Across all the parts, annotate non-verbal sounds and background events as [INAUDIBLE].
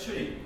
主に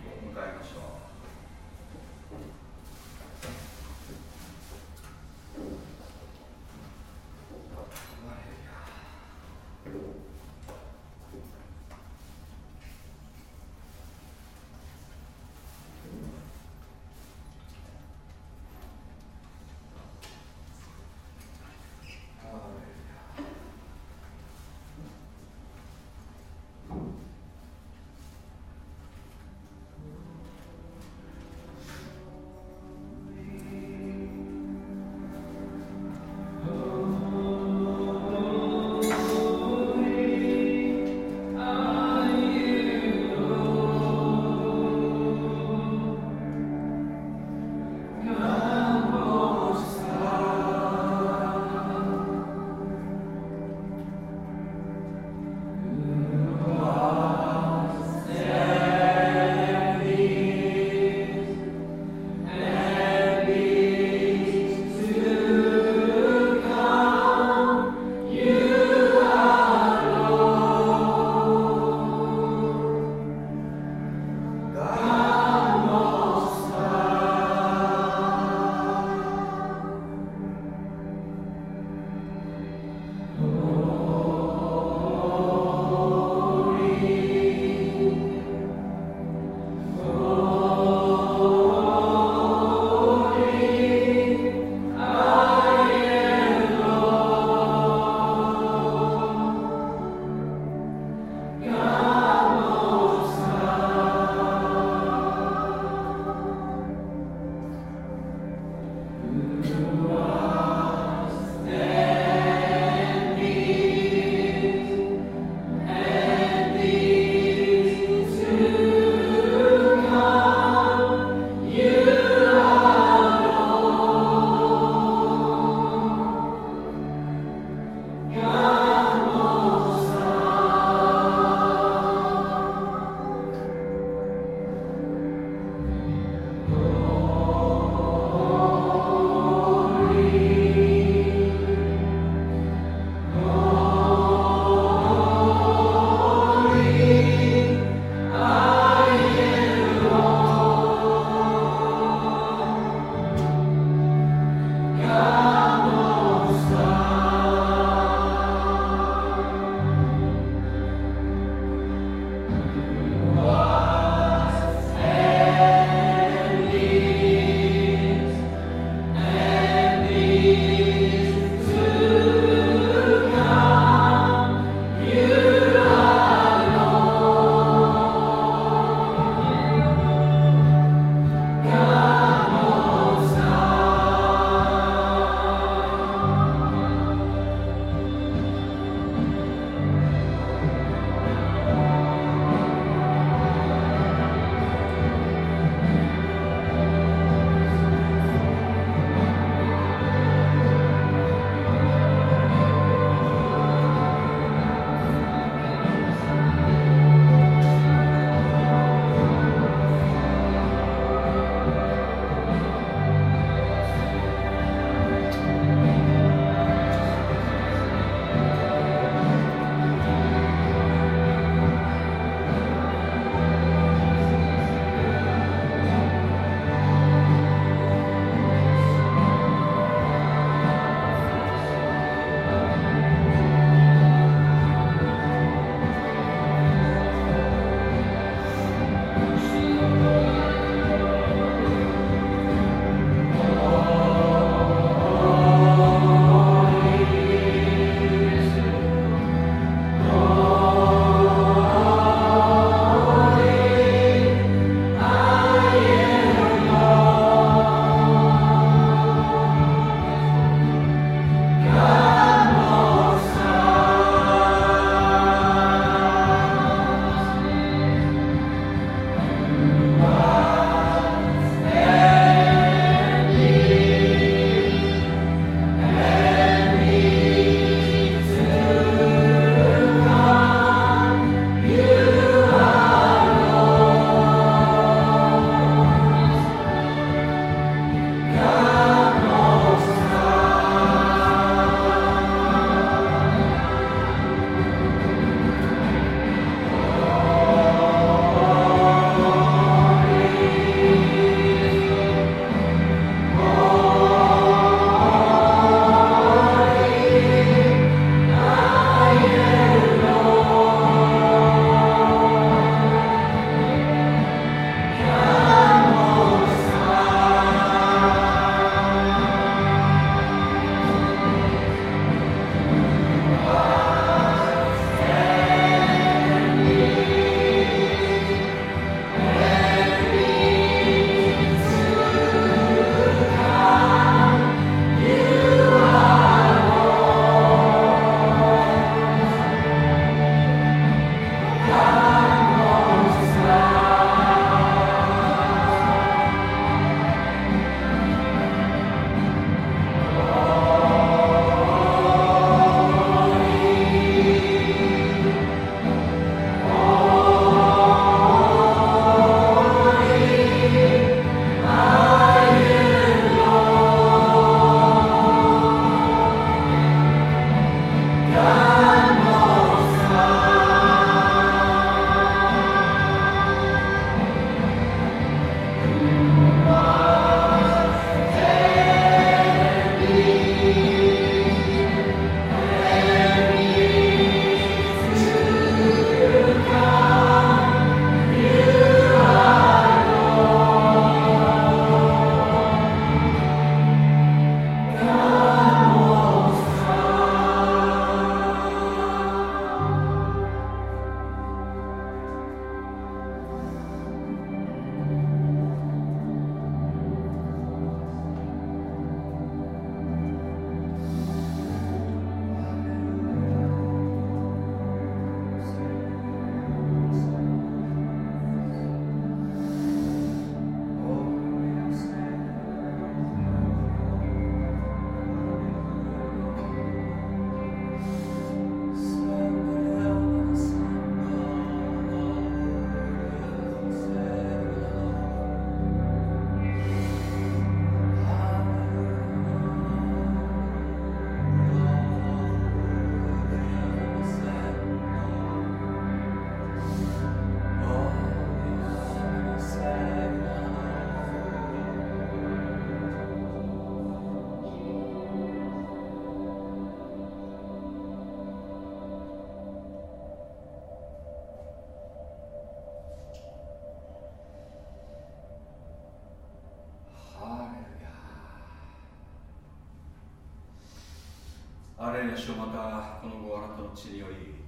あれやしょまたこの後あなたの地により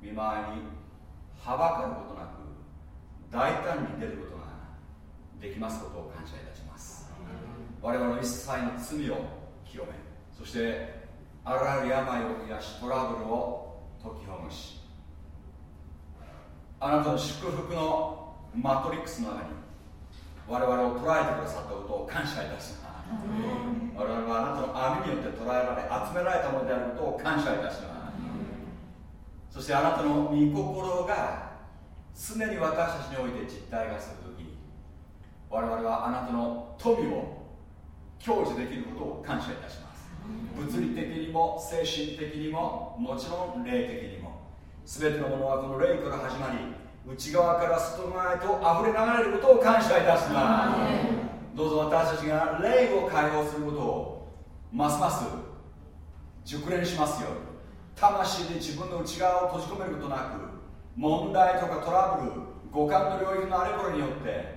見舞いにはばかることなく大胆に出ることができますことを感謝いたします。我々の一切の罪を清めそしてあらゆる病を癒しトラブルを解きほぐしあなたの祝福のマトリックスの中に我々を捉えてくださったことを感謝いたしますの網によって捉えられ集められたものであることを感謝いたしますそしてあなたの御心が常に私たちにおいて実体化するとき我々はあなたの富を享受できることを感謝いたします物理的にも精神的にももちろん霊的にも全てのものはこの霊から始まり内側から外側へと溢れ流れることを感謝いたしますどうぞ私たちが霊を解放することをますます熟練しますよ魂で自分の内側を閉じ込めることなく問題とかトラブル五感の領域のあれこれによって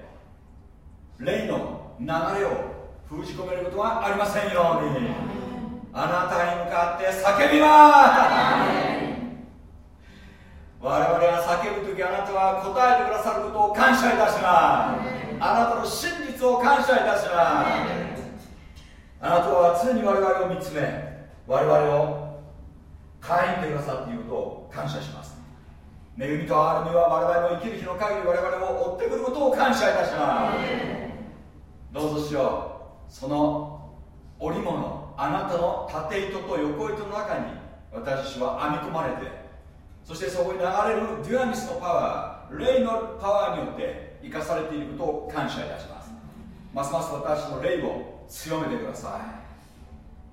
霊の流れを封じ込めることはありませんように。あなたに向かって叫びます。我々が叫ぶ時あなたは答えてくださることを感謝いたします。あなたの真実を感謝いたします。あなたは常に我々を見つめ我々を会員でくださっていることを感謝します。恵みと憐れみは我々の生きる日の限り我々を追ってくることを感謝いたします。どうぞしようその織物あなたの縦糸と横糸の中に私たちは編み込まれてそしてそこに流れるデュアミスのパワー霊のパワーによって生かされていることを感謝いたします。ますます私の霊を強めてください。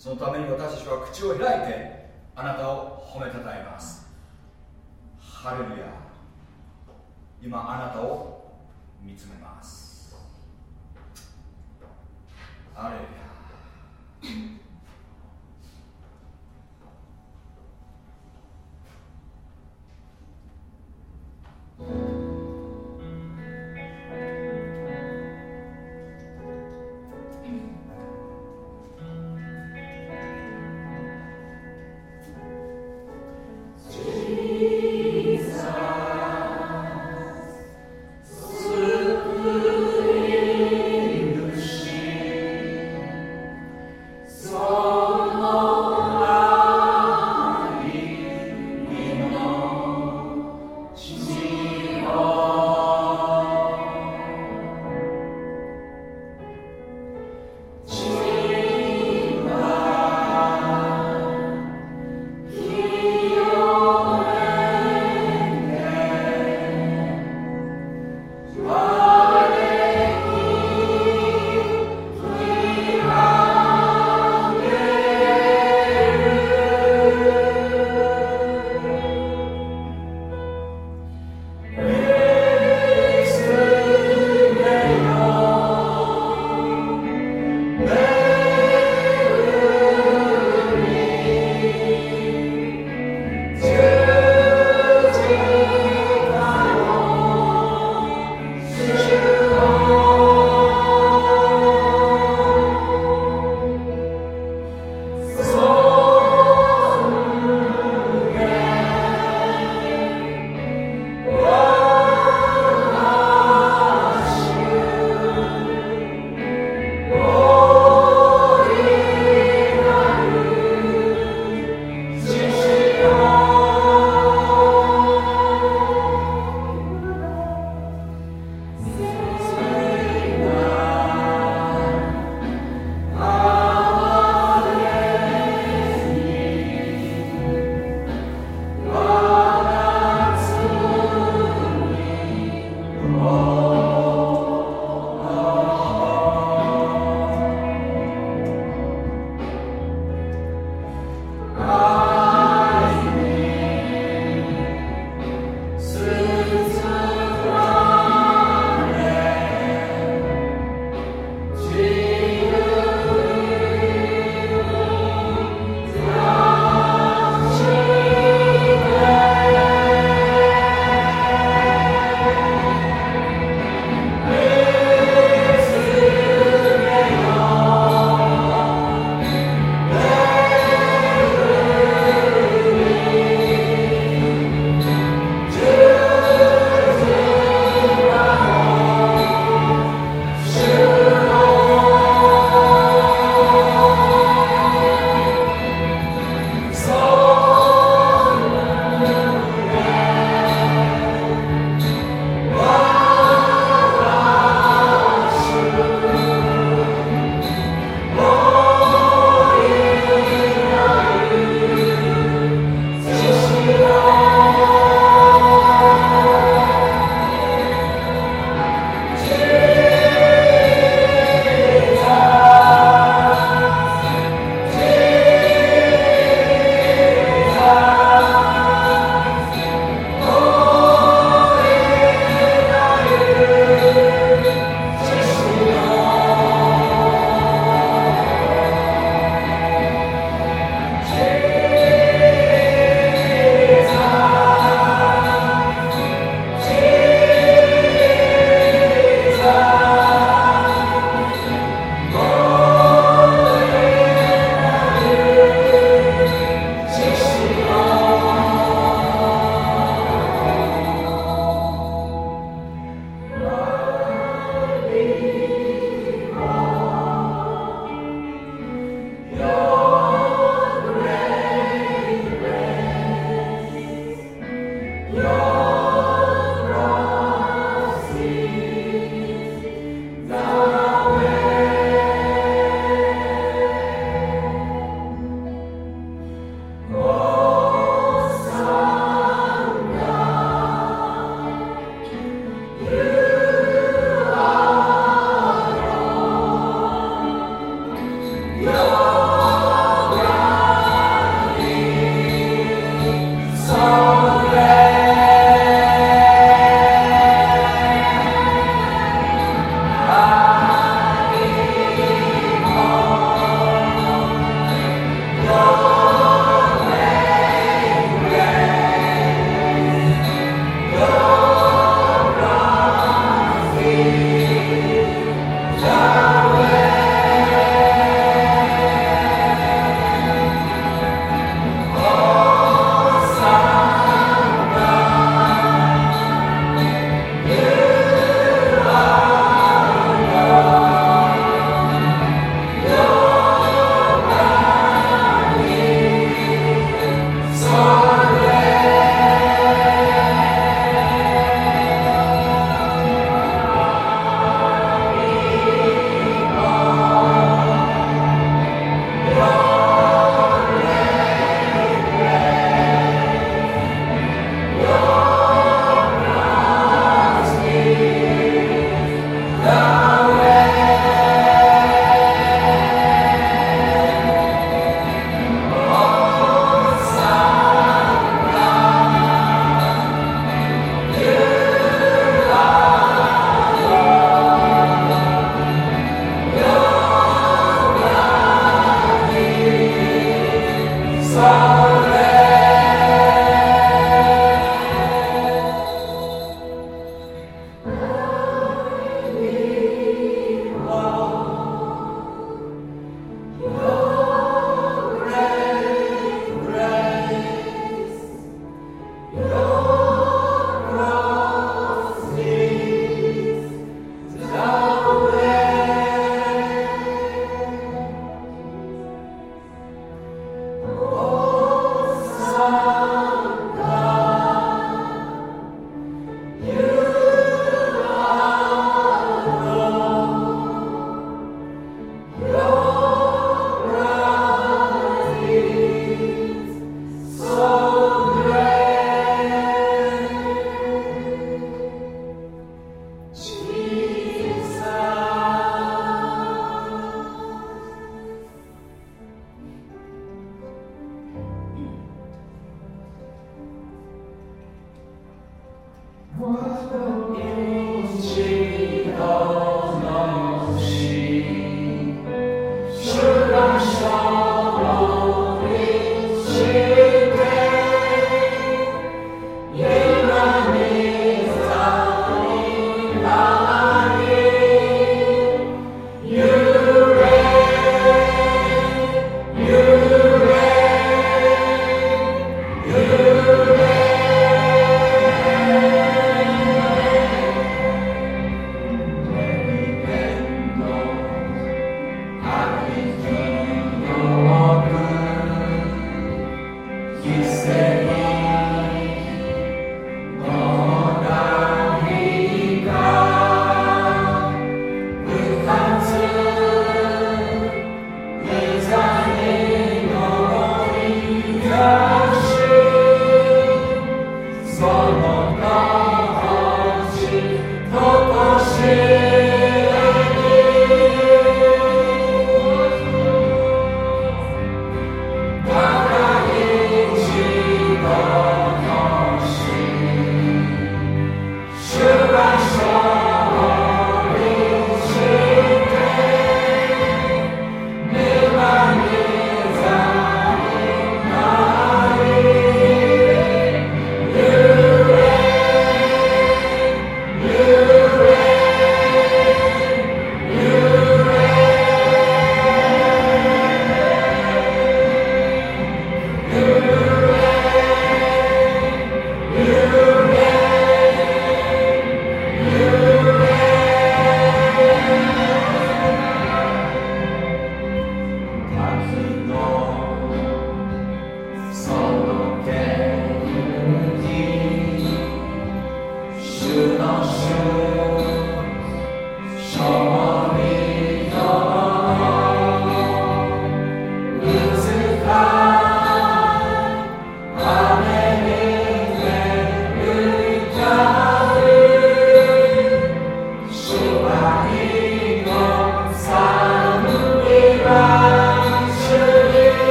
そのために私たちは口を開いてあなたを褒めたたえます。ハレルヤ。今あなたを見つめます。ハレルヤ。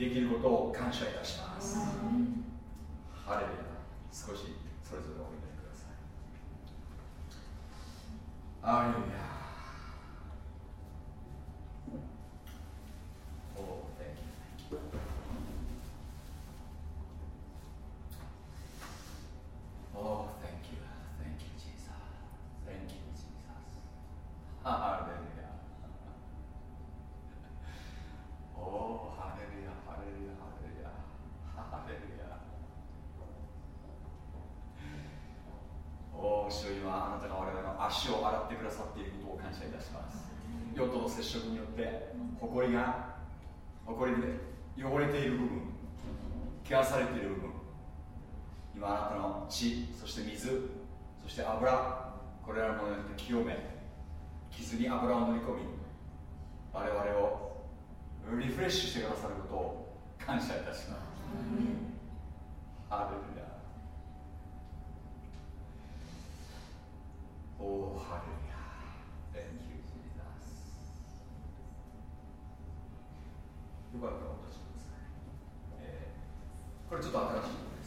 できることを感謝いたします。ハレルヤ。少しそれぞれお祈りください。アレルヤ。レルヤハレルヤハレルヤおお主よ今あなたが我々の足を洗ってくださっていることを感謝いたします。与党接触によって埃が埃で汚れている部分汚されている部分。今あなたの血そして水そして油これらのものによって清め傷に油を塗り込み我々をリフレッシュしてくださることを感謝いたします。ハレルヤ。おおハレルヤ。Thank you Jesus よかったらお立しください、これちょっと新しい。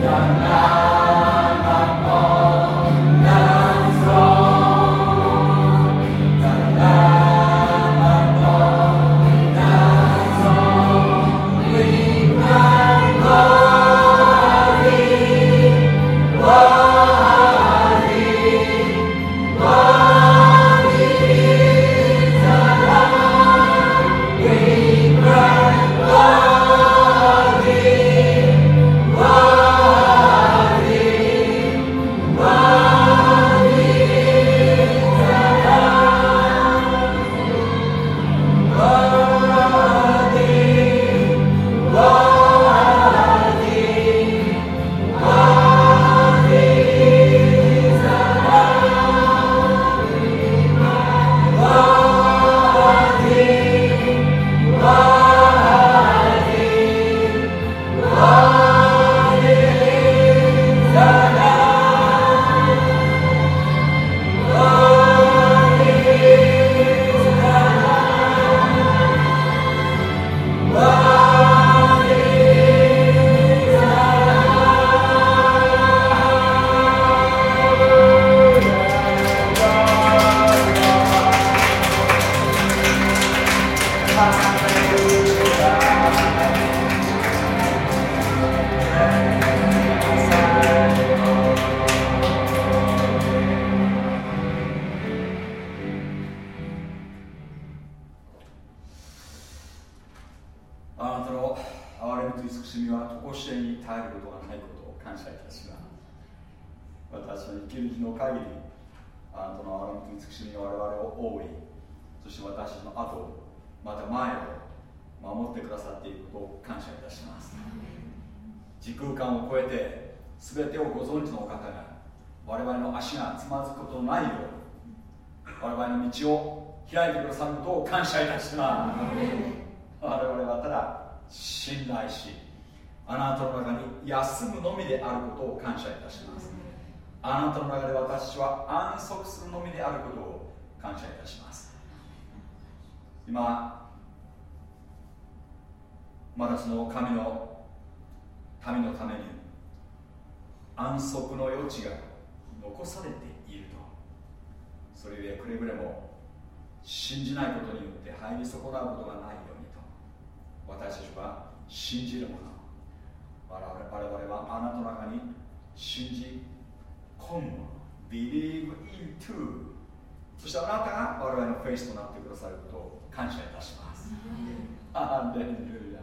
Amen. そしてあなたが我々のフェイスとなってくださることを感謝いたします。アレルヤ。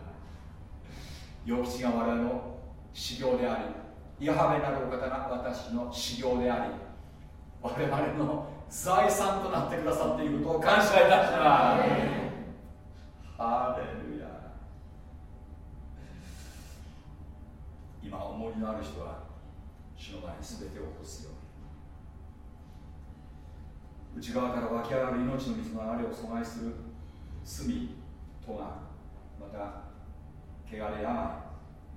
予期地が我々の修行でありヤハベなるお方が私の修行であり我々の財産となってくださっていることを感謝いたします。ハレルヤ。今思いのある人は主の前に全てを起こすよ内側から湧き上がる命の水の流れを阻害する罪とがまた汚れ病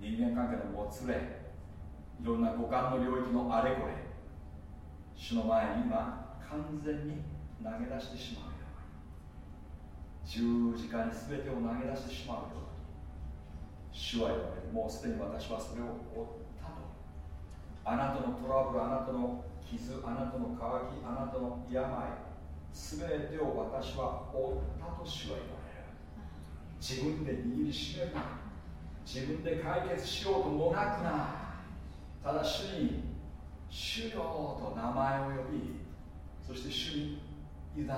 人間関係のもつれいろんな五感の領域のあれこれ主の前に今完全に投げ出してしまうように十字架に全てを投げ出してしまうように主は言われもうすでに私はそれを負ったと。あなたのトラブルあなたの傷あなたの渇きあなたの病全てを私は負ったと主は言われる。自分で握りしめるな。自分で解決しようともがくなただ主に主よと名前を呼びそして主に委ねよ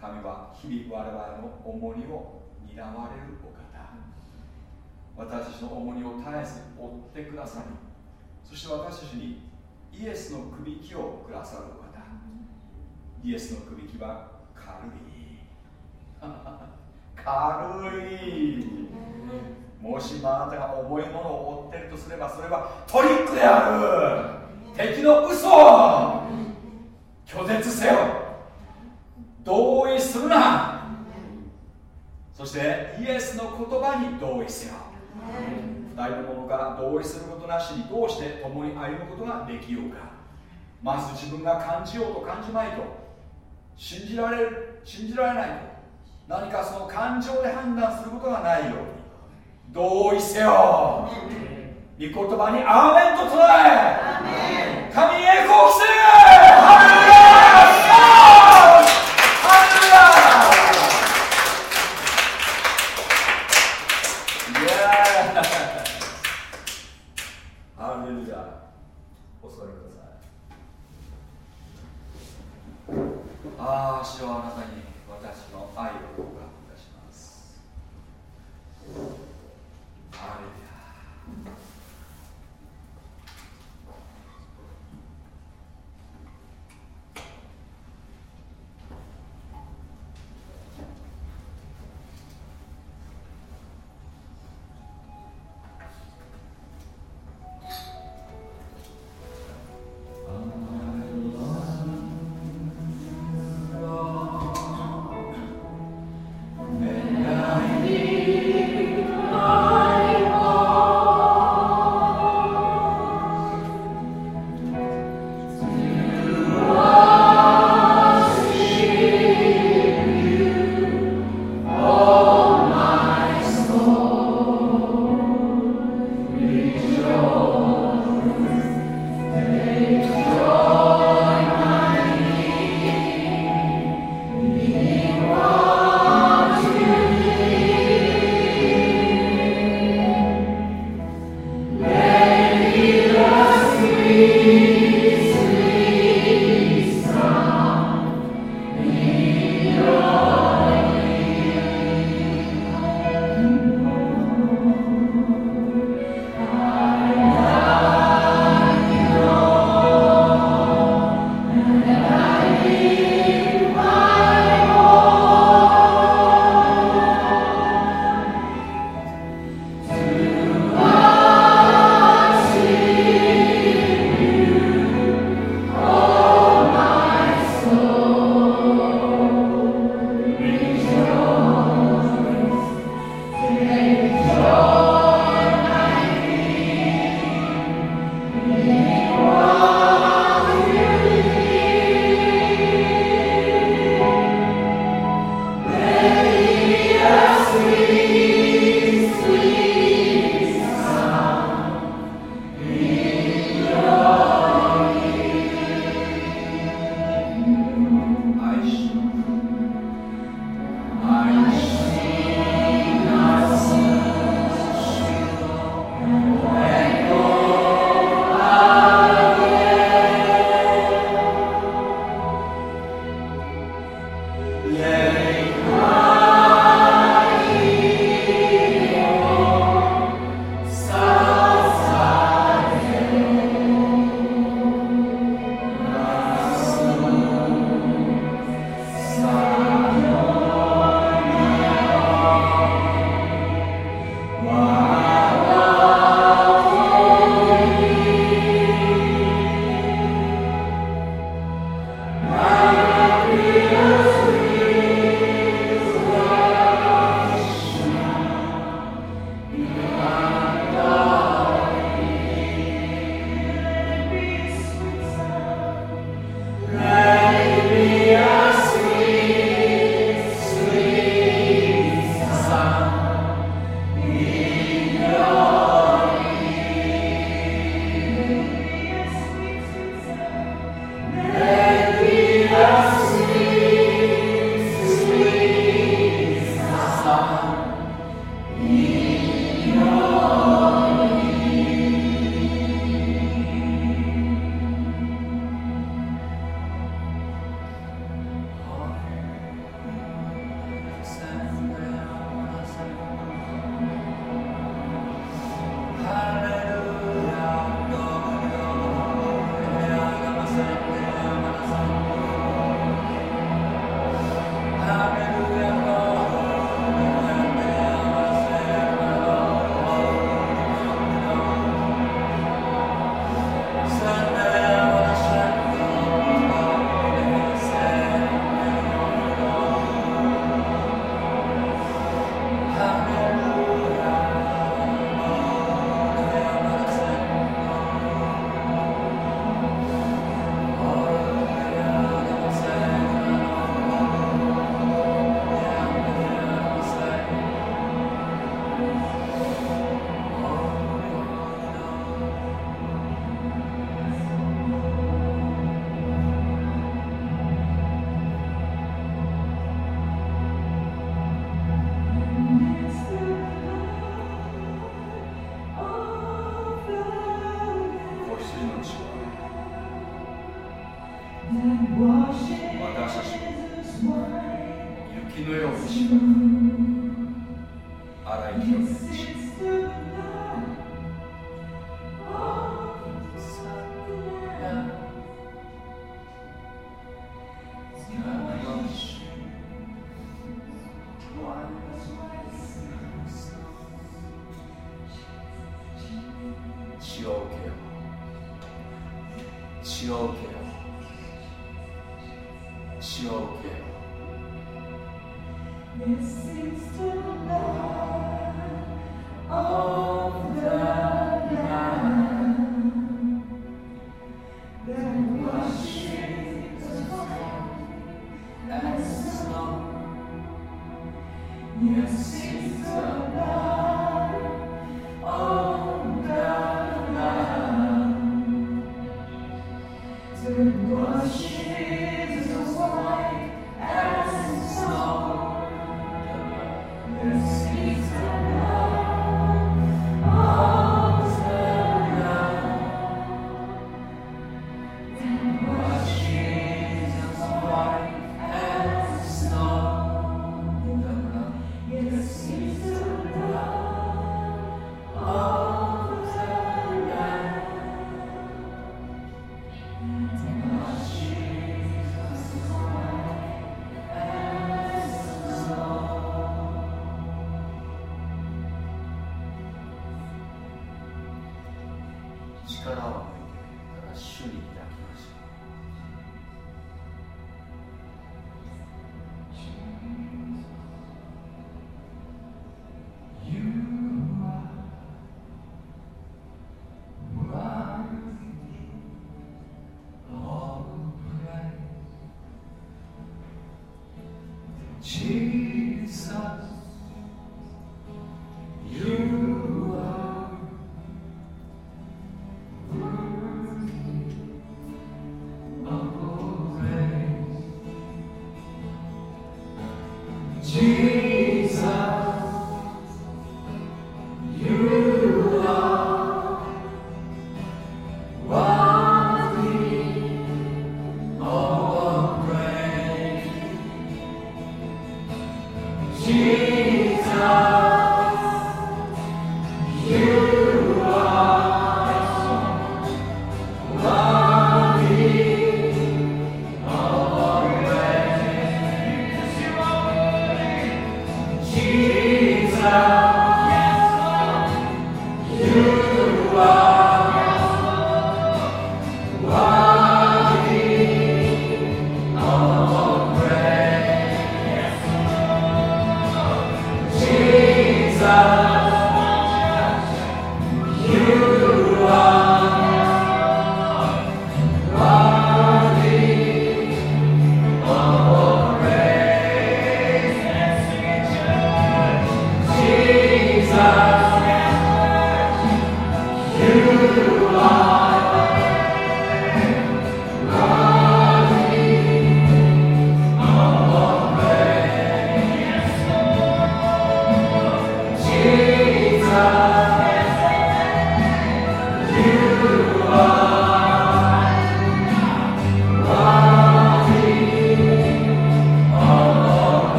神は日々我々の重荷を担われるお方。私たちの重荷を絶えず追ってくださりそして私たちにイエスのくびきをくださるお方イエスのくびきは軽い。[LAUGHS] 軽い。もしあなたが重いものを追っているとすればそれはトリックである。敵の嘘拒絶せよ。同意するな。そしてイエスの言葉に同意せよ。二人の者が同意することなしにどうして共に歩むことができようか。まず自分が感じようと感じまいと。信じられる信じられないと。何かその感情で判断することがないように。同意せよ。御言葉にアーメンと唱え。神に栄光してハレル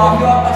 of your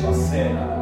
satisfazer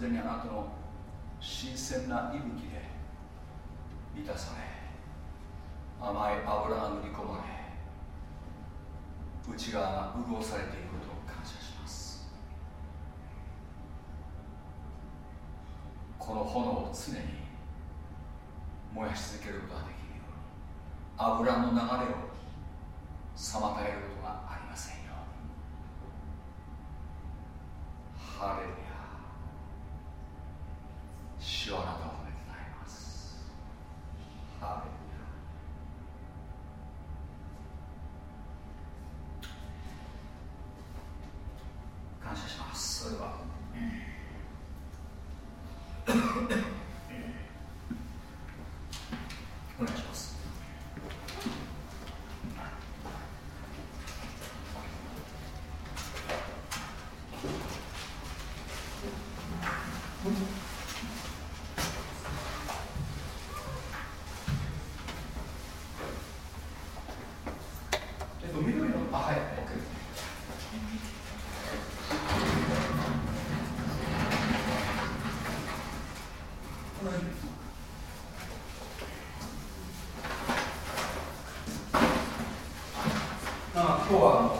全にあなたの新鮮な息吹で満たされ甘い油が塗り込まれ内側が潤されていることを感謝します。この炎を常に做啊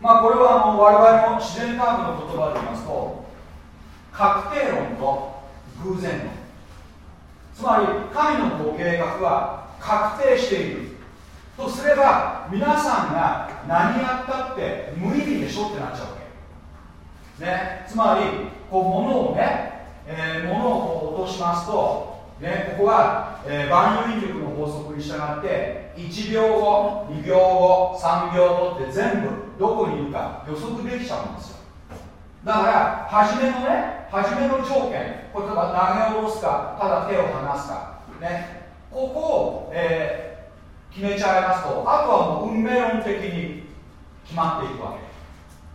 まあ、これはあの我々の自然科学の言葉で言いますと確定論と偶然論。つまり神のご計画は確定している。とすれば皆さんが何やったって無意味でしょってなっちゃうわけ、ね、つまりこう物をね、えー、物をこう落としますと、ね、ここは、えー、万有引力の法則に従って1秒後2秒後3秒後って全部どこにいるか予測できちゃうんですよ。だから初めのね初めの条件例えば投げ下ろすかただ手を離すかね。ここを、えー、決めちゃいますとあとはもう運命論的に決まっていくわ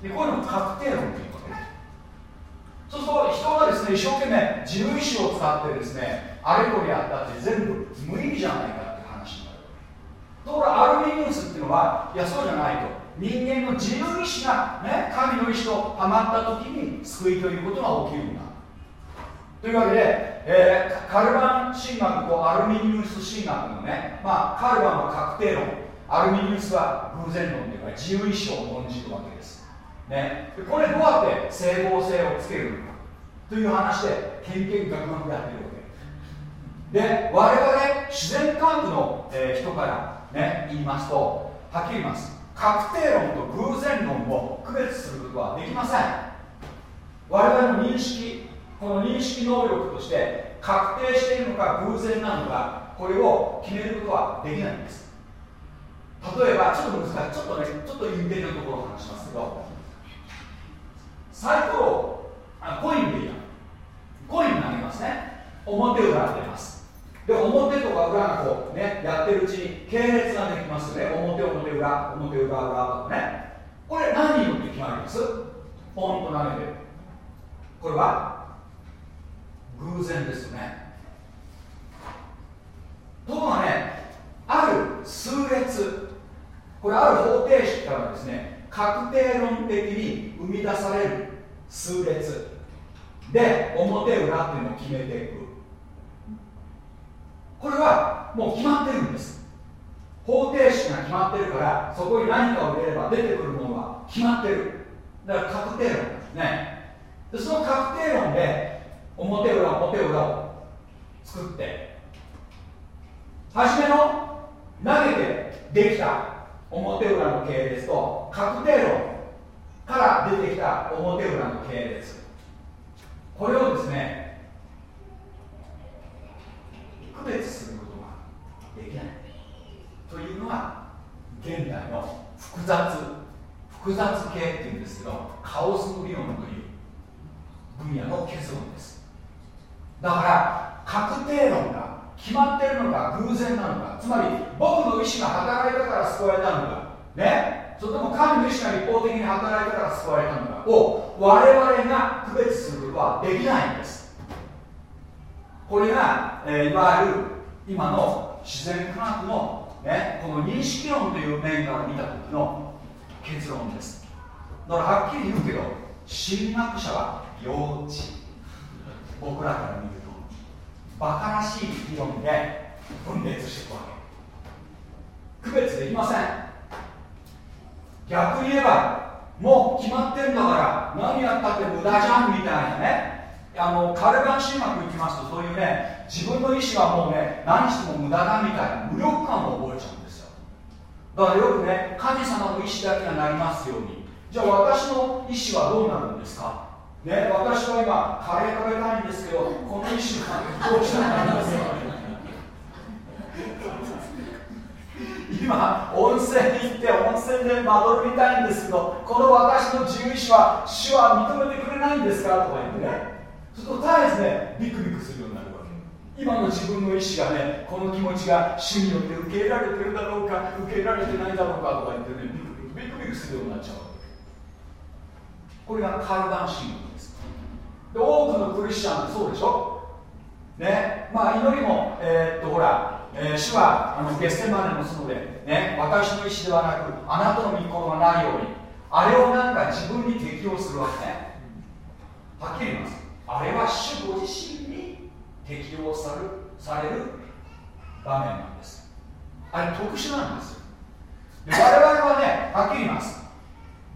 け。でこういうの確定論っていうわけ。そうすると人がですね一生懸命自由意志を使ってですねあれこれやったって全部無意味じゃないかところがアルミニウスっていうのはいやそうじゃないと。人間の自由意志が、ね、神の意志とはまった時に救いということが起きるんだ。というわけで、えー、カルバン神学とアルミニウス神学のね、まあ、カルバンは確定論。アルミニウスは偶然論というか自由意志を重んじるわけです、ね、これどうやって整合性をつけるのか。という話で研究学学やってるわけ。で我々自然科学の、えー、人から、ね、言いますとはっきり言います。確定論と偶然論を区別することはできません。我々の認識この認識能力として確定しているのか偶然なのかこれを決めることはできないんです。例えばちょっと難しいちょっとねちょっとインテリなところを話しますけどサイコロあコインでいいや。コイン投げますね。表裏出ます。で表とか裏がこうねやってるうちに系列ができますよね。表表裏表裏裏とかね。これ何によって決まります？ポンと投げて。これは偶然ですよね。ところがねある数列。これある方程式からですね確定論的に生み出される数列。で表裏っていうのを決めていく。これはもう決まってるんです。方程式が決まってるからそこに何かを入れれば出てくるものは決まってる。だから確定論ですね。でその確定論で表裏表裏を作って初めの投げてできた表裏の系列と確定論から出てきた表裏の系列。これをですね区別することができない。というのが現代の複雑複雑系っていうんですけどカオス理論という分野の結論です。だから確定論が決まってるのか偶然なのかつまり僕の意思が働いたから救われたのかね？それとも神の意思が一方的に働いたから救われたのかを我々が区別することはできないんです。これが、えー、いわゆる今の自然科学の、ね、この認識論という面から見た時の結論です。だからはっきり言うけど神学者は幼稚。僕らから見るとバカらしい理論で分裂していくわけ。区別できません。逆に言えばもう決まってるんだから何やったって無駄じゃんみたいなね。あのカルバン神学行きますとそういうね自分の意思はもうね何しても無駄だみたいな無力感を覚えちゃうんですよ。だからよくね神様の意思だけがなりますように。じゃあ私の意思はどうなるんですか？ね私は今カレー食べたいんですけどこの意思がどうしたらいいんですか？[LAUGHS] 今温泉に行って温泉でまどろみたいんですけどこの私の自由意志は主は認めてくれないんですか？とか言ってね。そうすると絶えずねビクビクするようになるわけ。今の自分の意志がねこの気持ちが主によって受け入れられてるだろうか受け入れられてないだろうかとか言ってねビクビクビクビクするようになっちゃうわけ。これがカルダン神学です。で多くのクリスチャンってそうでしょ？ね。まあ祈りもえー、っとほら、えー、主はあのゲッセマネの園でね私の意志ではなくあなたの御心がないようにあれをなんか自分に適用するわけね。はっきり言います。あれは主ご自身に適用されるされる場面なんです。あれ特殊なんですよ。で我々はねはっきり言います。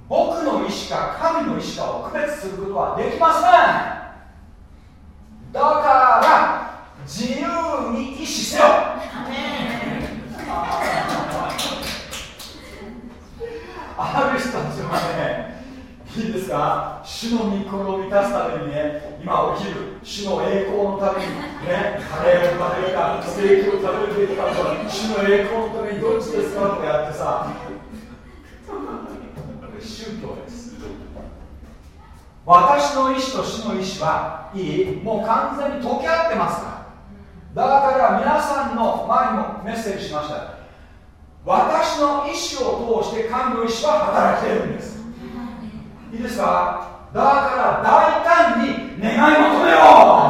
僕の意志か神の意志かを区別することはできません。だから自由に意志せよ。ある人たちはねいいですか？主の御心を満たすためにね今起きる。主の栄光のためにねカレーを食べるかステーキを食べるべきかとか主の栄光のためにどっちですかとかやってさ。宗教です。私の意思と主の意思はいいもう完全に溶け合ってますから。だから皆さんの前にもメッセージしました。私の意思を通して神の意思は働いているんです。いいですか？だから大胆に願い求めよ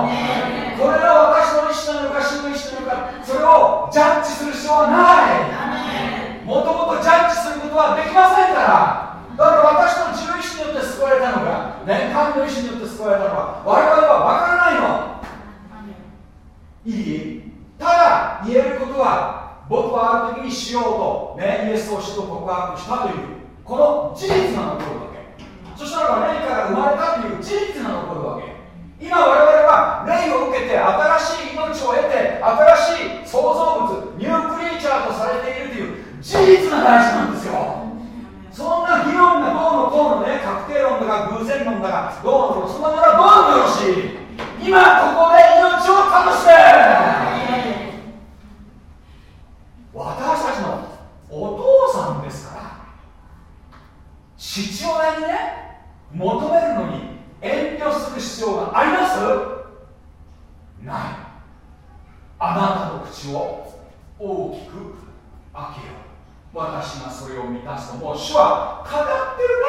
う。これが私の意思なのか主の意思なのかそれをジャッジする必要はない。もともとジャッジすることはできませんから。だから私の自由意志によって救われたのか、ね、神の意志によって救われたのか我々は分からないの。いい？ただ言えることは僕はある時にしようと、ね、イエスを主と告白したというこの事実が残るわけそしたら霊から生まれたという事実が残るわけ。今我々は霊を受けて新しい命を得て新しい創造物ニュークリーチャーとされているという事実が大事なんですよ。そんな議論がどうのこうのね確定論だか偶然論だかどうの？こうの？そんなものはどうもよし今ここで命を楽しめ私たちのお父さんですから。父親にね求めるのに遠慮する必要があります？ない。あなたの口を大きく開けよう。私がそれを満たすともう主は語ってるね。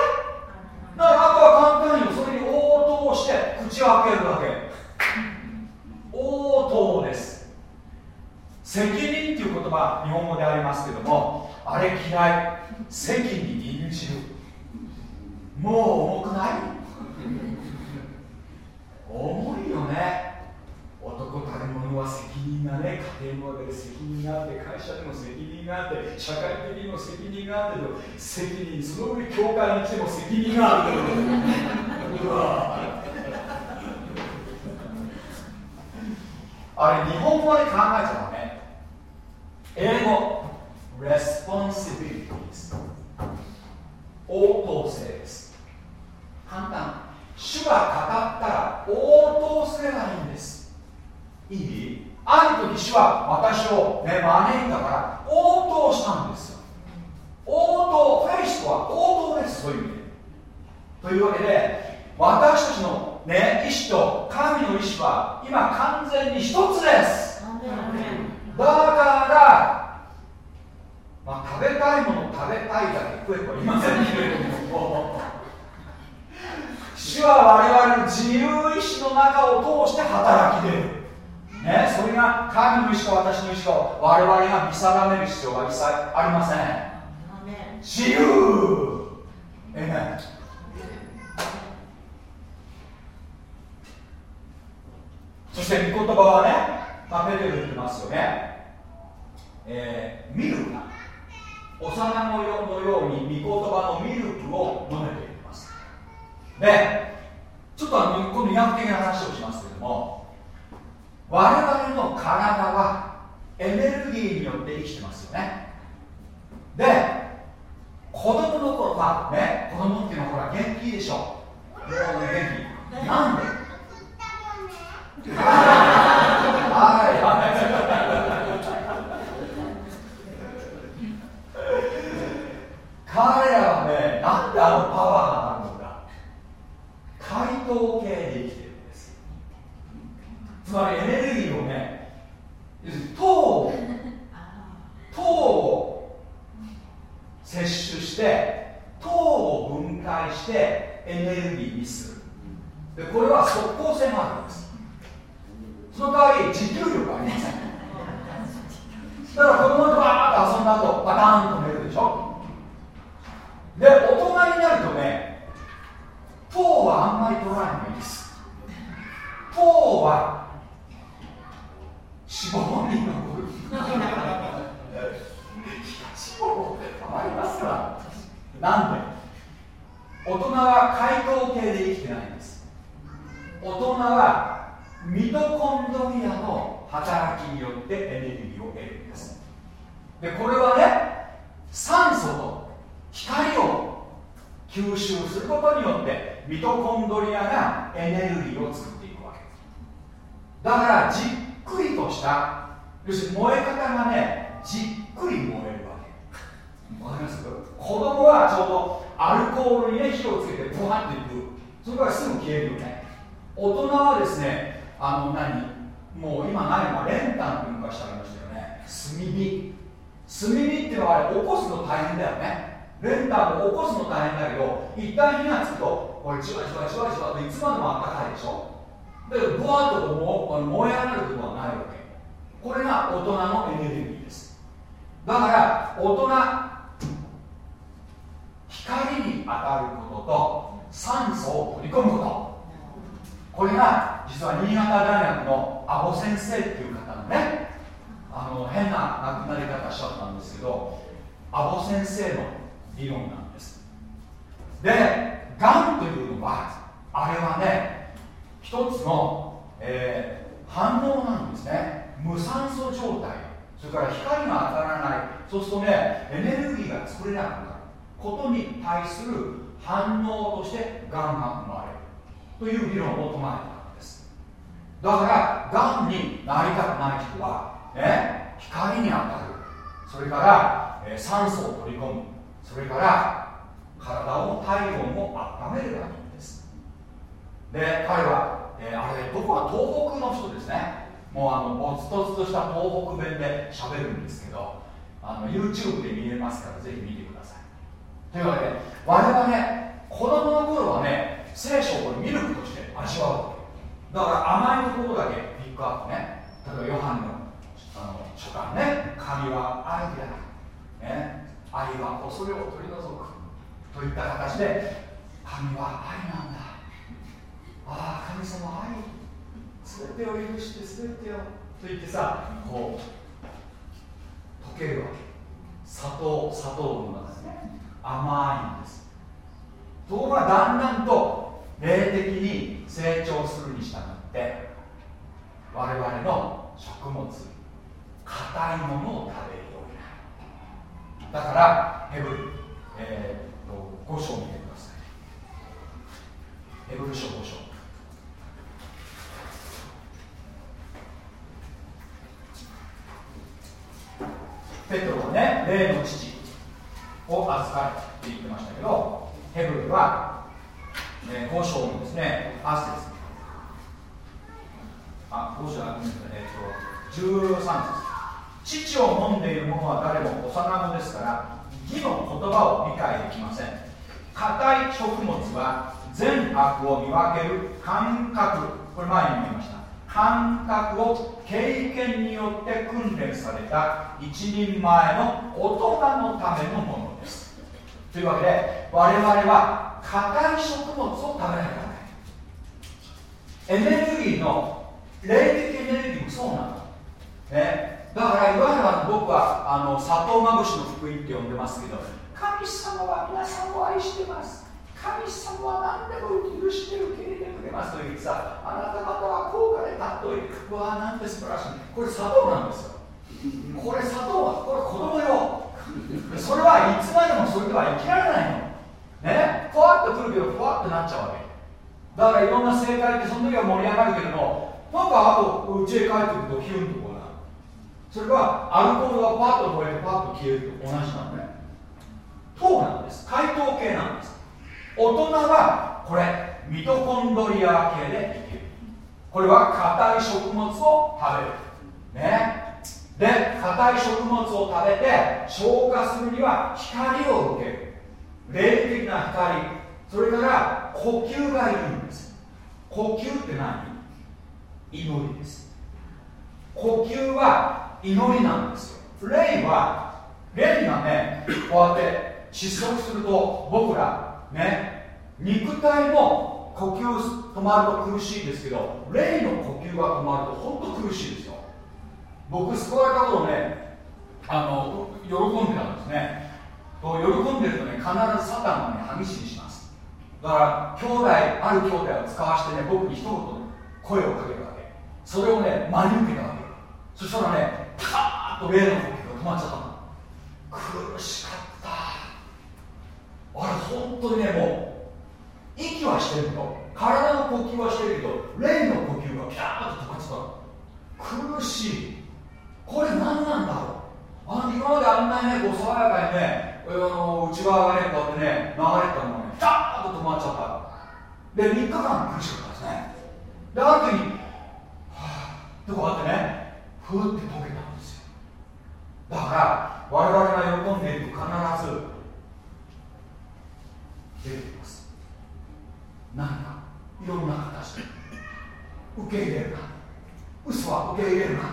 だからあとは簡単にそれに応答して口を開けるだけ。応答です。責任っていう言葉日本語でありますけどもあれ嫌い。責に任じる。もう重くない？重いよね。男たる者は責任がね家庭の中で責任があって会社でも責任があって社会的にも責任があって責任その上教会に来ても責任があるあれ日本語で考えちゃうね英語。Responsibilities 応答性です。簡単主が語ったら応答すればいいんです。いいある時主は私を、ね、招いたから応答したんですよ。応答フェイスとは応答ですそういう意味で。というわけで私たちの、ね、意志と神の意志は今完全に一つです。だから、まあ、食べたいものを食べたいだけ食えとは言いませんけれども主は我々の自由意志の中を通して働き出る、ね、それが神の意志か私の意志か我々が見定める必要は一切ありません。自由。えねそして御言葉はね、まあ、ペテル言ってますよね、えー、ミルク。が幼子のように御言葉のミルクを飲めていますでちょっとあのこの医学的な話をしますけれども我々の体はエネルギーによって生きてますよね。で子供の頃はね子供っていうのはほら元気でしょ。もう元気なんで [LAUGHS] はい。彼らはねなんであのパワー解凍系で生きてるんです。つまりエネルギーをね要するに糖を糖を摂取して糖を分解してエネルギーにする。でこれは即効性もあるんです。その代わり持久力はありません。だから子供とバーッと遊んだ後バターンと寝るでしょ。で大人になるとね糖はあんまり取らないのがいいです。糖は脂肪に残る。脂肪たまりますから。なんで？大人は解凍系で生きてないんです。大人はミトコンドリアの働きによってエネルギーを得るんです。でこれはね酸素と光を吸収することによってミトコンドリアがエネルギーを作っていくわけ。だからじっくりとした要するに燃え方がねじっくり燃えるわけ。わかります？子供はちょうどアルコールにね火をつけてブワッといく。それからすぐ消えるよね。大人はですねあの何？もう今ないのは練炭って昔ありましたよね。炭火。炭火ってのはあれ起こすの大変だよね。練炭を起こすの大変だけど一旦火がつくとこれじわじわじわじわといつまでもあったかいでしょ？だけどブワーッと燃え上がることはないわけ。これが大人のエネルギーです。だから大人光に当たることと酸素を取り込むこと。これが実は新潟大学の阿保先生っていう方のねあの変な亡くなり方しちゃったんですけど阿保先生の理論なんです。でがんというのはあれはね一つの、えー、反応なんですね。無酸素状態。それから光が当たらない。そうするとねエネルギーが作れなくなる。ことに対する反応としてがんが生まれる。という理論を唱えたわけです。だからがんになりたくない人は、ね、光に当たる。それから、えー、酸素を取り込む。それから体を体温を温めればいいんです。で彼は、えー、あれ僕は東北の人ですね。もうあのぼつとつとした東北弁で喋るんですけどあの YouTube で見れますからぜひ見てください。というわけで我々ね子供の頃はね聖書をミルクとして味わうわけ。だから甘いところだけピックアップね。例えばヨハンのあの書簡ね。神は愛である、ね、愛は恐れを取り除くといった形で神は愛なんだ。ああ神様愛全てを許して全てをと言ってさこう溶けるわけ。砂糖砂糖の中ですね。甘いんです。ところがだんだんと霊的に成長するに従って我々の食物硬いものを食べる。だからヘブル、えー、と5章見てください。ヘブル書5章。ペトロはね霊の父を預かるって言ってましたけどヘブルは、えー、5章のですね8節。あ5章あえっと13節。父を飲んでいる者は誰も幼子ですから義の言葉を理解できません。硬い食物は善悪を見分ける感覚。これ前に見ました。感覚を経験によって訓練された一人前の大人のためのものです。というわけで我々は硬い食物を食べないからねエネルギーの霊的エネルギーもそうなの。ね。だからいわゆる僕はあの砂糖まぶしの福音って呼んでますけど神様は皆さんを愛してます。神様は何でも許して受け入れてくれますと言ってさあなた方は高価で立っておいてうわなんて素晴らしい。これ砂糖なんですよ。これ砂糖はこれ子供よ。それはいつまでもそれでは生きられないの。ね？ふわっとくるけどふわっとなっちゃうわけ。だからいろんな正解ってその時は盛り上がるけれどなんかあと家へ帰ってくるとヒュンとそれはアルコールがパッと燃えてパッと消えると同じなのね。糖なんです。解糖系なんです。大人はこれミトコンドリア系で生きる。これは硬い食物を食べる。ね。で硬い食物を食べて消化するには光を受ける。霊的な光。それから呼吸がいるんです。呼吸って何？祈りです。呼吸は祈りなんですよ。霊は霊がねこうやって窒息すると僕らね肉体も呼吸止まると苦しいですけど霊の呼吸が止まると本当苦しいですよ。僕救われた頃ねあの喜んでたんですね。と喜んでるとね必ずサタンがね歯ぎしりします。だから兄弟ある兄弟を使わしてね僕に一言声をかけるわけ。それをね真に受けたわけ。そしたらねパーッと霊の呼吸が止まっちゃったの。苦しかった。あれ本当にねもう息はしてると体の呼吸はしてるけど霊の呼吸がピャーッと止まってた苦しい。これ何なんだろう。あの今まであんなにねこう爽やかにねあの内側がねこうやってね流れたのがねピャーッと止まっちゃった。で3日間苦しかったですね。である時にはぁってこうやってねふーって溶けた。だから我々が喜んでいると必ず出てきます。何かいろんな形で受け入れるか嘘は受け入れるか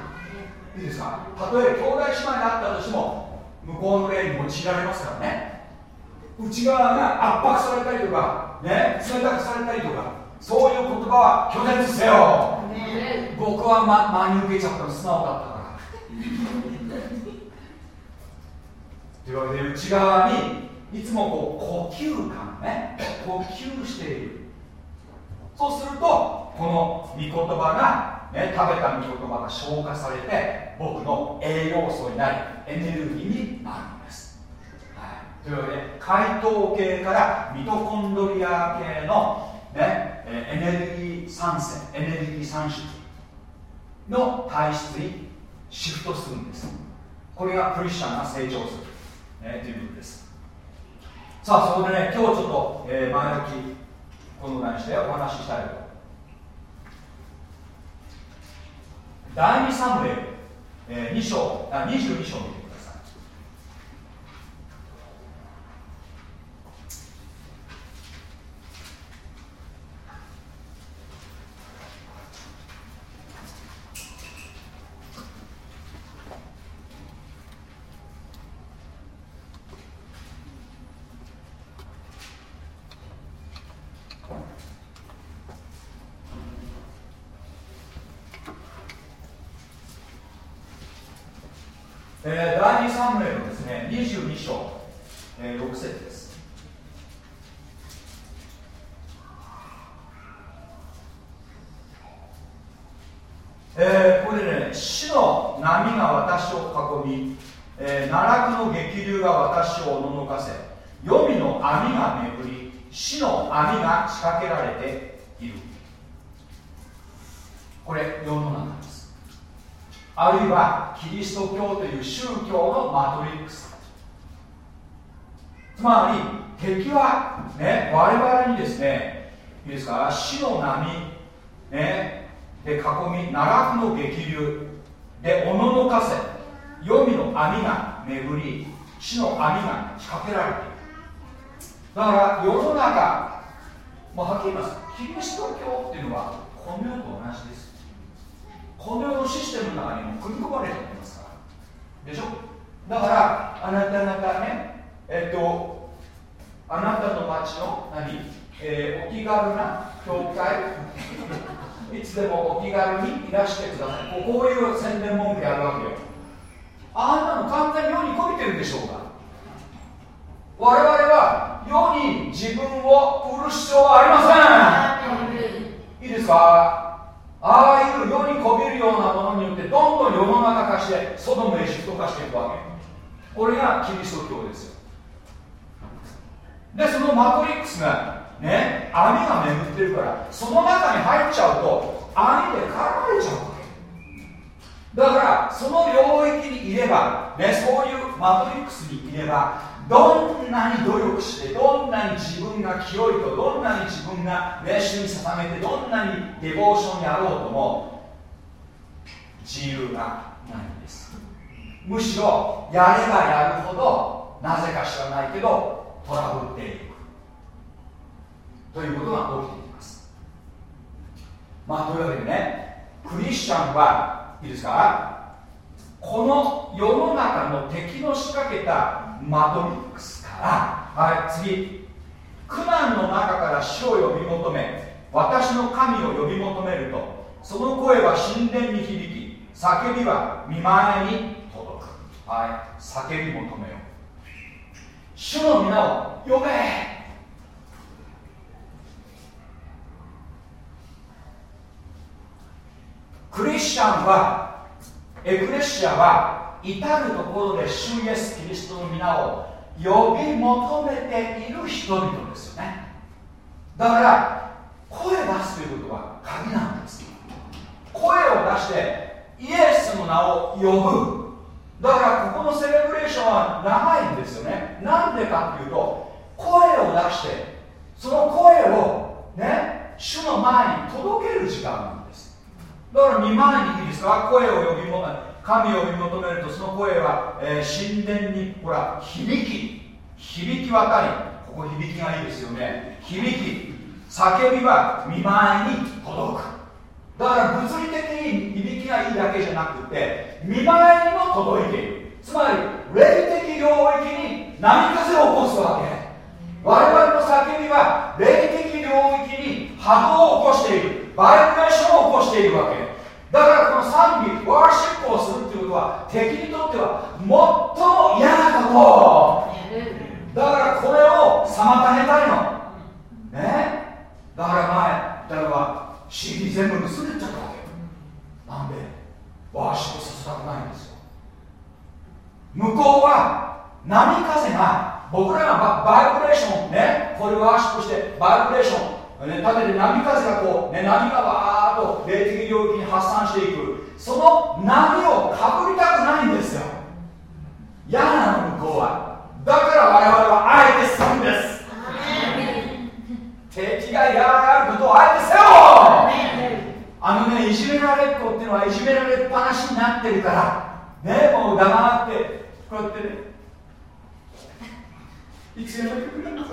いいですか？たとえ兄弟姉妹であったとしても向こうの霊に用いられますからね。内側が圧迫されたりとかね冷たくされたりとかそういう言葉は拒絶せよ、僕は、ま、真に受けちゃったの素直だったからというわけで内側にいつもこう呼吸感ね呼吸している。そうするとこの御言葉が、ね、食べた御言葉が消化されて僕の栄養素になりエネルギーになるんです、はい、というわけで解糖系からミトコンドリア系の、ね、エネルギー酸性エネルギー産出の体質にシフトするんです。これがクリスチャンが成長する。ね、ということです。さあそこでね今日ちょっと、えー、前置きこのぐらいにしてお話ししたいと。第2サムエル、えー、2章あ22章見てくださいえー、第2サムエルのですね22章、えー、6節です。えー、これでね死の波が私を囲み、えー、奈落の激流が私をおののかせ黄泉の網が巡り死の網が仕掛けられている。これ世の中です。あるいはキリスト教という宗教のマトリックス。つまり敵はね我々にですねいいですか死の波ねで囲み奈落の激流でおののかせ黄泉の網が巡り死の網が仕掛けられている。だから世の中もうはっきり言います。キリスト教っていうのはこの世と同じです。この世のシステムの中にも組み込まれていますから。でしょ？だからあなた方ねえっとあなたの町の何、えー、お気軽な教会？[LAUGHS] いつでもお気軽にいらしてください。こういう宣伝文句やるわけよ。あんなの完全に世にこびてるんでしょうか？我々は世に自分を売る必要はありません。いいですか？ああいう世にこびるようなものによってどんどん世の中化してソドムエジプト化していくわけ。これがキリスト教ですよ。でそのマトリックスがね網が巡ってるからその中に入っちゃうと網で絡まれちゃうわけ。だからその領域にいれば、ね、そういうマトリックスにいればどんなに努力してどんなに自分が清いとどんなに自分が主に捧げてどんなにデボーションにあろうとも自由がないんです。むしろやればやるほどなぜか知らないけどトラブっていくということが起きています。まあというわけでねクリスチャンはいいですか？この世の中の敵の仕掛けたマトリックスからはい次。苦難の中から死を呼び求め私の神を呼び求めるとその声は神殿に響き叫びは見前に届く。はい叫び求めよ主の皆を呼べ。クリスチャンはエクレシアは至る所で主イエス・キリストの皆を呼び求めている人々ですよね。だから声出すということは鍵なんです。声を出してイエスの名を呼ぶ。だからここのセレブレーションは長いんですよね。なんでかっていうと声を出してその声をね主の前に届ける時間なんです。だから見前にいいですか？声を呼び求め神を呼び求めるとその声は、えー、神殿にほら響き響き渡りここ響きがいいですよね。響き叫びは見前に届く。だから物理的に響きがいいだけじゃなくて見前にも届いている。つまり霊的領域に波風を起こすわけ。我々の叫びは霊的領域に波動を起こしている。バイブレーションを起こしているわけ。だからこの賛美ワーシップをするっていうことは敵にとっては最も嫌なこと。だからこれを妨げたいの。ね？だから前例えば CD 全部盗んでっちゃったわけなんでワーシップさせたくないんですよ。向こうは波風が僕らがバイブレーションねこれワーシップしてバイブレーション、ね、縦で波風がこう、ね、波がわーっと霊的領域に発散していく。その波をかぶりたくないんですよ。嫌なの向こうは。だから我々はあえてするんです。敵が嫌がることをあえてせよあのねいじめられっ子っていうのはいじめられっぱなしになってるからねもう黙ってこうやってね。いつやめてくれとか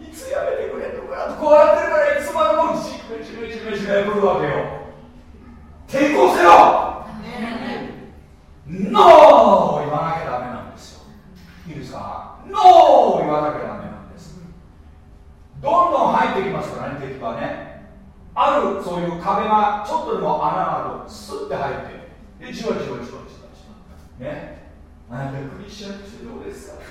いつやめてくれとかこうやってるからいつまでもじめじめじめじめ来るわけよ。抵抗せよ。ノー言わなきゃダメなんですよ。いいですかノー言わなきゃダメなんです。どんどん入ってきますからね敵はねあるそういう壁がちょっとでも穴がある。とスッて入ってでじわじわじわじわじわね。あなたクリスチャンとしてどうですか？と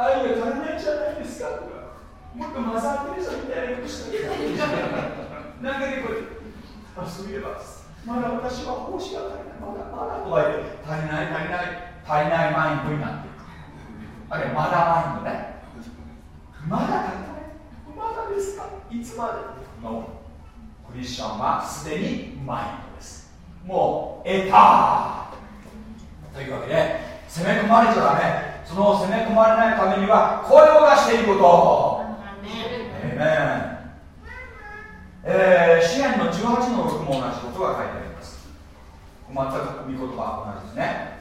か。愛が足りないじゃないですか。とか。もっとマザー・テレサみたいなことしてるなんかねこれあそういえば。まだ私は奉仕が足りない。まだまだとか言って。足りない足りない。足りない。マインドになっていくあれまだマインドね。まだ足りない。まだですか？いつまで？の。クリスチャンはすでにマインドです。もう得た。というわけで攻め込まれちゃダメ。その攻め込まれないためには声を出していくこと。えめえー、支援の18の6も同じことが書いてあります。全く見言葉同じですね。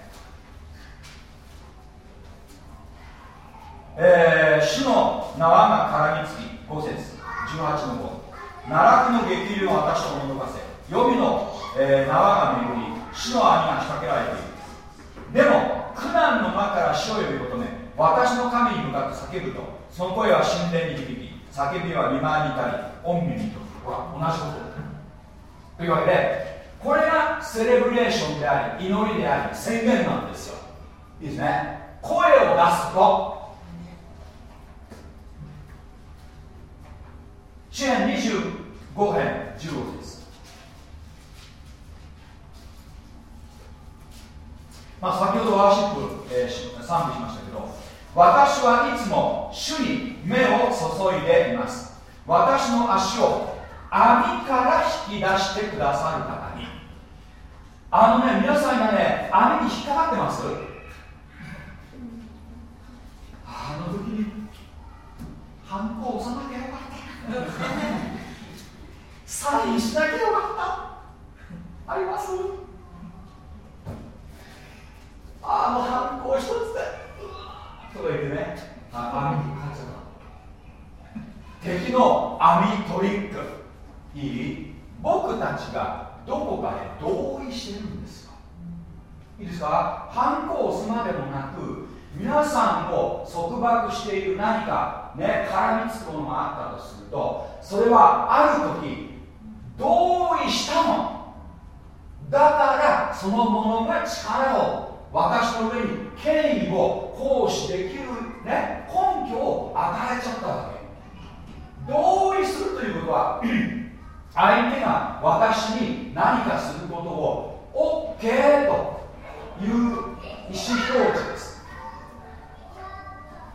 えー、主の縄が絡みつき5節。18の5奈落の激流を私と驚かせ予備の、えー、縄が巡り主の網が仕掛けられている。でも苦難の中から死を呼び求め私の神に向かって叫ぶとその声は神殿に響き叫びは見舞いに至り御耳とほら同じことというわけでこれがセレブレーションであり祈りであり宣言なんですよ。いいですね。声を出すと支援25編15です。まあ、先ほどワーシップ、えー、賛美しましたけど私はいつも主に目を注いでいます。私の足を網から引き出してくださる方に。あのね皆さん今ね網に引っかかってます。あの時にハンコを押さなきゃよかった。サインしなきゃよかった。あります？あのハンコ一つでとか言ってね。あ網にかかっちゃった。敵の網トリック。いい？僕たちがどこかで同意してるんですよいいですか？ハンコを押すまでもなく皆さんを束縛している何かね絡みつくものがあったとするとそれはある時同意したの？だからそのものが力を私の上に権威を行使できる、ね、根拠を与えちゃったわけ。同意するということは [CLEARS THROAT] 相手が私に何かすることを OK という意思表示です。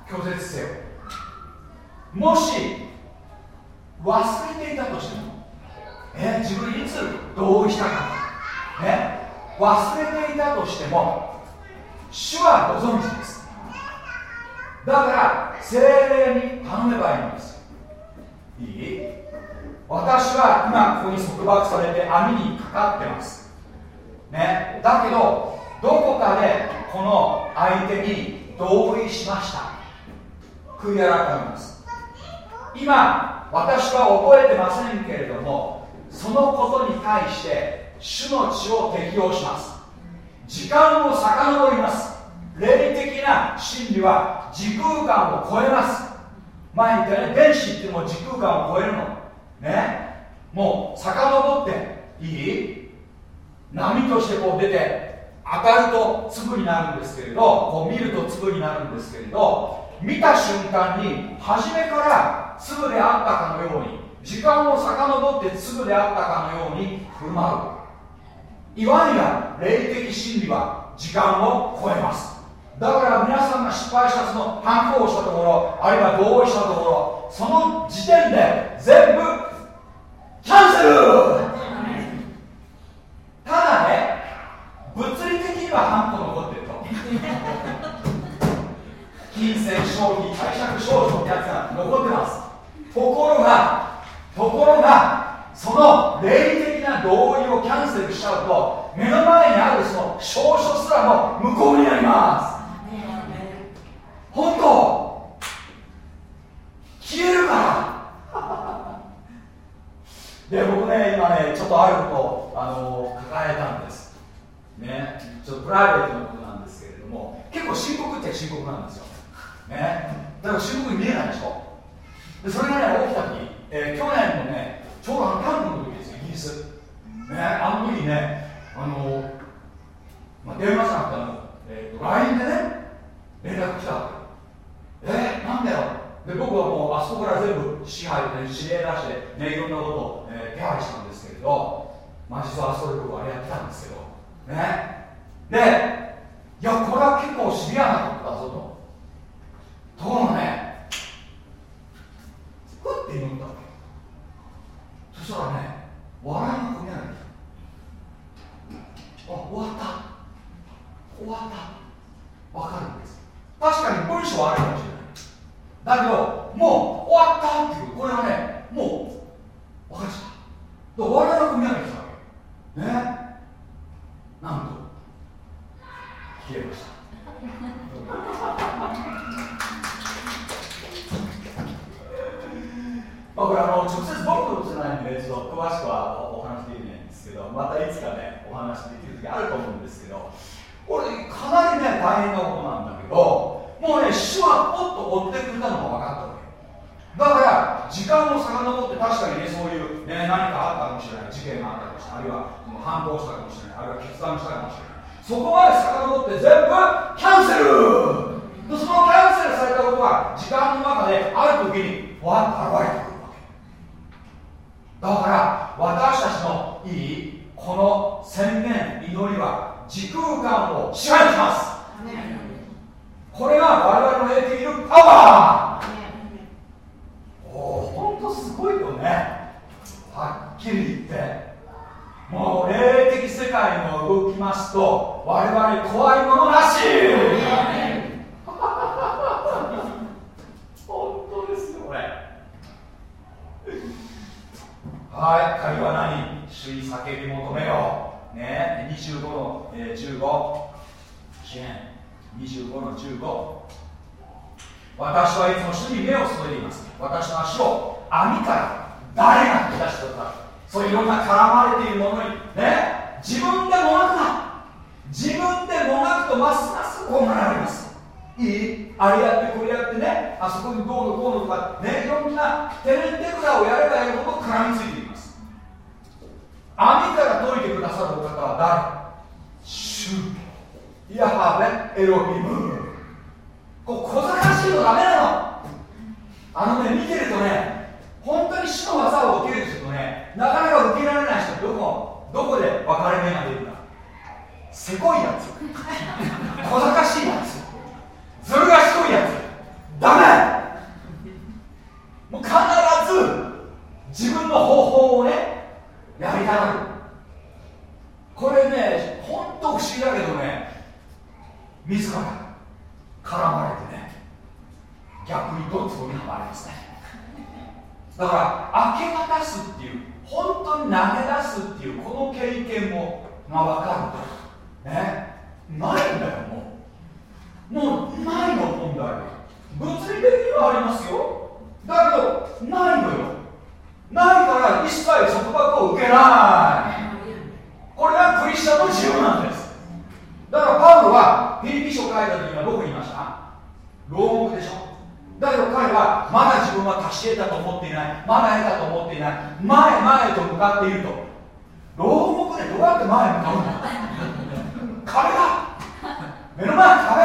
拒絶せよ。もし忘れていたとしてもえ自分いつ同意したか、ね、忘れていたとしても主はご存知です。だから精霊に頼めばいいんです。いい？私は今ここに束縛されて網にかかってます。ねだけどどこかでこの相手に同意しました。悔い改めます。今私は覚えてませんけれどもそのことに対して主の血を適用します。時間を遡ります。霊的な真理は時空間を超えます。前言ったね電子っていうのも時空間を超えるの。ね。もう遡っていい？波としてこう出て当たると粒になるんですけれどこう見ると粒になるんですけれど見た瞬間に初めから粒であったかのように時間を遡って粒であったかのように振る舞う。いわゆる霊的真理は時間を超えます。だから皆さんが失敗したその反抗したところあるいは同意したところその時点で全部キャンセル。ただね物理的にはハンコ残ってると。金銭消費貸借証書ってやつが残ってます。ところがところがその霊的な同意をキャンセルしちゃうと目の前にあるその証書すらも無効になります。本当消えるから。で僕ね今ねちょっとあることあの抱えたんです。ね。ちょっとプライベートなことなんですけれども結構深刻って深刻なんですよ。ね。だから深刻に見えないでしょ。でそれがね起きた時、えー、去年のねちょうどあのキャンプの時ですよイギリス。ねあの時ねあの、まあ、電話じゃなくてあの、えー、LINE でね連絡来たわけ。えー、なんだよ。で僕はもうあそこから全部支配で、ね、指令出してねいろんなことを、えー、手配したんですけれどまあ実はあそこで僕はあれやってたんですけど。ね。でいやこれは結構シビアなことだぞと。ところがねふって祈ったわけ。そしたらね。笑いがこみ上げてあ終わった。終わった。わかるんです。確かに文章はあるかもしれない。だけどもう終わったっていうこれはねもう分かりました。笑いがこみ上げてたわけ。ね。なんと消えました。まあ、これあの直接僕のじゃないんで、ちょっと詳しくはお話できないんですけど、またいつかね、お話できる時あると思うんですけど、これ、かなりね、大変なことなんだけど、もうね、主はポッと追ってくれたのが分かったわけ。だから、時間を遡って確かにね、そういう、ね、何かあったかもしれない、事件があったかもしれない、あるいは反抗したかもしれない、あるいは決断したかもしれない。そこまで遡って全部キャンセルそのキャンセルされたことは時間の中である時にわっと現れてくるだから私たちのいいこの宣言祈りは時空間を支配します。これが我々の得ているパワー。おおほんとすごいよね。はっきり言って。もう霊的世界の動きますと我々怖いものなし本当ですよこれはい鍵は何主に叫び求めよう。ね25の、えー、15支援25の15私はいつも主に目を注いでいます。私の足を網から誰が引き出してくださるそういろんな絡まれているものにね。自分でもがくな。自分でもがくとますますこうなられます。いい？あれやってこれやってね。あそこにどうのこうのとか。ねいろんなテレンテクラをやればやるほど絡みついていきます網から解いてくださるお方は誰？主。ヤハベエロビム。こう小賢しいのダメなの。あのね見てるとね本当に主の技を受ける人とねなかなか受けられない人どこ？どこで分かれ目が出るか。せこいやつ。小賢しいやつ。ずる賢いやつ。ダメ。もう必ず自分の方法をねやりた。がるこれね本当不思議だけどね自ら絡まれてね逆にどっちもにはまれますねだから明け渡すっていう本当に投げ出すっていうこの経験もが分かると。ね。ないんだよもう。もうないの問題物理的にはありますよ。だけどないのよ。ないから一切束縛を受けない。これがクリスチャンの自由なんです。だからパウロはフィリピ書書いた時はどこにいました？牢獄でしょ。だけど彼はまだ自分は達し得たと思っていない。まだ得たと思っていない。前前と向かっていると。牢獄でどうやって前に向かうんだ？壁だ目の前に壁。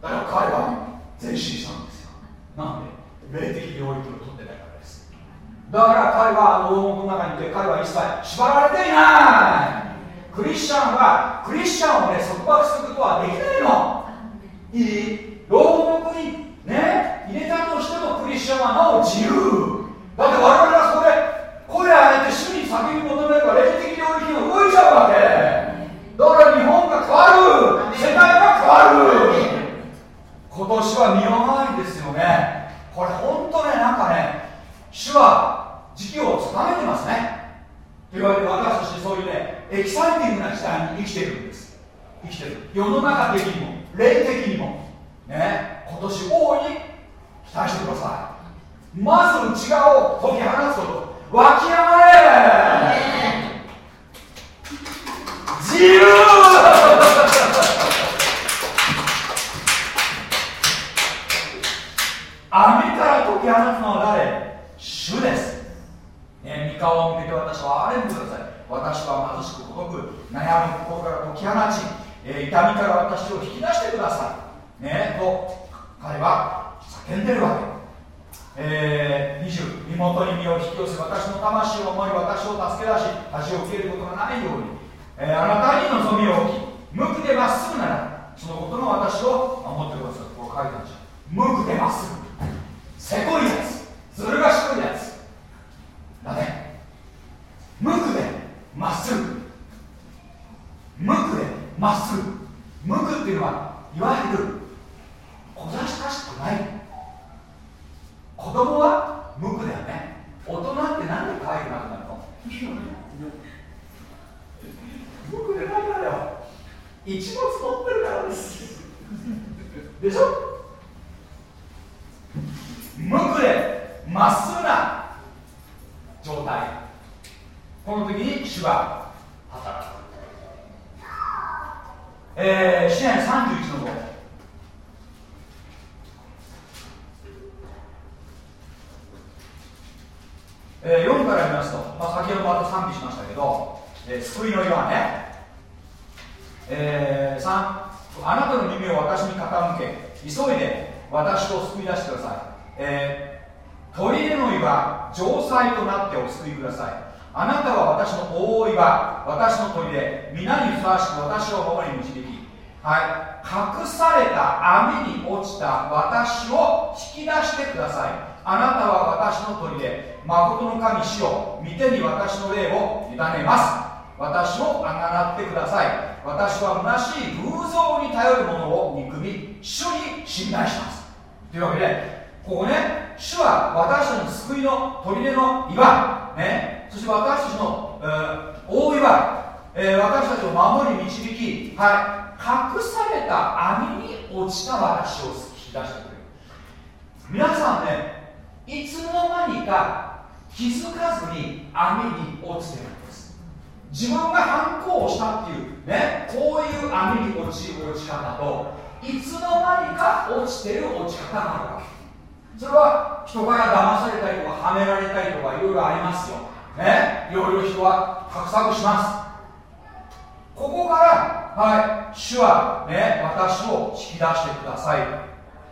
だから彼は前進したんですよ。なんで霊的領域を取ってたからですだから彼は牢獄の中にいて彼は一切縛られていない。クリスチャンはクリスチャンをね束縛することはできないの。いい牢獄にね入れたとしてもクリスチャンはなお自由。だって我々はそこで声上げて主に叫び求めれば霊的領域が動いちゃうわけ。だから日本が変わる。世界が変わる。今年は身の回りですよね。これ本当ねなんかね主は時期を定めてますね。というわけで私たちそういうねエキサイティングな時代に生きてるんです。生きてる。世の中的にも霊的にも。ね。今年大いに期待してください。まず内側を解き放つこと。湧き上がれ自由！網から解き放つのは誰？主です、ね、三河を向けて私は憐れんでください。私は貧しく孤独悩む心から解き放ち、えー、痛みから私を引き出してください。ねと彼は叫んでるわけ、えー、20身元に身を引き寄せ私の魂を思い私を助け出し恥を受けることがないように、えー、あなたに望みを置き無垢でまっすぐならそのことが私を守ってください。こう書いてあるんですよ。無垢でまっすぐ。せこいやつ。ずる賢いやつ。だね。無垢でまっすぐ。無垢でまっすぐ。無垢っていうのはいわゆる小ざしくない。子供は無垢だよね。大人って何で可愛くなくなるの無垢でないからよ。一物持ってるからです。でしょ？無垢でまっすぐな状態。この時に主が働く。えー、支援31の5えー、4から見ますと、まあ、先ほど賛美しましたけど、えー、救いの岩ね、えー、3あなたの耳を私に傾け。急いで私を救い出してください、えー、砦の岩城塞となってお救いください。あなたは私の大岩私の砦皆にふさわしく私を守り導きはい隠された網に落ちた私を引き出してください。あなたは私の砦誠の神死を見てに私の霊を委ねます。私をあがなってください。私は虚しい偶像に頼るものを憎み主に信頼します。というわけでここね主は私たちの救いの砦の岩、ね、そして私たちの、えー、大岩、えー、私たちを守り導き、はい、隠された網に落ちた私を引き出してくれる。皆さんねいつの間にか気づかずに網に落ちてるんです。自分が反抗をしたっていうねこういう網に落ちる落ち方といつの間にか落ちてる落ち方があるわけそれは人から騙されたりとかはめられたりとかいろいろありますよ。ね？いろいろ人は画策します。ここからはい主はね私を引き出してください。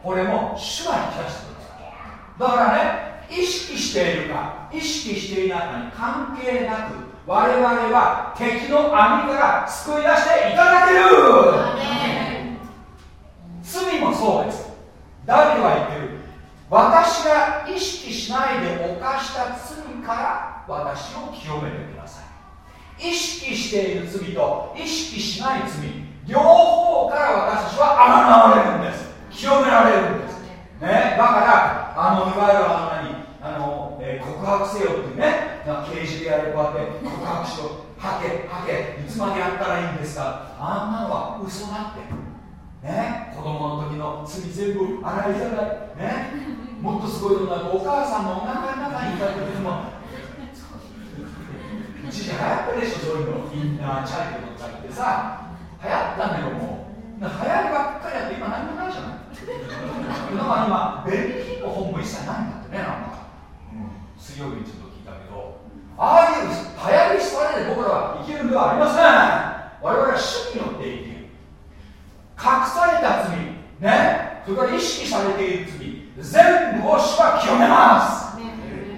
これも主は引き出してください。だからね意識しているか意識していないかに関係なく我々は敵の網から救い出していただける。罪もそうです。ダビデは言ってる私が意識しないで犯した罪から私を清めてください。意識している罪と意識しない罪両方から私たちはあがわれるんです。清められるんです、ね、だからあのいわゆるあの何？あの、えー、告白せよっていうね刑事でやるばって告白しろ。はけはけいつまでやったらいいんですか？あんなのは嘘だって。ね。子供の時の罪全部洗いざらい。ね。もっとすごいのはお母さんのお腹の中にいた時にも一時流行ったでしょそういうのインナーチャイルドとかってさ。流行ったんだよもう。流行りばっかりやって今何もないじゃない。だから今ベビーの本も一切ないんだってねなんか、水曜日にちょっと聞いたけど。ああいう流行り廃れで僕らは生きるんではありません。我々は主によって生きる。隠された罪。ね。それから意識されている罪。全部を主は清めます。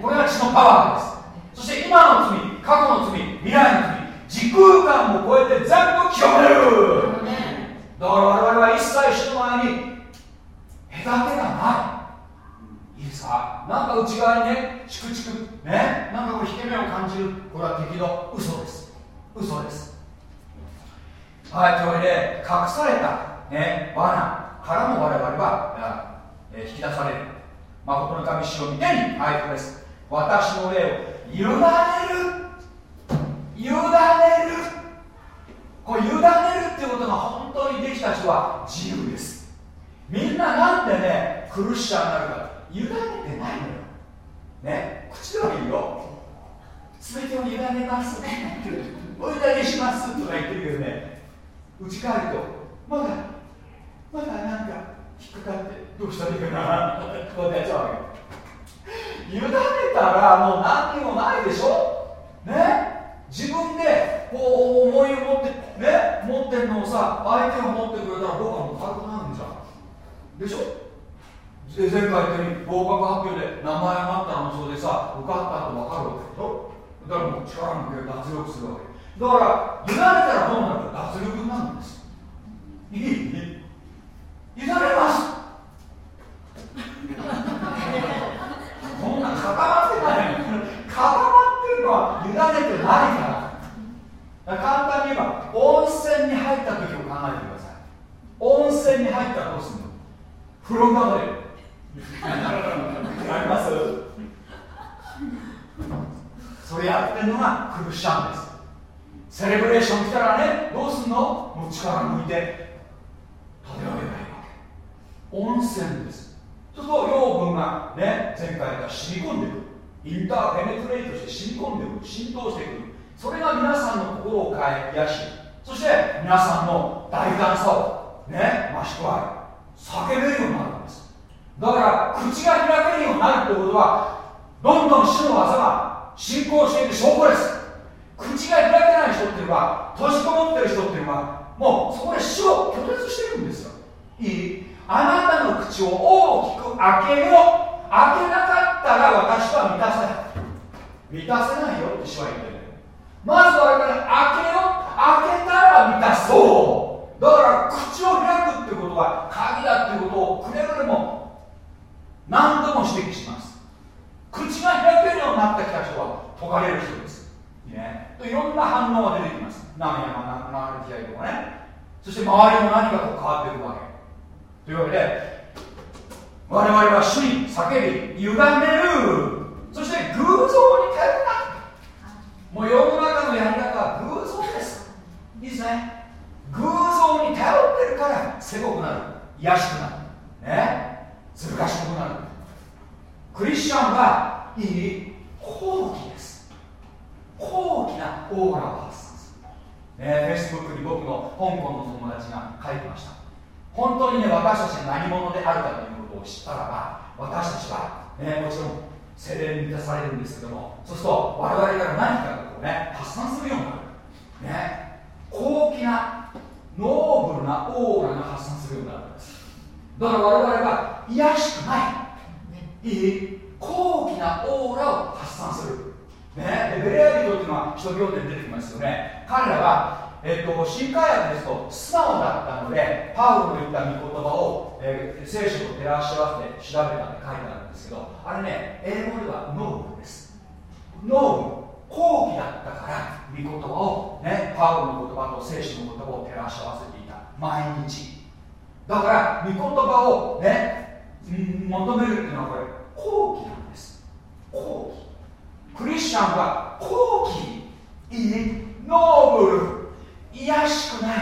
これが血のパワーです。そして今の罪過去の罪未来の罪時空間も超えて全部清める。だから我々は一切主の前に隔てがない。いいですか？なんか内側にねチクチクね？なんかこう引け目を感じる。これは敵の嘘です。嘘です。はいというわけで隠された、ね、罠からも我々は、え引き出される。誠の神主を見てにはいこれです。私の霊を委ねる。委ねる。これ委ねるっていうことが本当にできた人は自由です。みんななんでねクリスチャンになるか委ねてないのよ。ね口ではいいよ。全てを委ねますね。お委ねしますとか言ってるけどね打ち返るとまだまだなんか引っかかってどうしたらいいかな。こうやってやっちゃうわけ。委ねたらもう何にもないでしょ？ね？自分でこう思いを持ってね？持ってるのをさ相手が持ってくれたら僕はもう軽くなるんじゃん。でしょ？前回言ったように合格発表で名前があったのそうでさ受かったと分かるわけでしょ？だからもう力抜け脱力するわけ。だから委ねたらどうなる？か脱力になるんです。いい？委ねます。こんな固まってない固まってるのは委ねてないから簡単に言えば温泉に入った時を考えてください温泉に入ったらどうす。るの風呂の中でやります。それやってるのがクルシャンです。セレブレーション来たらねどうす。んのもう力抜いて立て上げないわけ温泉です。そうすると養分がね前回から染み込んでくる。インターペネトレートして染み込んでくる。浸透してくる。それが皆さんの心を変え癒し。そして皆さんの大胆さをね増し加え叫べるようになるんですだから口が開けるようになるということはどんどん主の技が進行していく。証拠です。口が開けない人っていうのは閉じこもってる人っていうのはもうそこで死を拒絶してるんですよ。いい？あなたの口を大きく開けよう。開けなかったら私は満たせない。満たせないよって主は言ってる。まず我々開けよ開けたら満たそう。だから口を開くってことは鍵だってことをくれぐれも何度も指摘します。口が開けるようになってきた人は解かれる人です。ね、いろんな反応が出てきます。涙が流れてきたりとかね。そして周りも何かと変わっていくわけ。というわけで我々は主に叫び委ねる。そして偶像に頼るなもう世の中のやり方は偶像です。いいですね。偶像に頼ってるからせこくなる。卑しくなる。ね。ずる賢くなる。クリスチャンはいい。好奇です。高貴なオーラを発する、ね、Facebook に僕の香港の友達が書いてました。本当にね私たちが何者であるかということを知ったらば私たちは、ね、もちろん精霊に満たされるんですけどもそうすると我々から何かがこうね発散するようになるね高貴なノーブルなオーラが発散する。ようになるんですだから我々は卑しくないいい高貴なオーラを発散する。ね、ベレア人っていうのは使徒行伝出てきますよね。彼らは、えっと、新海薬ですと素直だったのでパウロの言った御言葉を、えー、聖書と照らし合わせて調べたって書いてあるんですけどあれね英語ではノーブルです。noble 高貴だったから御言葉をねパウロの言葉と聖書の言葉を照らし合わせていた。毎日。だから御言葉をね求めるっていうのはこれ高貴なんです。高貴。クリスチャンは高貴いい noble 卑しくない。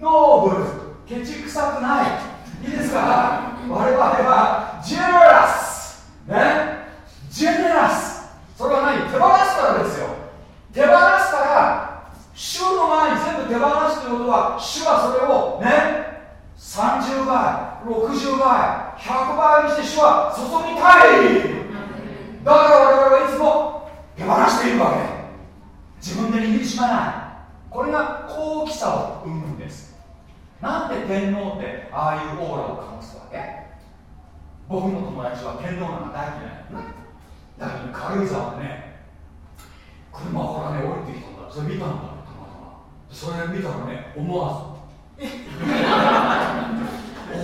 noble。ケチくさくない。いいですか？我々は generous。ね？ジェネラス。それは何？手放すからですよ。手放すから主の前に全部手放すということは主はそれをね？30倍60倍100倍にして主は注ぎたい。だから我々はいつも手放しているわけ。自分で握りしまない。これが好奇さを生むんです。なんで天皇ってああいうオーラを醸すわけ？僕の友達は天皇なんか大嫌いなのね。だけど軽井沢でね車からね降りてきたんだ。それ見たんだたまたま。それ見たらね思わずえ [LAUGHS] 俺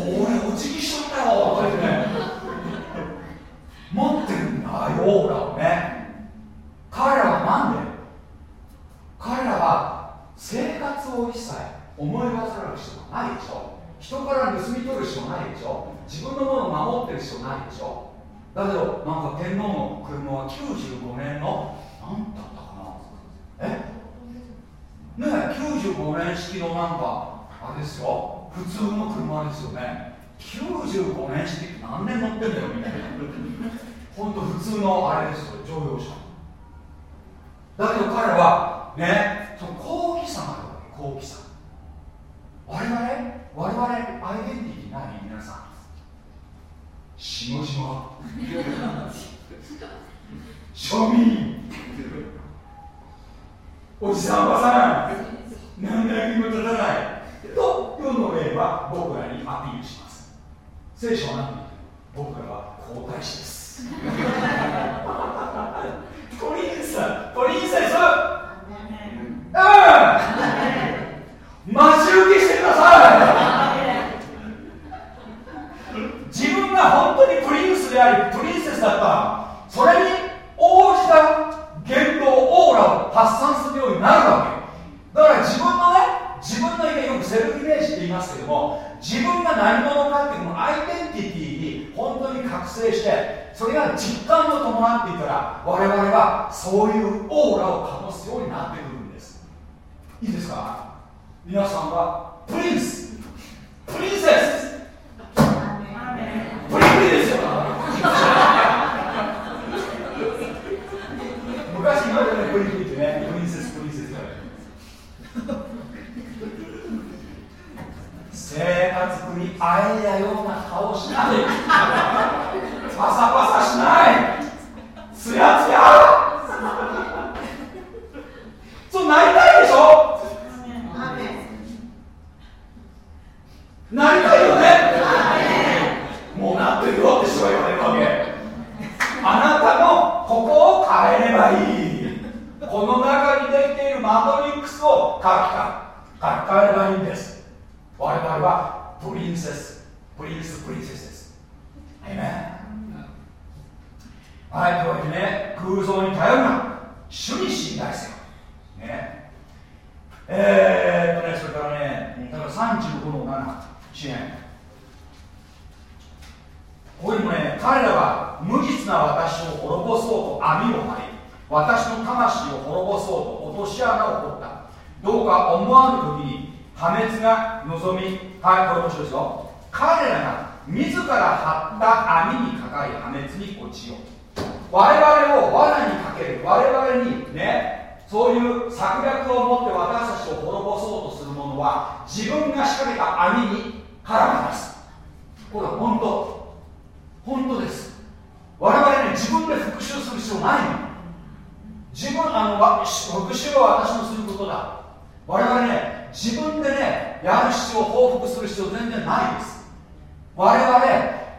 お辞儀しちゃったよ。ってね。持ってるんだああいうオーラをね。彼らは何で？彼らは生活を一切思い忘れる必要がないでしょ。人から盗み取る必要ないでしょ。自分のものを守ってる必要ないでしょ。だけどなんか天皇の車は95年の何だったかな。え？ねえ95年式のなんかあれですよ。普通の車ですよね。95年式って何年乗ってんだよみたいな。本当普通のあれですよ乗用車。だけど彼はねその好奇さがあるわけ好奇さ。我々我々アイデンティティ何皆さん。しもしも庶民。おじさんおばさん何の役にも立たない。と世の霊は僕らにアピールします。聖書は何て言って僕らは皇太子です。プリンスプリンセス待ち受けしてください自分が本当にプリンスでありプリンセスだった。それに応じた言動オーラを発散するようになるわけ。だから自分のね自分の意見よくセルフイメージって言いますけども自分が何者かっていうのアイデンティティに本当に覚醒してそれが実感を伴っていたら我々はそういうオーラを醸すようになってく。るいいですか？皆さんはプリンス。プリンセス。プリプリですよ。昔言われたねプリプリってねプリンセスプリンセス生活にあえやような顔しない。パサパサしない。ツヤツヤ。そうなりたいでしょ？なりたいよね。もうなってるよって人が言われるわけあなたのここを変えればいい。この中にできているマトリックスを書きか書き換えればいいんです。我々はプリンセス。プリンスプリンセスです。えめはいというわけでね。空想に頼るな。主に信頼せよ。ね。えー、っとねそれからねだから35の7支援ここにもね彼らは無実な私を滅ぼそうと網を張り私の魂を滅ぼそうと落とし穴を掘った。どうか思わぬ時に破滅が望みはいこれ面白いですよ。彼らが自ら張った網にかかり破滅に落ちよう。我々を罠にかける我々にねそういう策略を持って私たちを滅ぼそうとする者は自分が仕掛けた網に絡みます。これは本当。本当です。我々ね自分で復讐する必要ないの。自分あの復讐は私のすることだ。我々ね自分でねやる必要報復する必要全然ないです。我々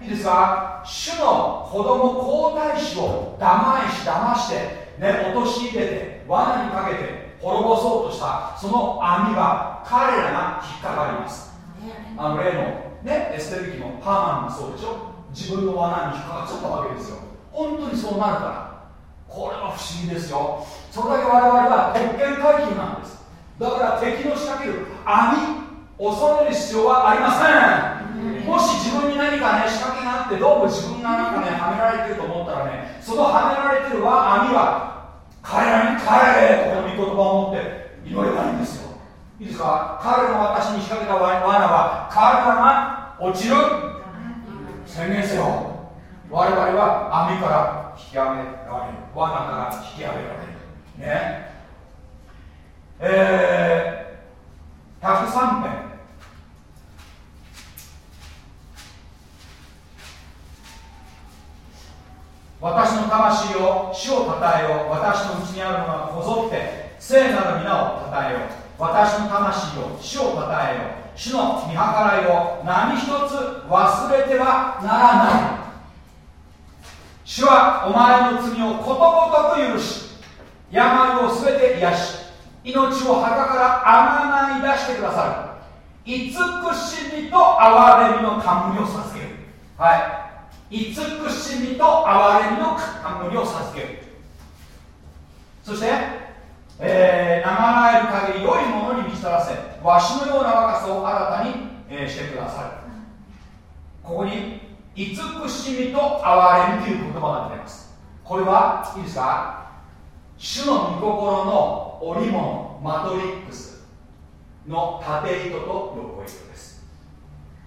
いいですか？主の子供皇太子を騙し騙してね陥れて罠にかけて滅ぼそうとしたその網は彼らが引っかかります。あの例のねエステル記のハーマンもそうでしょ？自分の罠に引っかかっちゃったわけですよ。本当にそうなるから。これは不思議ですよ。それだけ我々は特権階級なんです。だから敵の仕掛ける網恐れる必要はありません。もし自分に何かね仕掛けがあってどうも自分がなんかねはめられてると思ったらねそのはめられてる網は彼らに帰れとこの御言葉を持って祈ればいいんですよいいですか？彼が私に仕掛けた罠は彼らが落ちる。宣言せよ。我々は網から引き上げられる。罠から引き上げられる。ね。えー、103編私の魂を死をたたえよう。私のうちにあるものはこぞって聖なる皆をたたえよう。私の魂を死をたたえよう。主の見計らいを何一つ忘れてはならない。主はお前の罪をことごとく許し病をすべて癒し命を墓からあがない出してくださる。慈しみと憐れみの冠を授ける。はい。慈しみと憐れみの冠を授ける。そして、えー、長らえる限り良いものに満ちたらせわしのような若さを新たに、えー、してくださる。ここに慈しみと憐れみという言葉が出てます。これはいいですか？主の御心の織物マトリックスの縦糸と横糸です。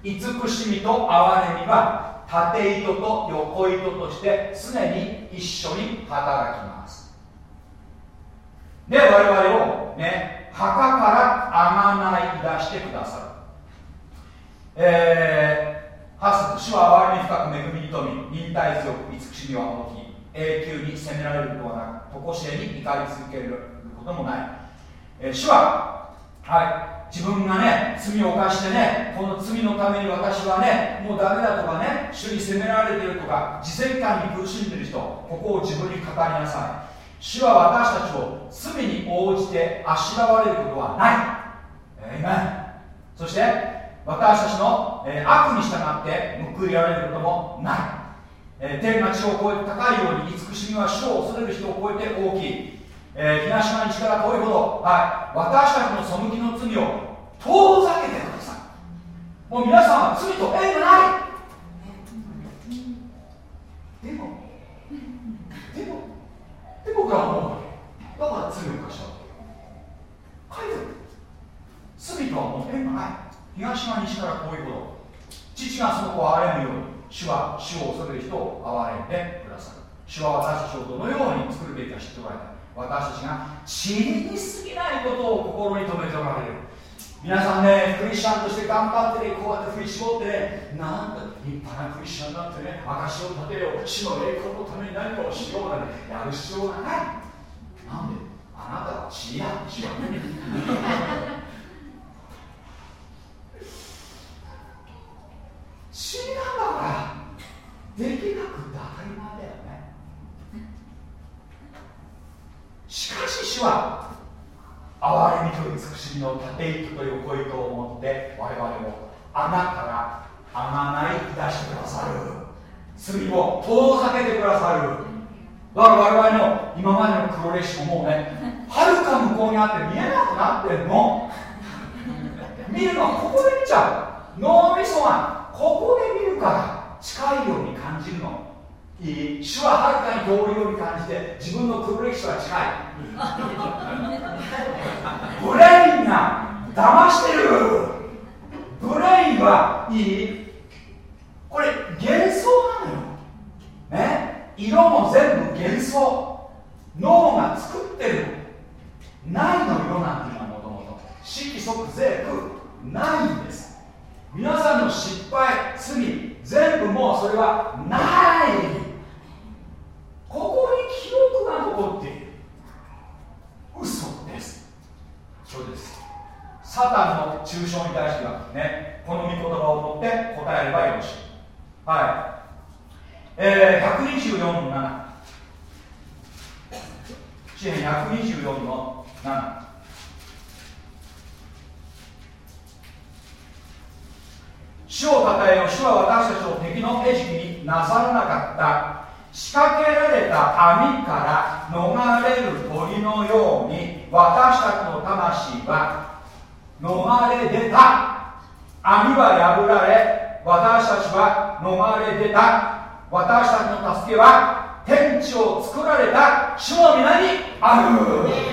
慈しみと憐れみは縦糸と横糸として常に一緒に働きます。で我々をね墓からあがない出してくださる。えー、ハス主は憐れみ深く恵みに富み忍耐強く慈しみは大きい永久に責められることはなく常しえに怒り続けることもない、えー、主ははい自分がね罪を犯してねこの罪のために私はねもうダメだとかね主に責められているとか自責感に苦しんでいる人ここを自分に語りなさい。主は私たちを罪に応じてあしらわれることはない。えいめそして私たちの、えー、悪に従って報いられることもない、えー、天が地を超えて高いように慈しみは主を恐れる人を超えて大きい。えー、東側西から遠いほど、はい、私たちの背きの罪を遠ざけてください。もう皆さんは罪と縁がないでもでもで僕らは思うだから罪を犯したわけ書いてる罪とはもう縁がない東側西からこういうこと父がその子を憐れむように主は主を恐れる人を憐れんでくださる主は私たちをどのように作るべきか知っておられた私たちが死に過ぎないことを心に留めておられる皆さんねクリスチャンとして頑張ってねこうやって振り絞ってねなんだ立派なクリスチャンになってね証を立てよう死の栄光のために何かをしようなんてやる必要がない。なんであなたは血や血は血なんだからできなくて当たり前だよね。しかし主は憐れみと慈しみの縦糸と横糸を持って我々を穴から穴ない出してくださる。罪を遠ざけてくださる。だから我々の今までの黒歴史ももうねはるか向こうにあって見えなくなってんの。見るのはここで見ちゃう。脳みそがここで見るから近いように感じるの。いい。主ははるかに遠いように感じて自分の黒歴史は近い。[LAUGHS] ブレインが騙してる。ブレインはいい。これ幻想なのよ。ね？色も全部幻想。脳が作ってる。ないの色なんていうのはもともと。色即税空ないんです。皆さんの失敗罪全部もうそれはないここに記憶が残っている。嘘です。そうです。サタンの抽象に対してはねこの御言葉を持って答えればよろしい。はい。えー、124の7支援124の7主をたたえよ。主は私たちを敵の餌食になさらなかった。仕掛けられた網から逃れる鳥のように私たちの魂は逃れ出た。網は破られ私たちは逃れ出た。私たちの助けは天地を作られた。主の皆にある。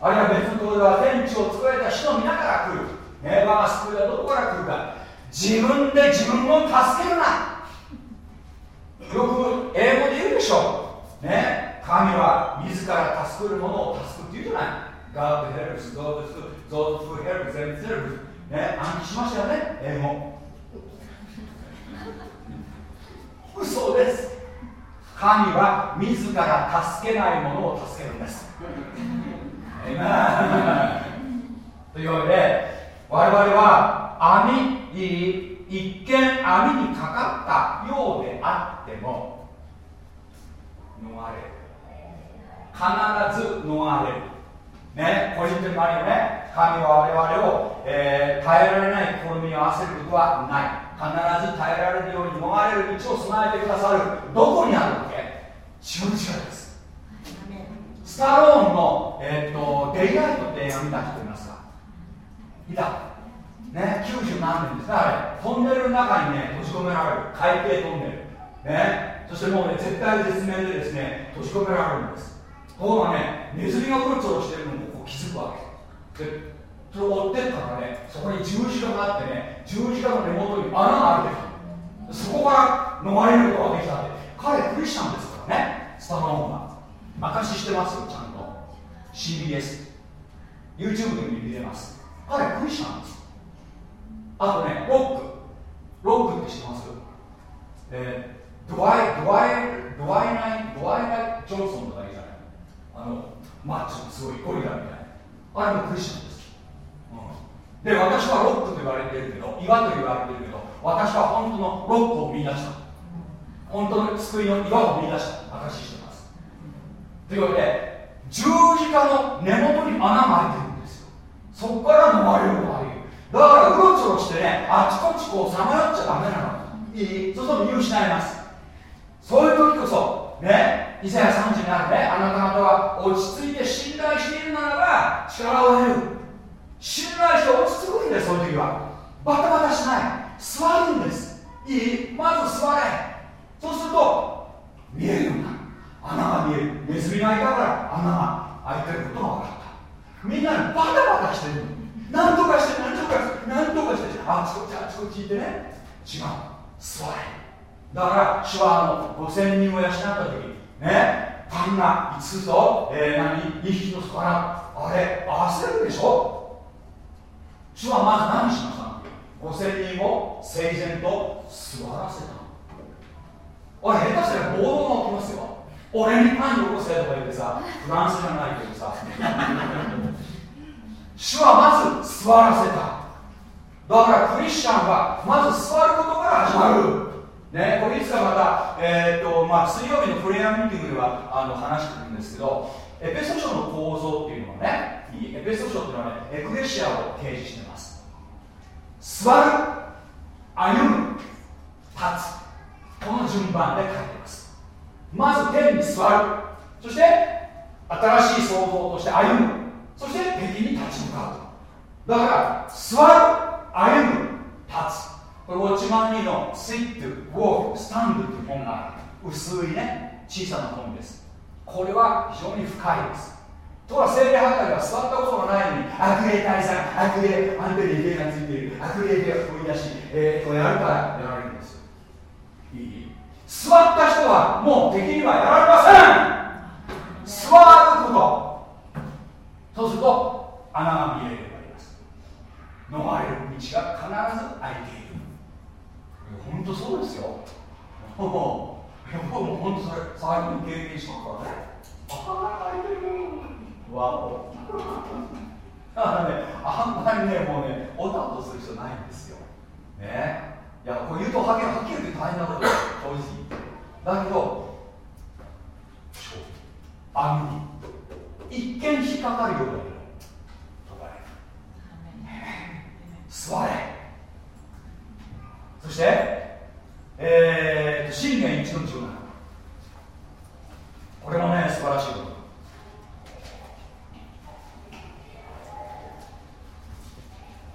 あるいは別のところでは天地を作られた死の皆から来る、ね、我が救いはどこから来るか。自分で自分を助けるな。よく英語で言うでしょう。ね。神は自ら助けるものを助くって言うじゃない。God helps those, who help themselves ね。暗記しましたよね英語。[LAUGHS] 嘘です。神は自ら助けないものを助けるんです。というわけで我々は網一見網にかかったようであっても逃れる必ず逃れるねコリントにもあるよね。神は我々を、えー、耐えられない試みに合わせることはない。必ず耐えられるように逃れる道を備えてくださる。どこにあるわけ？十字架です。スタローンの、えーと、デイライトって映画見た人いますか？いたね90何年ですねあれ。トンネルの中にね閉じ込められる。海底トンネル。ね。そしてもうね絶対絶命でですね閉じ込められるんです。ところがねネズミがうろちょろしてるのもこう気づくわけ。でそれを追ってったらねそこに十字架があってね十字架の根元に穴が開いてるそこから逃れることができたって彼クリスチャンですからねスタローンが証ししてますよちゃんと。CBS YouTube で見れます。彼クリスチャンです。あとねロック。ロックって知ってます？えー、ドワイドワイドワイナイドワイナイ・ジョンソンとかいいじゃない？あのマッチのすごいゴリラみたいな。あれもクリスチャンです。うん。で私はロックと言われてるけど岩と言われてるけど私は本当のロックを見出した。本当の救いの岩を見出した。証ししてます。というわけで十字架の根元に穴が開いてるんですよ。そこから逃れるのがいいだからうろちょろしてねあちこちこうさまよっちゃダメなの。いい。そうすると見失います。そういう時こそねイザヤ30にあるねあなた方は落ち着いて信頼しているならば力を得る。信頼して落ち着くんですそういう時は。バタバタしない。座るんです。いい。まず座れ。そうすると見えるようになる。穴が見える。ネズミがいたから穴が開いてることが分かった。みんなバタバタしてるの。何とかして何とかして何とかして。あっちこっちあっちこっち行ってね。違う座れ。だから手話の5000人を養った時ねパンが5つと、えー、何2匹の魚あれ焦るでしょ？主はまず何しました5000人を整然と座らせた。俺下手したら暴動が起きますよ。俺にパンよこせとか言ってさフランスじゃないけどさ。主はまず座らせた。だからクリスチャンはまず座ることから始まる。ね、これいつかまた、えーとまあ、水曜日のプレイヤーミーティングではあの話してるんですけどエペソ書の構造っていうのはねエペソ書っていうのはねエクレシアを提示してます。座る歩む立つ。この順番で書いてます。まず天に座る。そして新しい創造として歩む。そして敵に立ち向かう。だから座る歩む立つ。これウォッチマンにの sit, walk, stand という本がある。薄いね小さな本です。これは非常に深いです。ところが精霊発会は座ったことがないのに悪霊退散悪霊あんたに霊がついている。悪霊で追い出し、えー、とやるからやられるんです。いい？座った人はもう敵にはやられません。座ること。そうすると穴が見えるようになります。逃れる道が必ず開いている。本当そうですよ。僕も本当それ最近経験したからねああ開いてるわお。だからねあんまりねもうねおたおとする人ないんですよ。ね。いやこう言うとはっきりはっきり言って大変なことです正直だけどあの一見引っかかるよ。うだけど座れ。そしてえー、信玄一の17これもね素晴らしいこと。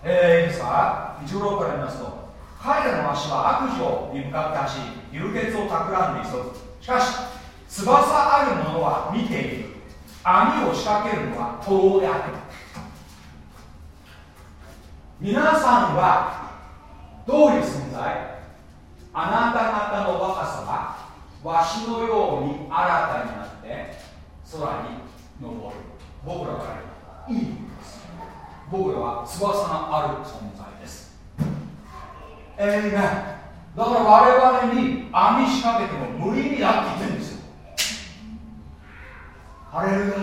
えー、いいですか？16から見ますと彼らの足は悪女に向かって走り流血を企んで急ぐ。しかし翼ある者は見ている。網を仕掛けるのは徒労である皆さんはどういう存在？あなた方の若さはわしのように新たになって空に昇る。僕らからいいです。僕らは翼のある存在です。ええー、ねだから我々に網仕掛けても無意味だって言ってるんですよ。ハレルヤ。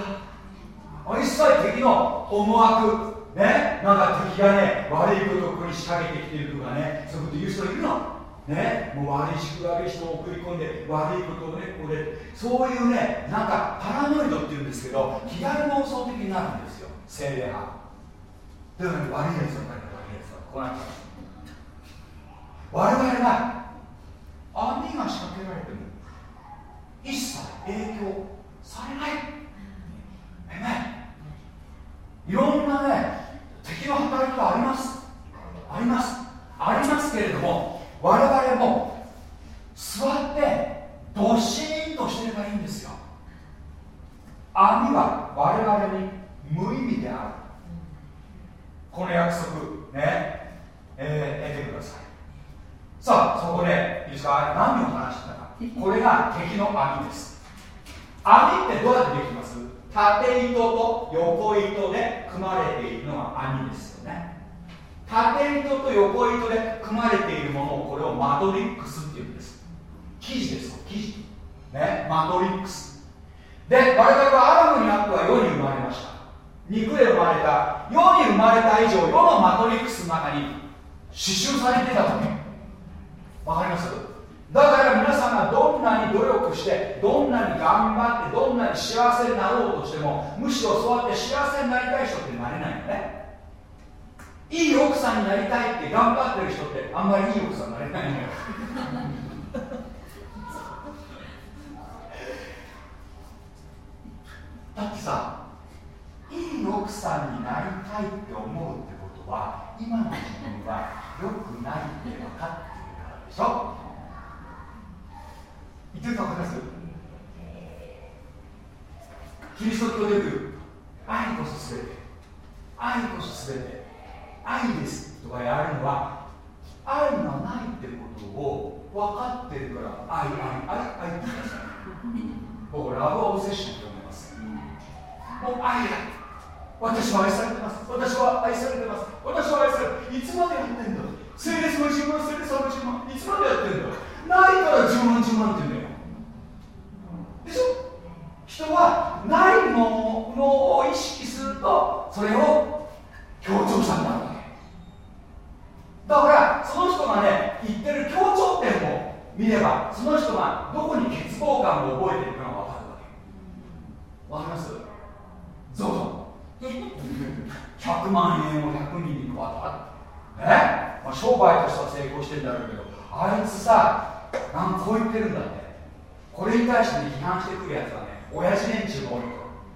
一切敵の思惑ねなんか敵がね悪いことをここに仕掛けてきているとかねそういうこと言う人いるの？ね？もう悪いし悪い人を送り込んで悪いことをねこれそういうねなんかパラノイドっていうんですけど被害妄想的になるんですよ。精霊派。だから、ね、悪いやつは悪いやつはこうなって我々が網が仕掛けられても一切影響されない。いろんなね敵の働きはあります。あります。ありますけれども我々も座ってどしんとしてればいいんですよ。網は我々に無意味である。この約束ね、えー、得てください。さあそこでいいですか何を話したか。これが敵の網です。網ってどうやってできます？縦糸と横糸で組まれているのが網ですよね。縦糸と横糸で組まれているものをこれをマトリックスっていうんです。生地です生地ねマトリックス。で我々はアダムにあっては世に生まれました。肉で生まれた世に生まれた以上世のマトリックスの中に刺繍されてたわけわかります？だから皆さんがどんなに努力してどんなに頑張ってどんなに幸せになろうとしてもむしろそうやって幸せになりたい人ってなれないよね。いい奥さんになりたいって頑張ってる人ってあんまりいい奥さんになれないのよ。だってさいい奥さんになりたいって思うってことは今の自分は良くないって分かってるからでしょ。言ってるか分かります。キリスト教で言う愛こそ全て愛こそ全て愛ですとかやるのは愛がないってことを分かってるから愛愛愛愛ってください僕ラブオブセッションって思います。もう愛だ。私は愛されてます。私は愛されてます。私は愛されていつまでやってんだ聖霊の自分聖霊の自分いつまでやってんだないから自慢自慢って言うんだよ。人はないものを意識するとそれを強調したくなるわけだからその人がね言ってる強調点を見ればその人がどこに欠乏感を覚えているかが分かるわけ。わかります？ゾゾ100万円を100人に配ったね、まあ、商売としては成功してるんだろうけどあいつさなんこう言ってるんだってこれに対して、ね、批判してくるやつはね親父連中が多いと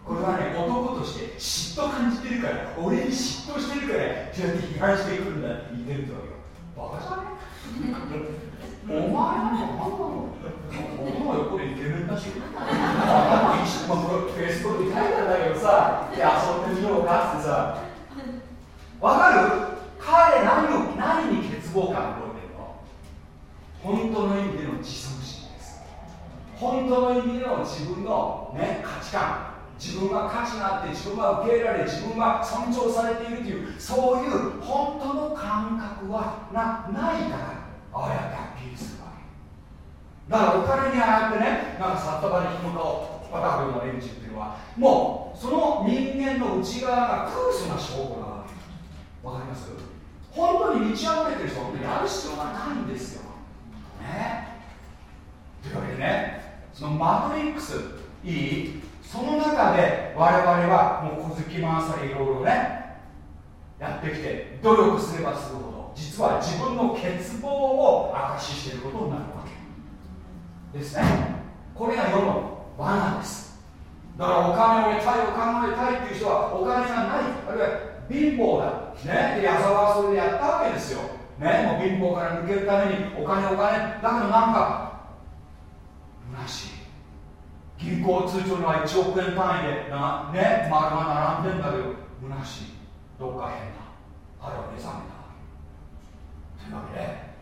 これはね男として嫉妬感じてるから俺に嫉妬してるからそうやって批判してくるんだって言ってるとよ。バカじゃね？お前なんか何なの僕の横でイケメンだし。フェイスブックに書いたんだけどさで遊んでみようかってさ。わかる？彼何を何に欠乏感を覚えてるの？本当の意味での自尊本当の意味での自分の、ね、価値観。自分は価値があって自分は受け入れられ自分は尊重されているというそういう本当の感覚はなないからああやってはっきりするわけ。だからお金にああやってねなんかさった場に紐とパタフような連中っていうのはもうその人間の内側が空想な証拠なわけ。わかります？本当に満ち溢れてる人はやる必要がないんですよ。ね？というわけでねそのマトリックスいいその中で我々はもう小突き回されいろいろねやってきて努力すればするほど実は自分の欠乏を証ししていることになるわけ。ですね。これが世の罠です。だからお金を得たいお金を得たいっていう人はお金がないあるいは貧乏だ。ね。で矢沢はそれでやったわけですよ。ね。もう貧乏から抜けるためにお金お金。だけどなんか虚し銀行通帳には1億円単位でな、ね、丸が並んでんだけど虚しどっか変だあれは目覚めた。というわけで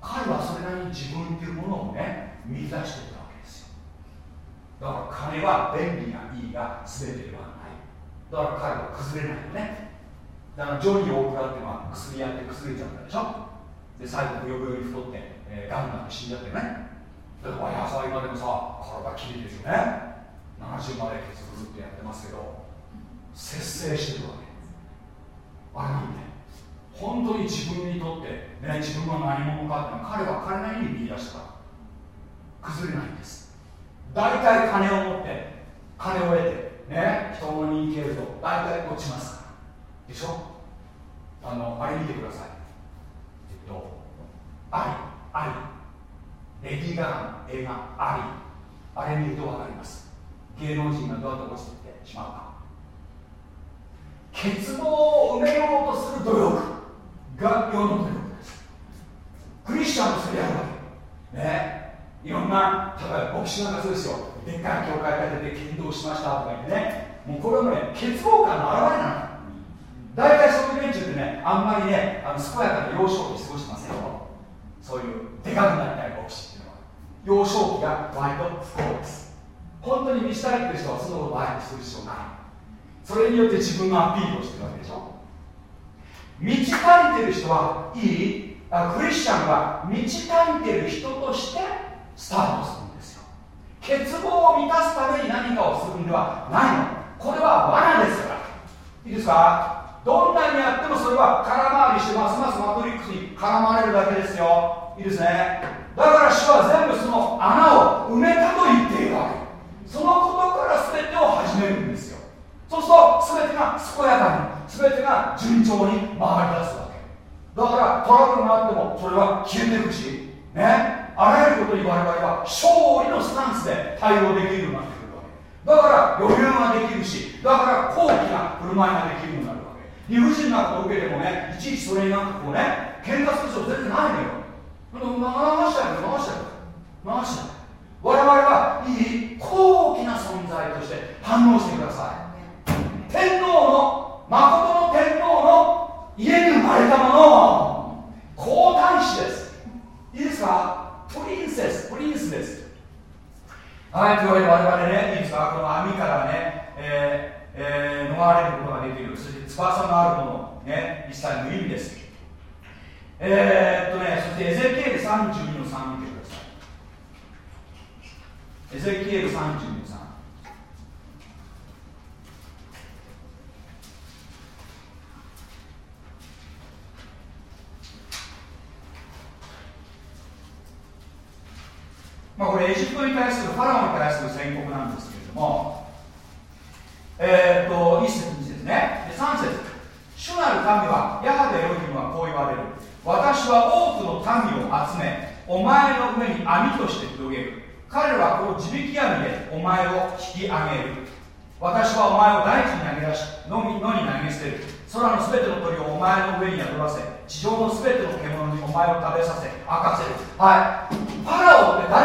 彼はそれなりに自分っていうものをね見出していたわけですよ。だから金は便利ないいが全てではない。だから彼は崩れないよね。だからジョニー・オークラっていうのは薬やって崩れちゃったでしょ。で最後ブヨブヨに太って、えー、ガンガン死んじゃってね。だから野菜までもさ体きれいですよね。70まで血ずってやってますけど節制してるわけ。あれなんで本当に自分にとって、ね、自分は何者かってのは彼は彼なりに見出した。崩れないんです。大体金を持って金を得てね人の人気得ると大体落ちますでしょ？あのあれ見てください。えっとありありレディー・ガガの映画「アリ」あれ見ると分かります。芸能人がどうやって落ちていってしまうか。欠乏を埋めようとする努力が世の努力です。クリスチャンとそれやるわけ。ね。いろんな例えば牧師なんかそうですよ。でっかい教会建てて剣道しましたとか言ってね。もうこれもね欠乏感の表れなの。大体そういう連中ってねあんまりねあの健やかな幼少期過ごしてませんよ。そういうでかくなりたい牧師。幼少期が割と不幸です。本当に満ちたいっていう人はそのことをあえてする必要ない。それによって自分のアピールをしてるわけでしょ。満ち足りてる人はいい。あクリスチャンは満ち足りてる人としてスタートするんですよ。欠乏を満たすために何かをするんではないの。これは罠ですから。いいですか？どんなにやってもそれは空回りしてますますマトリックスに絡まれるだけですよ。いいですね。だから主は全部その穴を埋めたと言っているわけ。そのことから全てを始めるんですよ。そうすると全てが健やかに全てが順調に回り出すわけ。だからトラブルがあってもそれは消えていくしね。あらゆることに我々は勝利のスタンスで対応できるようになってくるわけ。だから余裕ができるしだから高貴な振る舞いができるようになるわけ。理不尽なことを受けてもねいちいちそれになんかこうね喧嘩する必要全然ないのよ。流したよ流したよ。流したよ。我々はいい高貴な存在として反応してください。天皇の誠の天皇の家に生まれたもの皇太子です。いいですか？プリンセス。プリンスです。はいというわけで我々ねいいですか？この網からね、えーえー、逃れることができる。そして翼のあるものね一切無意味です。えー、っとね、そしてエゼキエル32の3見てください。エゼキエル32の3。まあ、これエジプトに対するファラオに対する宣告なんですけれども、えー、っと1節2節ねで3節主なる神はヤハベエロヒムはこう言われる。私は多くの民を集めお前の上に網として広げる。彼はこの地引き網でお前を引き上げる。私はお前を大地に投げ出し野に野に投げ捨てる。空のすべての鳥をお前の上に宿らせ地上のすべての獣にお前を食べさせ明かせる。はい。ファラオって誰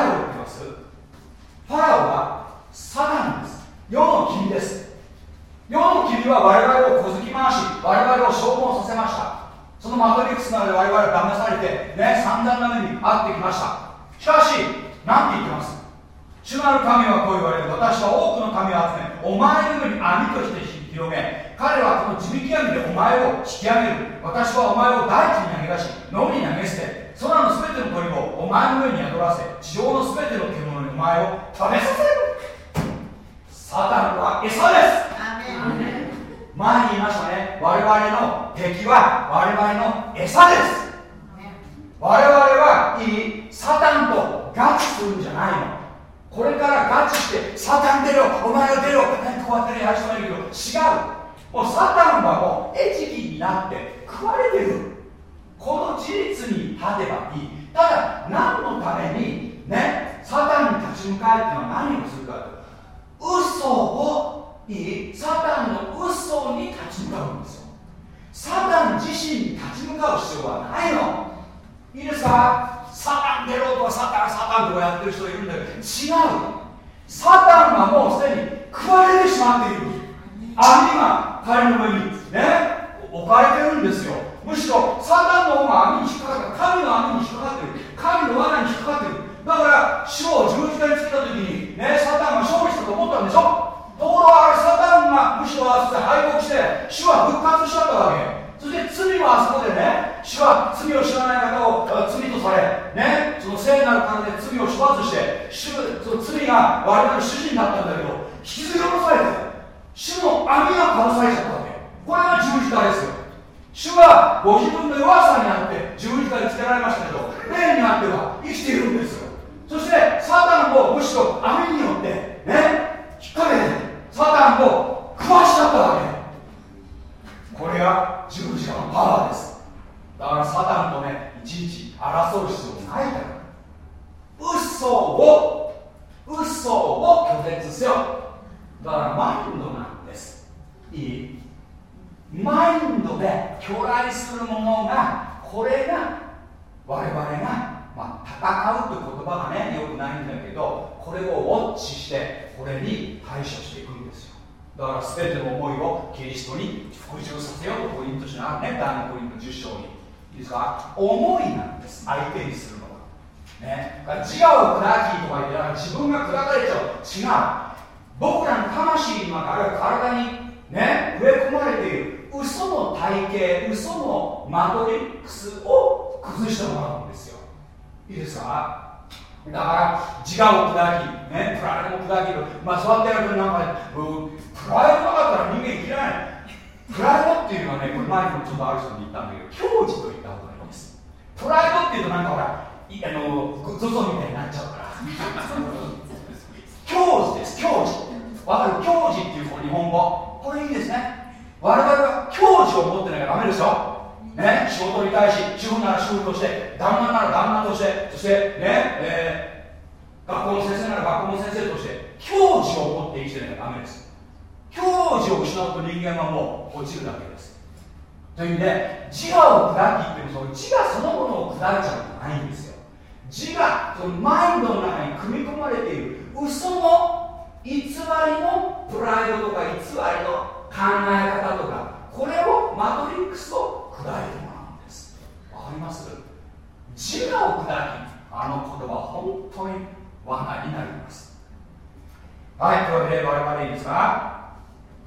でいいですか？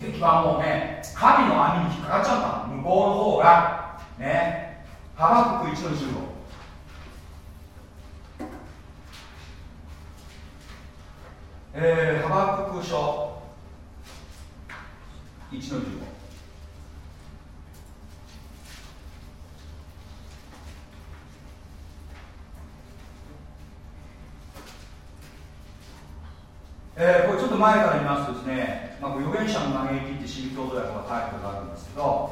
敵はもうね神の網に引っかかっちゃった向こうの方が。ね。ハバクク1の15えー、ハバクク書。1の15えー、これちょっと前から見ますとですね、まあ、預言者の嘆きって新教徒訳のタイトルがあるんですけど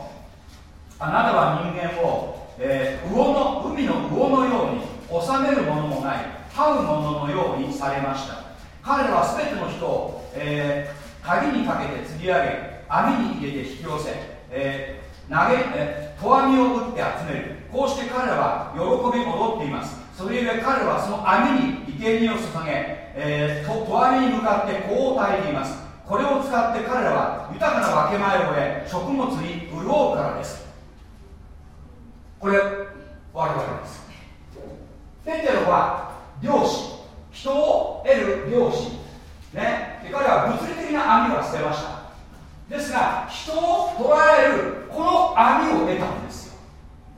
あなたは人間を、えー、魚の海の魚のように収めるものもない這うもののようにされました。彼らは全ての人を、えー、鍵にかけて釣り上げ網に入れて引き寄せ、えー、投げ、えー、投網を打って集める。こうして彼らは喜び踊っています。それゆえ彼はその網に生贄を捧げえー、と網に向かってこう耐えています。これを使って彼らは豊かな分け前を得食物に潤うからです。これ我々です。ペテロは漁師。人を得る漁師。ね。で彼は物理的な網は捨てました。ですが人を捕らえるこの網を得たんですよ。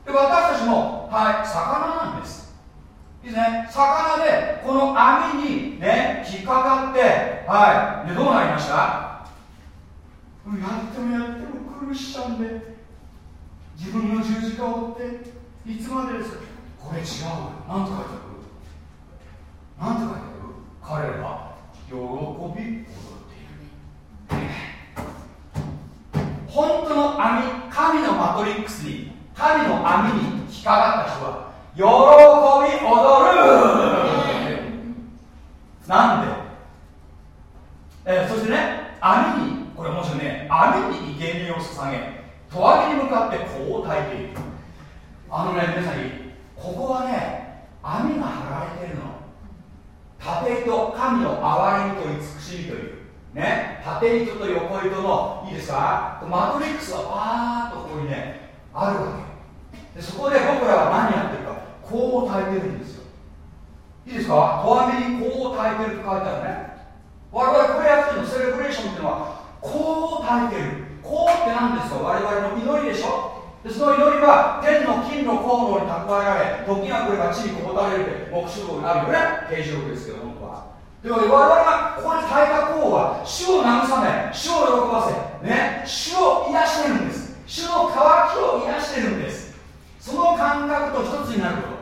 で私たちもはい魚なんです。いいですね魚でこの網にね引っかかってはい。でどうなりました？やってもやっても苦しちゃうんで自分の十字架を追っていつまでですか？これ違う何て書いてある？何て書いてある？彼らは喜び踊っている。本当の網神のマトリックスに神の網に引っかかった人は喜び踊る。なんで、えー、そしてね網にこれ面白いね。網に生贄を捧げと網に向かってこう炊いている。あのね皆さんにここはね網が張られてるの。縦糸神の憐れみと慈しみという。ね縦糸と横糸のいいですか？マトリックスがバーッとここにねあるわけ。でそこで僕らは何やってるか。こう炊いてるんですよ。いいですか？とわみにこう炊いてるって書いてあるね。我々これやってるのセレブレーションっていうのはこう炊いてる。こうって何ですか我々の祈りでしょ？でその祈りは天の金の航路に蓄えられ時が来れば地にこぼたれるって黙示録にあるよね。刑事録ですけど本当は。で我々がここで耐えた功は主を慰め主を喜ばせね主を癒してるんです。主の渇きを癒してるんです。その感覚と一つになること。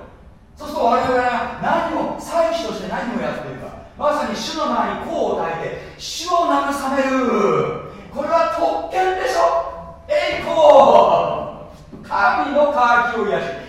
そうすると我々は何を祭司として何をやっているか。まさに主の前に功を抱いて主を慰める。これは特権でしょ。栄光。神の渇きを癒し。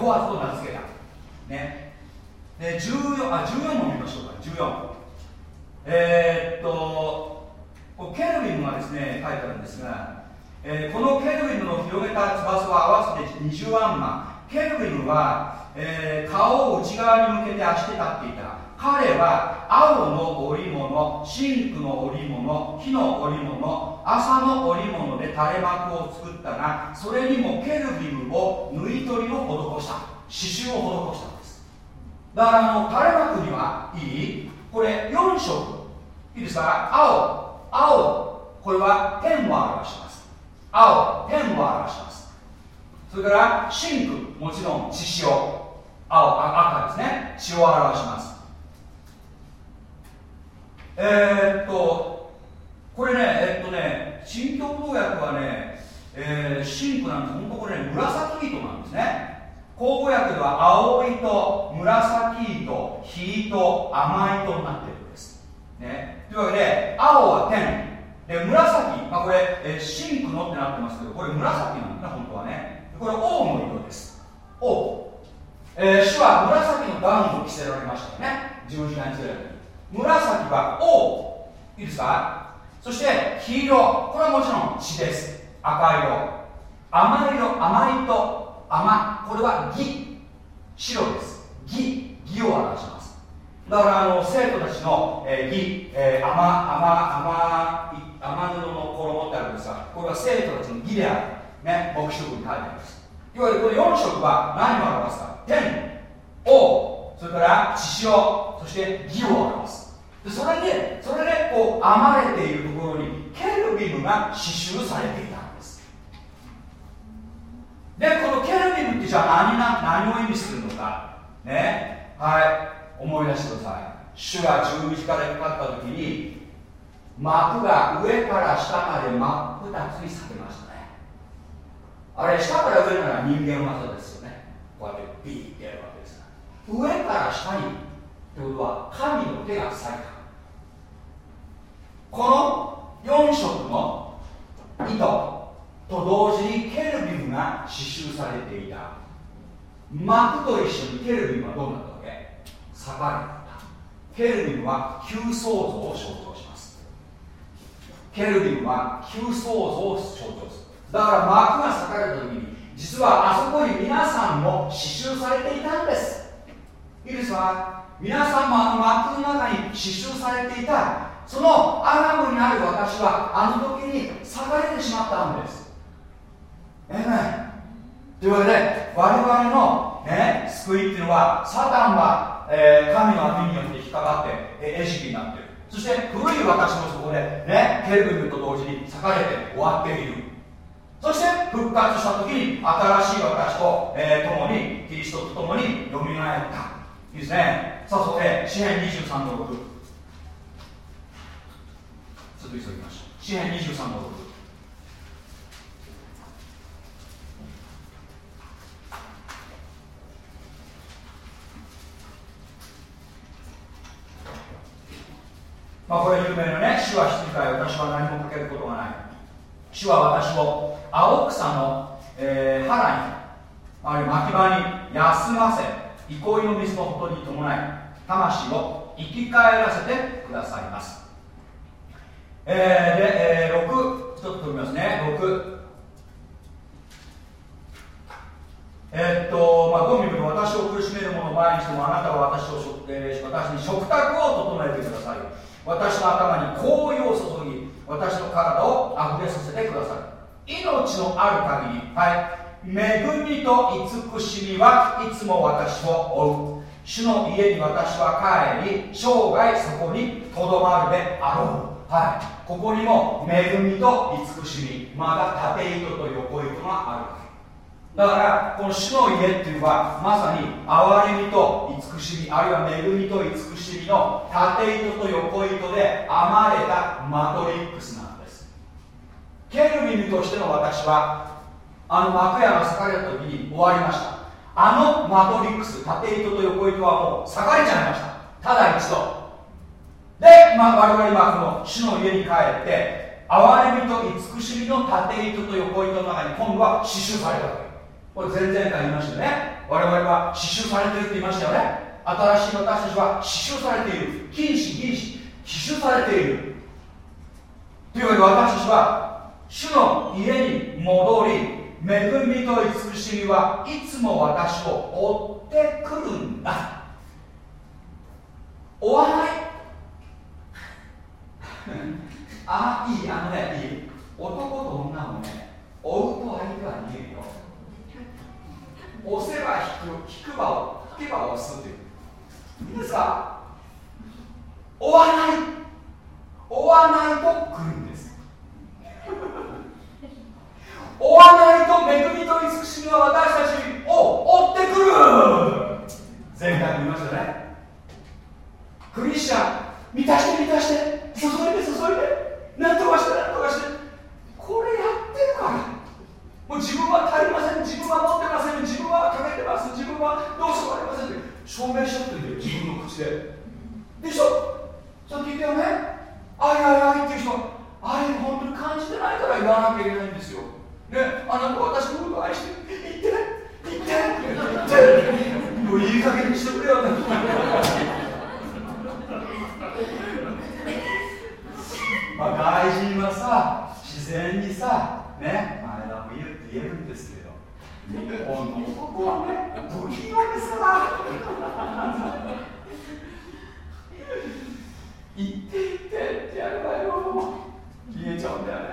ボアズと名付けた。ね。で14あ14も見ましょうか。14えー、っとケルビムがですね書いてあるんですが、えー、このケルビムの広げた翼は合わせて20万万。ケルビムは、えー、顔を内側に向けて足で立っていた。彼は青の織物シンクの織物木の織物麻の織物で垂れ幕を作ったがそれにもケルビムを縫い取りを施した。刺繍を施したんです。だからあの垂れ幕にはいい。これ4色。いいですか？青。青。これは天を表します。青。天を表します。それからシンクもちろん血潮。青。赤ですね。血を表します。えー、っとこれねえ、っとね新共同訳はね、えー、深紅なんて本当これね紫糸なんですね。口語訳では青糸紫糸緋糸亜麻糸になってるんです。ね。というわけで青は天。で紫、まあ、これ、えー、深紅のってなってますけどこれ紫なんだ本当はね。これ王の色です。王、えー、主は紫のガウンを着せられましたよね。十字架につけられて紫は王。いいですか？そして黄色。これはもちろん血です。赤色。甘い色。甘いと甘。これは義。白です。義。義を表します。だからあの生徒たちの、えー、義、えー、甘甘甘甘布の衣ってあるんですがこれは生徒たちの義である。ね。黙示録に書いてあります。いわゆるこの4色は何を表すか。天王。それから血潮。そして義を表す。でそれでそれでこう編まれているところにケルビムが刺繍されていたんです。でこのケルビムってじゃあ何な何を意味するのかねはい思い出してください。主が十字架でかかった時に幕が上から下まで真っ二つに裂けましたね。あれ下から上なら人間技ですよね。こうやってビーってやるわけです上から下にということは神の手が裂いたこの4色の糸と同時にケルビムが刺繍されていた。幕と一緒にケルビムはどうなったわけ？裂かれた。ケルビムは旧創造を象徴します。ケルビムは旧創造を象徴する。だから幕が裂かれた時に実はあそこに皆さんも刺繍されていたんです。いいですか？皆さんもあの幕の中に刺繍されていたそのアラムにある私はあの時に裂かれてしまったんです。えめえというわけで我々の、ね、救いっていうのはサタンは、えー、神の網によって引っかかって、えー、餌食になってる。そして古い私もそこでねケルビムと同時に裂かれて終わっている。そして復活した時に新しい私と、えー、共にキリストと共によみがえった。いいですね。さあそこで詩篇23の6ちょっと急ぎましょう。詩篇23の6まあこれ有名なね主は羊飼い私は何もかけることがない。主は私を青草の、えー、腹にあるいは巻き場に休ませ憩いの水のほとに伴い魂を生き返らせてくださいます。えー、で、えー、6ちょっと取りますね。6えー、っと、まあ、ゴミム私を苦しめる者を前にしてもあなたは私を、えー、私に食卓を整えてください。私の頭に紅葉を注ぎ私の体を溢れさせてください。命のある限りはい。恵みと慈しみはいつも私を追う主の家に私は帰り生涯そこにとどまるであろうはいここにも恵みと慈しみまだ縦糸と横糸があるだからこの主の家っていうのはまさに憐れみと慈しみあるいは恵みと慈しみの縦糸と横糸で編まれたマトリックスなんです。ケルビムとしての私はあの幕屋が裂かれた時に終わりました。あのマトリックス縦糸と横糸はもう裂かれちゃいました。ただ一度。で、まあ、我々今この主の家に帰って憐れみと慈しみの縦糸と横糸の中に今度は刺繍されたわけ。これ前々回言いましたよね。我々は刺繍されてるって言いましたよね。新しい私たちは刺繍されている。禁止禁止。刺繍されている。というわけで私たちは主の家に戻り恵みと慈しみはいつも私を追ってくるんだ。追わない。[LAUGHS] あいいあのねいい。男と女もね追うと相手は逃げるよ。押せば引く引くば引けば押すっていう。いいですか？追わない。追わないと来るんです。追わないと恵みと慈しみは私たちを追ってくる。前回も言いましたね。クリスチャン満たして満たして注いで注いで何とかして何とかして。これやってるから。もう自分は足りません。自分は持ってません。自分はかけてます。自分はどうしようもありません。って証明しちゃってるんだよ自分の口で。でしょ？さっき言ったよね。あいあいあいっていう人あれ本当に感じてないから言わなきゃいけないんですよ。ねあなた私のことを愛して言って言って言ってもういい加減にしてくれよまあ外人はさ自然にさね前田も言うって言えるんですけど。日本の男はね不器用ですから言って言ってってやるわよ。消えちゃうんだよね。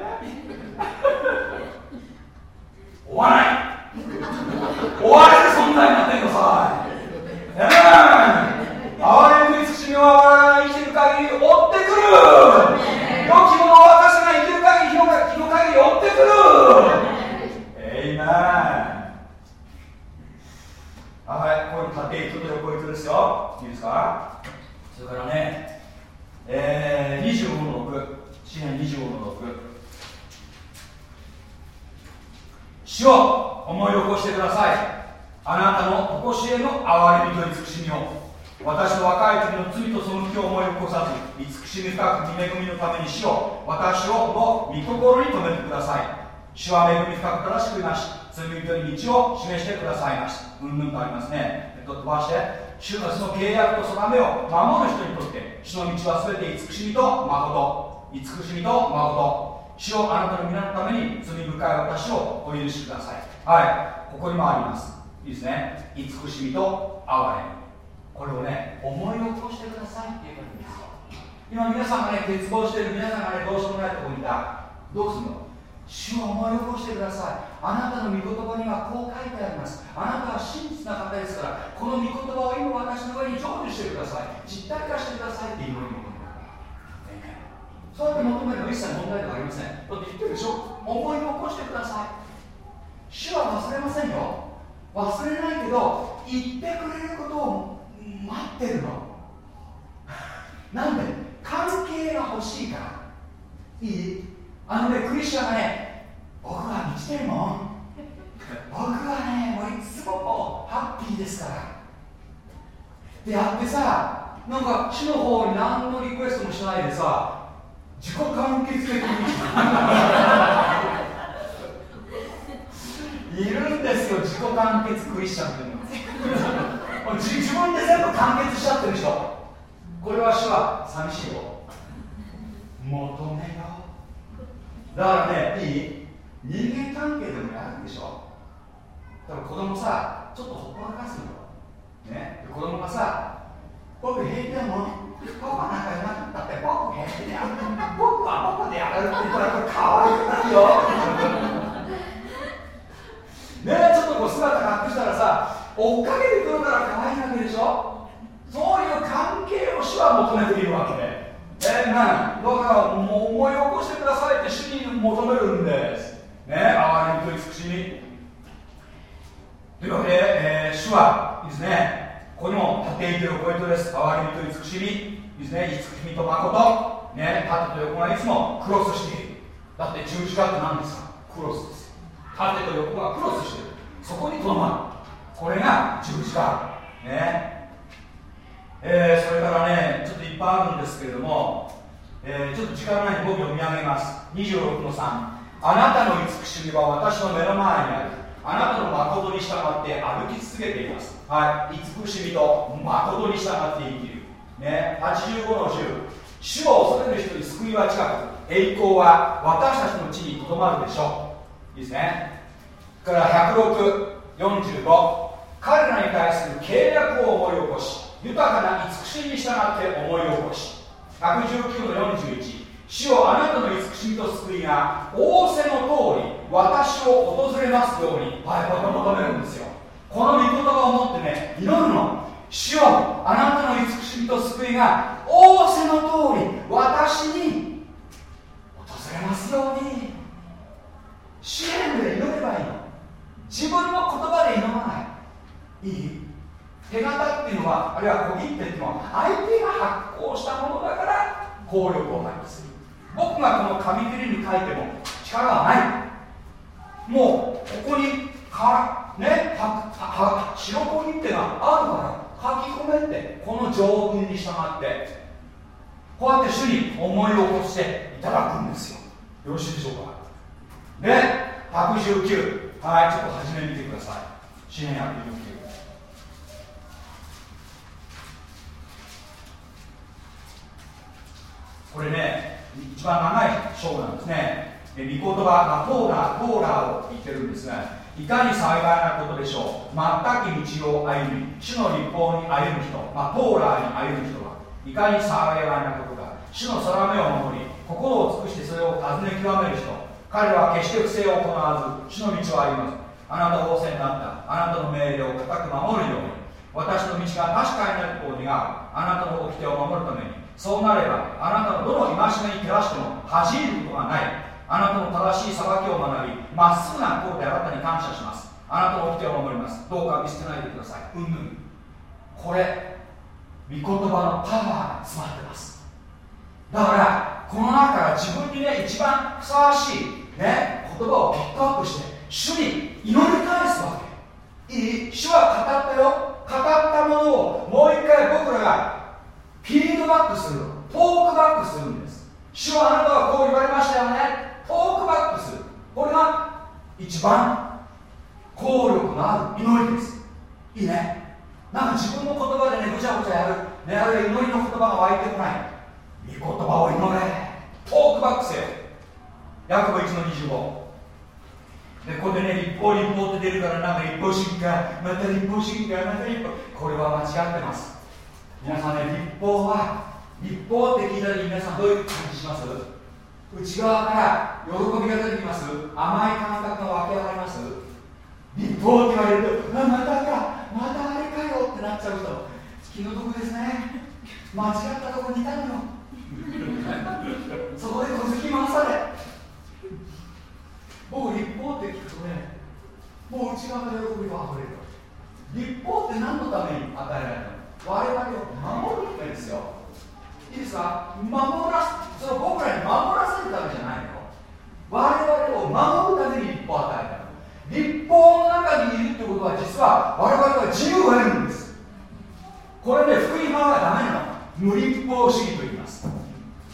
追わない。追われる存在になってください。ええ哀れみと慈しみは我々が生きてる限り追ってくる。良き者は私が生きる限り日の日の限り追ってくる。えいめはいこういう縦糸と横糸ですよいいですか？それからねえー、25の6詩篇25の6主を思い起こしてください。あなたの常しえの憐れみと慈しみを。私の若い時の罪と背きを思い起こさず慈しみ深く恵みのために主を私をの御心に留めてください。主は恵み深く正しくいまし罪人に道を示してくださいましうんぬんとありますね。えっと飛ばして主のその契約と定めを守る人にとって主の道は全て慈しみと誠。慈しみと誠。主をあなたの皆のために罪深い私をお許しください。はい。ここにもあります。いいですね。慈しみと哀れこれをね思い起こしてくださいって言うんですよ。今皆さんがね欠乏してる皆さんがねどうしようもないところにいた。どうするの？主を思い起こしてください。あなたの御言葉にはこう書いてあります。あなたは真実な方ですからこの御言葉を今私の上に成就してください。実体化してくださいっていうのにそうやって求めるの一切問題ではありません。だって言ってるでしょ？思い起こしてください。主は忘れませんよ。忘れないけど言ってくれることを待ってるの。なんで？関係が欲しいから。いい？あのねクリスチャンがね僕は満ちてるもん。僕はねもういつもハッピーですから。でやってさなんか主の方に何のリクエストもしないでさ自己完結的に。いるんですよ自己完結クリスチャンっていうの自分で全部完結しちゃってる人。これは主は寂しいよ。求めよだからねいい？人間関係でもやるんでしょ？だから子供さちょっとほっぽらかすのね？子供がさ僕平気だもん。パパなんかいなったって僕平気でやる僕は僕でやるって言ったらこれ可愛くないよ。ねえちょっとこう姿隠したらさ追っかけてくるから可愛いわけでしょ？そういう関係を主は求めているわけで。えー、なんだからもう思い起こしてくださいって主に求めるんです。ね哀れみと慈しみというわけで、えー、主はですね。ここにも縦糸横糸です。哀れみと慈しみいいですね。慈しみと誠。ね。縦と横がいつもクロスしている。だって十字架って何ですか？クロスです縦と横がクロスしている。そこにとどまる。これが十字架。ね。えー、それからねちょっといっぱいあるんですけれども、えー、ちょっと時間ないんで僕読み上げます。26の3あなたの慈しみは私の目の前にある。あなたの誠に従って歩き続けています。はい。慈しみと誠に従って生きね85の10主を恐れる人に救いは近く栄光は私たちの地にとどまるでしょう。いいですね。から10645彼らに対する契約を思い起こし豊かな慈しみに従って思い起こし。119の41主をあなたの慈しみと救いが仰せの通り私を訪れますようにはいこれ求めるんですよ。この御言葉を持ってね祈るの。主よあなたの慈しみと救いが仰せの通り私に訪れますように。支援で祈ればいい。自分の言葉で祈らない。いい。手形っていうのはあるいは小切手っていうのは相手が発行したものだから効力を発揮する。僕がこの紙切りに書いても力はない。もうここにかねはは白小切手があるから。書き込めてこの条文に従ってこうやって主に思い起こしていただくんですよ。よろしいでしょうか？で119はいちょっと始めてみてください。支援119これね一番長い章なんですね。御言葉がトーラートーラーを言ってるんですがいかに幸いなことでしょう。全く道を歩み主の立法に歩む人、まあ、トーラーに歩む人はいかに幸いなことか主の定めを守り心を尽くしてそれを尋ね極める人彼は決して不正を行わず主の道を歩みます。あなたは仰せになったあなたの命令を固く守るように私の道が確かになることを願うあなたの掟を守るためにそうなればあなたのどの戒めに照らしても恥じることがない。あなたの正しい裁きを学びまっすぐな心であなたに感謝します。あなたの掟を守ります。どうか見捨てないでください。うんぬん。これ御言葉のパワーが詰まってます。だからこの中から自分にね一番ふさわしいね言葉をピックアップして主に祈り返すわけ。いい主は語ったよ。語ったものをもう一回僕らがフィードバックするトークバックするんです。主はあなたはこう言われましたよね。トークバックするこれが一番効力のある祈りです。いいね。なんか自分の言葉でねぐちゃぐちゃやる、ね、あるいは祈りの言葉が湧いてこない。御言葉を祈れ。トークバックせよ。ヤコブ1の25でここでね立法立法って出るからなんか立法主義かまた立法主義かまた立法これは間違ってます。皆さんね立法は立法って聞いた時皆さんどういう感じします？内側から喜びが出てきます。甘い感覚が湧き上がります。立法って言われるとあまたか。またあれかよってなっちゃうと気の毒ですね。間違ったとこにいたのよ。そこで小突き回され。僕立法って聞くとねもう内側で喜びが溢れる。立法って何のために与えられたの？我々を守るためですよ。いいですか守らその僕らに守らせるためじゃないの。我々を守るために立法を与えた立法の中にいるってことは実は我々は自由を得るんです。これね福音派はダメなの。無立法主義と言います。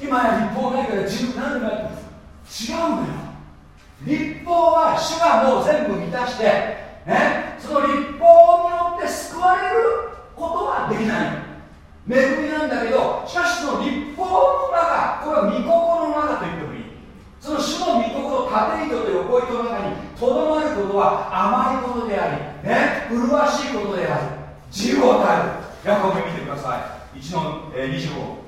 今や立法ないから自由なんでない違うんだよ。立法は主がもう全部満たしてねその立法によって救われることはできないの。恵みなんだけどしかしその立法の中これは御心の中と言ってもいい。その主の御心縦糸と横糸の中にとどまることは甘いことでありね麗しいことである自由を与える。ヤコブ見てください。1の、えー、25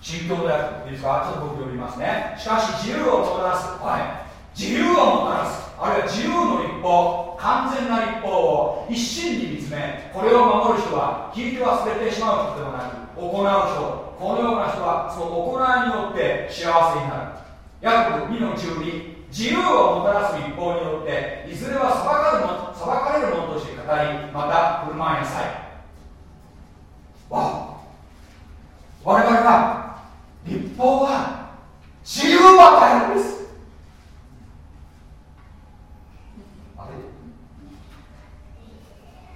新教であるいいですかちょっと僕読みますね。しかし自由をもたらす。はい。自由をもたらす。あるいは自由の立法完全な立法を一心に見つめこれを守る人は聞いて忘れてしまう人ではなく行う人このような人はその行いによって幸せになる。約2の12自由をもたらす立法によっていずれは裁かれるの裁かれるものとして語りまた振る舞いなさい。わ我々は立法は自由を与えるんですあ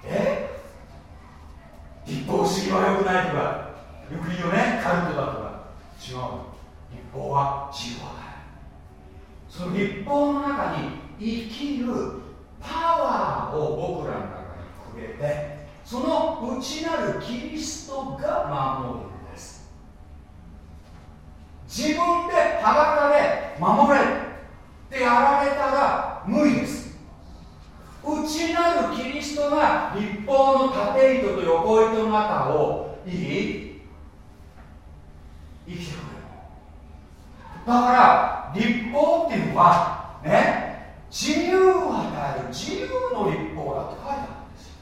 れえ？立法主義は良くないとか？よく言うよね。カルトだとか。違う立法は自由を与えるその立法の中に生きるパワーを僕らの中にくれてその内なるキリストが守るんです。自分で裸で守れってやられたら無理です。内なるキリストが立法の縦糸と横糸の中をいい生きてくれるだから立法っていうのはね自由を与える自由の立法だって書いてあるんですよ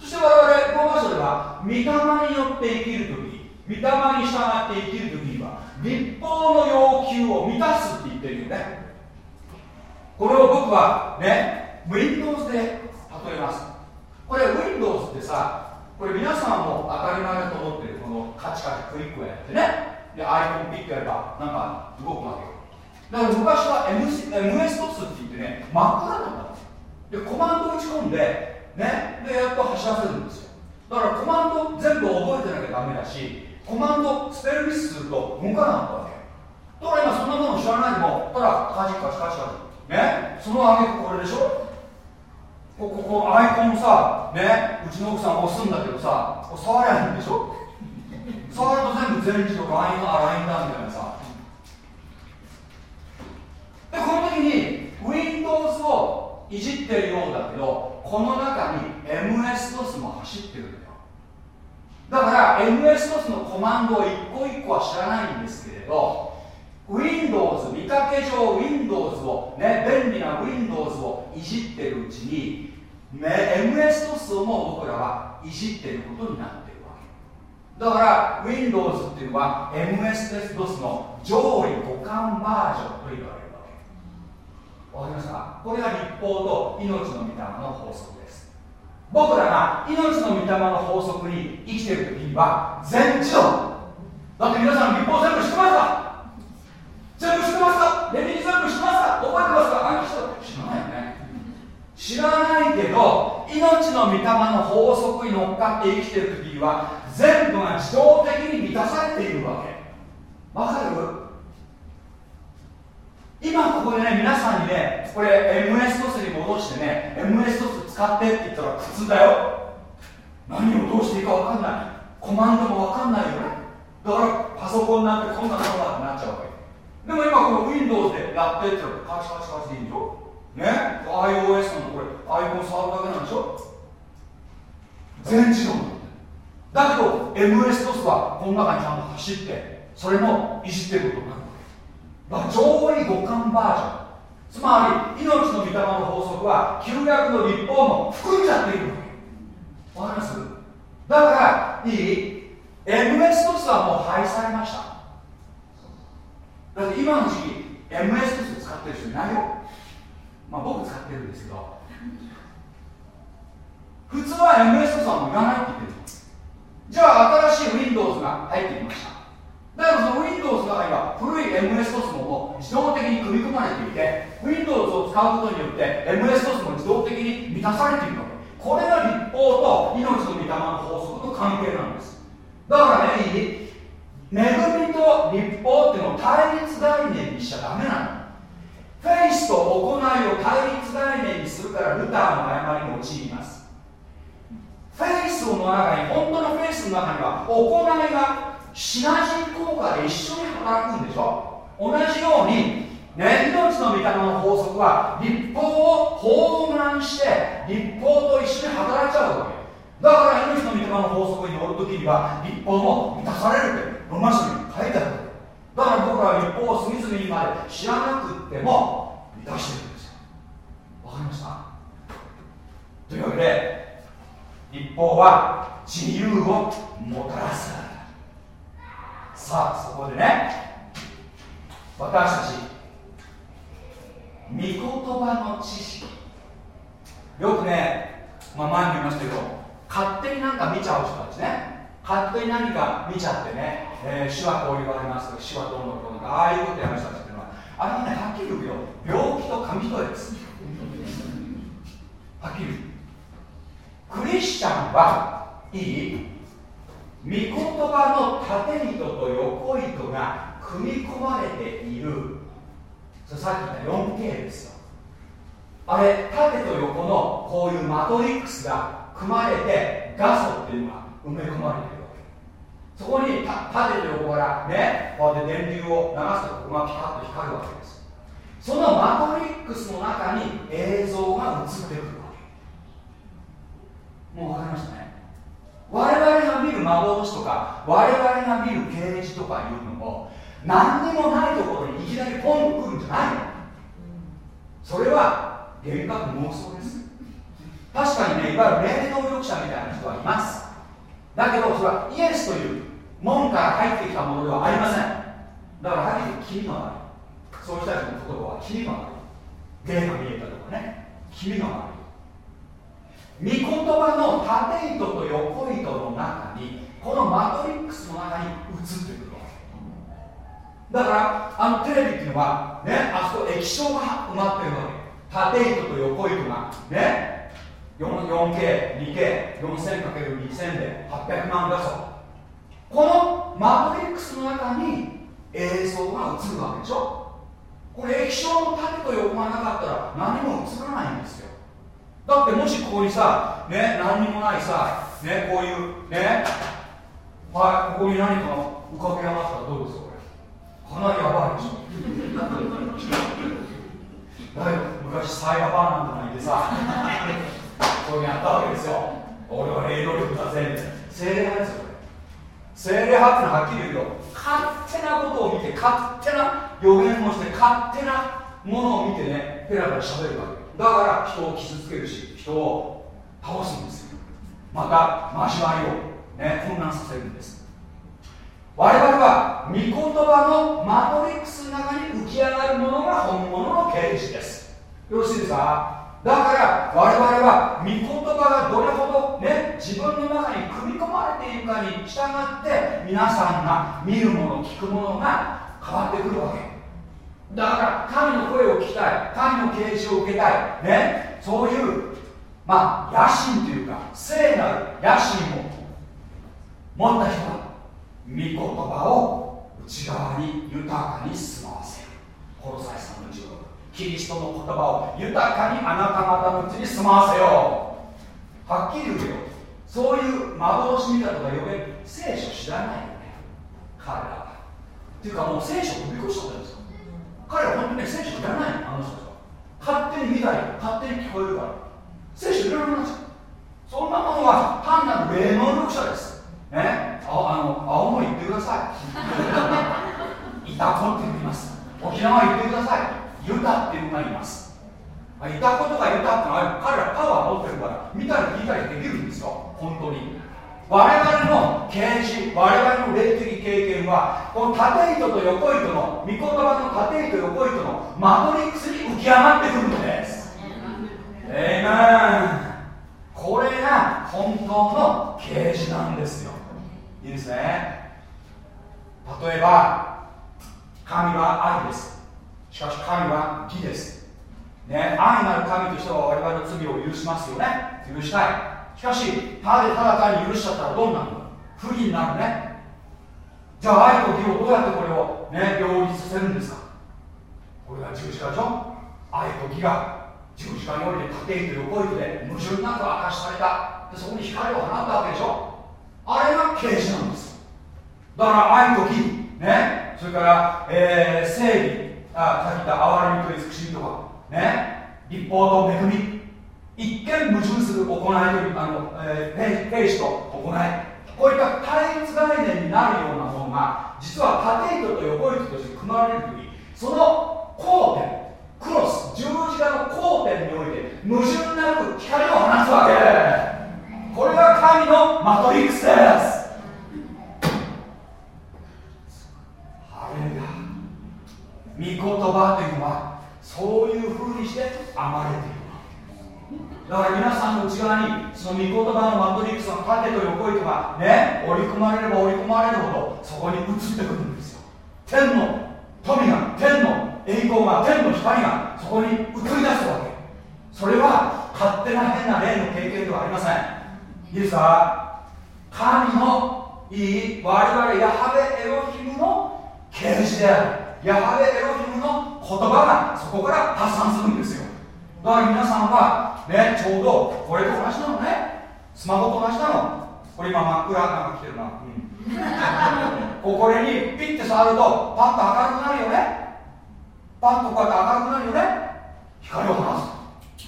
そして我々ローマ書では御霊によって生きる時御霊に従って生きる時には立法の要求を満たすって言ってるよね。これを僕はね Windows で例えます。これ Windows ってさこれ皆さんも当たり前だと思ってるこのカチカチクリックをやってね。でアイコンピッとやればなんか動くわけよ。だから昔は MS-DOS って言ってね真っ暗だったんですよでコマンド打ち込んでね。でやっと走らせるんですよ。だからコマンド全部覚えてなきゃダメだしコマンドスペルミスすると動かなかったわけだから今そんなもの知らないでもただカチカチカチカチ。ね。その挙げ句これでしょ。こここアイコンさねうちの奥さん押すんだけどさ触りゃいんでしょ？触ると全部全字とかラインだラインだみたいなさ。でこの時に Windows をいじってるようだけどこの中に MS-DOS も走ってるんだよ。だから MS-DOS のコマンドを一個一個は知らないんですけれど Windows 見かけ上 Windows をね便利な Windows をいじってるうちに、ね、MS-DOS をも僕らはいじってることになってるわけ。だから Windows っていうのは MS-DOS の上位互換バージョンと言われるわけ。わかりますかこれが立法と命の御霊の法則です。僕らが命の御霊の法則に生きてる時には全自動。だって皆さん立法全部知ってますか？全部知ってますか？レビに全部知ってますか？覚えてますか？あ知らない。知らないけど命の御霊の法則に乗っかって生きてる時には全部が自動的に満たされているわけ。わかる？今ここでね皆さんにねこれ MS-DOS に戻してね MS-DOS 使ってって言ったら普通だよ。何をどうしていいか分かんない。コマンドも分かんないよね。だからパソコンなんてこんなのだってなっちゃうわけ。でも今この Windows でやってって言ったらカチカチカチでいいでしょ？ね iOS のこれアイコン触るだけなんでしょ？全自動だけど MS-DOS はこの中にちゃんと走ってそれもいじってることになるだから上位互換バージョン。つまり命の御霊の法則は旧約の立法も含んじゃっているわけ。わかります？だからいい？MS-DOS はもう廃されました。だって今の時期 MS-DOS 使ってる人いないよ。まあ僕使ってるんですけど普通は MS-DOS はもいらないって言ってるじゃあ新しい Windows が入ってきました。だからその Windows の中には古い MS-DOS も自動的に組み込まれていて Windows を使うことによって MS-DOS も自動的に満たされているわけ。これが立法と命の御霊の法則と関係なんです。だからね恵みと立法っていうのを対立概念にしちゃダメなの。フェイスと行いを対立概念にするからルターの誤りに陥ります。フェイスの中に本当のフェイスの中には行いがシナジー効果で一緒に働くんでしょ。同じように、ね、命の御霊の法則は立法を包含して立法と一緒に働いちゃうわけ。だから命の御霊の法則に乗るときには立法も満たされるってロマン書に書いてある。だから僕らは立法を隅々にまで知らなくても満たしてるんですよ。わかりました？というわけで立法は自由をもたらす。さあそこでね私たち御言葉の知識。よくね、まあ、前にも言いましたけど勝手になんか見ちゃう人たちね。勝手に何か見ちゃってね、えー、主はこう言われます。とか主はどうのこうの。ああいうことやる人たちっていうのはあれはね。はっきり。言うけど病気と紙一重ですはっきり言うクリスチャンはいい御言葉の縦糸と横糸が組み込まれている。さっき言った 4K ですよ。あれ縦と横のこういうマトリックスが組まれて画素っていうのが埋め込まれてる。そこに縦と横からね。こうやって電流を流すとここがピカッと光るわけです。そのマトリックスの中に映像が映ってくるわけ。もう分かりましたね。我々が見る幻とか我々が見る啓示とかいうのも何にもないところにいきなりポンと来るんじゃないの。それは幻覚妄想です。確かにねいわゆる霊能力者みたいな人はいます。だけどそれはイエスという門から入ってきたものではありません。だからはっきり言って気味が悪いそういう人の言葉は気味が悪い霊が見えたとかね。気味が悪い御言葉の縦糸と横糸の中にこのマトリックスの中に映ってくるわけ。だからあのテレビっていうのはねあそこ液晶が埋まってるわけ。縦糸と横糸がね。4K2K4000×2000 で800万画素このマトリックスの中に映像が映るわけでしょ。これ液晶の縦と横がなかったら何も映らないんですよ。だってもしここにさ、ね、何にもないさ、ね、こういうねはいここに何か浮かび上がったらどうですかこれ。かなりやばいでしょ。だけど昔サイバーバーなんかいてさこういうのやったわけですよ。俺は霊能力だぜ精霊派ですよ。精霊派ってのははっきり言うけど勝手なことを見て勝手な予言をして勝手なものを見てねペラペラ喋るわけ。だから人を傷つけるし人を倒すんですよ。また交わりを、ね、混乱させるんです。我々は御言葉のマトリックスの中に浮き上がるものが本物の啓示です。よろしいですか？だから我々は御言葉がどれほどね自分の中に組み込まれているかに従って皆さんが見るもの聞くものが変わってくるわけ。だから神の声を聞きたい神の啓示を受けたいねそういうまあ野心というか聖なる野心を持った人は御言葉を内側に豊かに住まわせる。コロサイさんの16キリストの言葉を豊かにあなた方のうちに住まわせよう。はっきり言うよ。そういう幻見たとか予言聖書知らないよね。彼らは。っていうかもう聖書を飛び越しちゃったんですよ。彼ら本当にね聖書いらないのあの人たちは勝手に見たり勝手に聞こえるから。聖書いらなくなっちゃうそんなものは単なる霊能力者です。ね。あの青森行ってください。[LAUGHS] いたこって言います。沖縄行ってください。ユタっていうのがいます。いたことがユタってのは彼らパワー持ってるから見たり聞いたりできるんですよ。本当に。我々の啓示我々の霊的経験はこの縦糸と横糸の御言葉の縦糸横糸のマトリックスに浮き上がってくるのです。えいめこれが本当の啓示なんですよ。いいですね。例えば神は愛です。しかし神は義です。ね愛なる神としては我々の罪を許しますよね。許したい。しかしただただ単に許しちゃったらどうなるの？不義になるね。じゃあ愛と義をどうやってこれをね両立させるんですか？これが十字架でしょ？愛と義が十字架において縦糸横糸で矛盾なく明かしされた。でそこに光を放ったわけでしょ？あれが啓示なんです。だから愛と義。ねそれから、えー、正義。あさっきた憐れみと慈しみとかね。立法と恵み。一見矛盾する行いというあの、えー、兵士と行い。こういった対立概念になるようなものが実は縦糸と横糸として組まれる時その交点クロス十字架の交点において矛盾なく光を放つわけ。これが神のマトリックスですハレルヤ御言葉というのはそういうふうにして編まれている。だから皆さんの内側にその御言葉のマトリックスの縦と横糸がね織り込まれれば織り込まれるほどそこに移ってくるんですよ。天の富が天の栄光が天の光がそこに映り出すわけ。それは勝手な変な霊の経験ではありません。いいですか？神のいい我々ヤハベエロヒムの啓示である。ヤハベエロヒムの言葉がそこから発散するんですよ。だから皆さんはねちょうどこれと同じなのね。スマホと同じなの。これ今真っ暗なんか来てるな、うん、ここにピッて触るとパッと明るくなるよね。パッとこうやって明るくなるよね。光を放す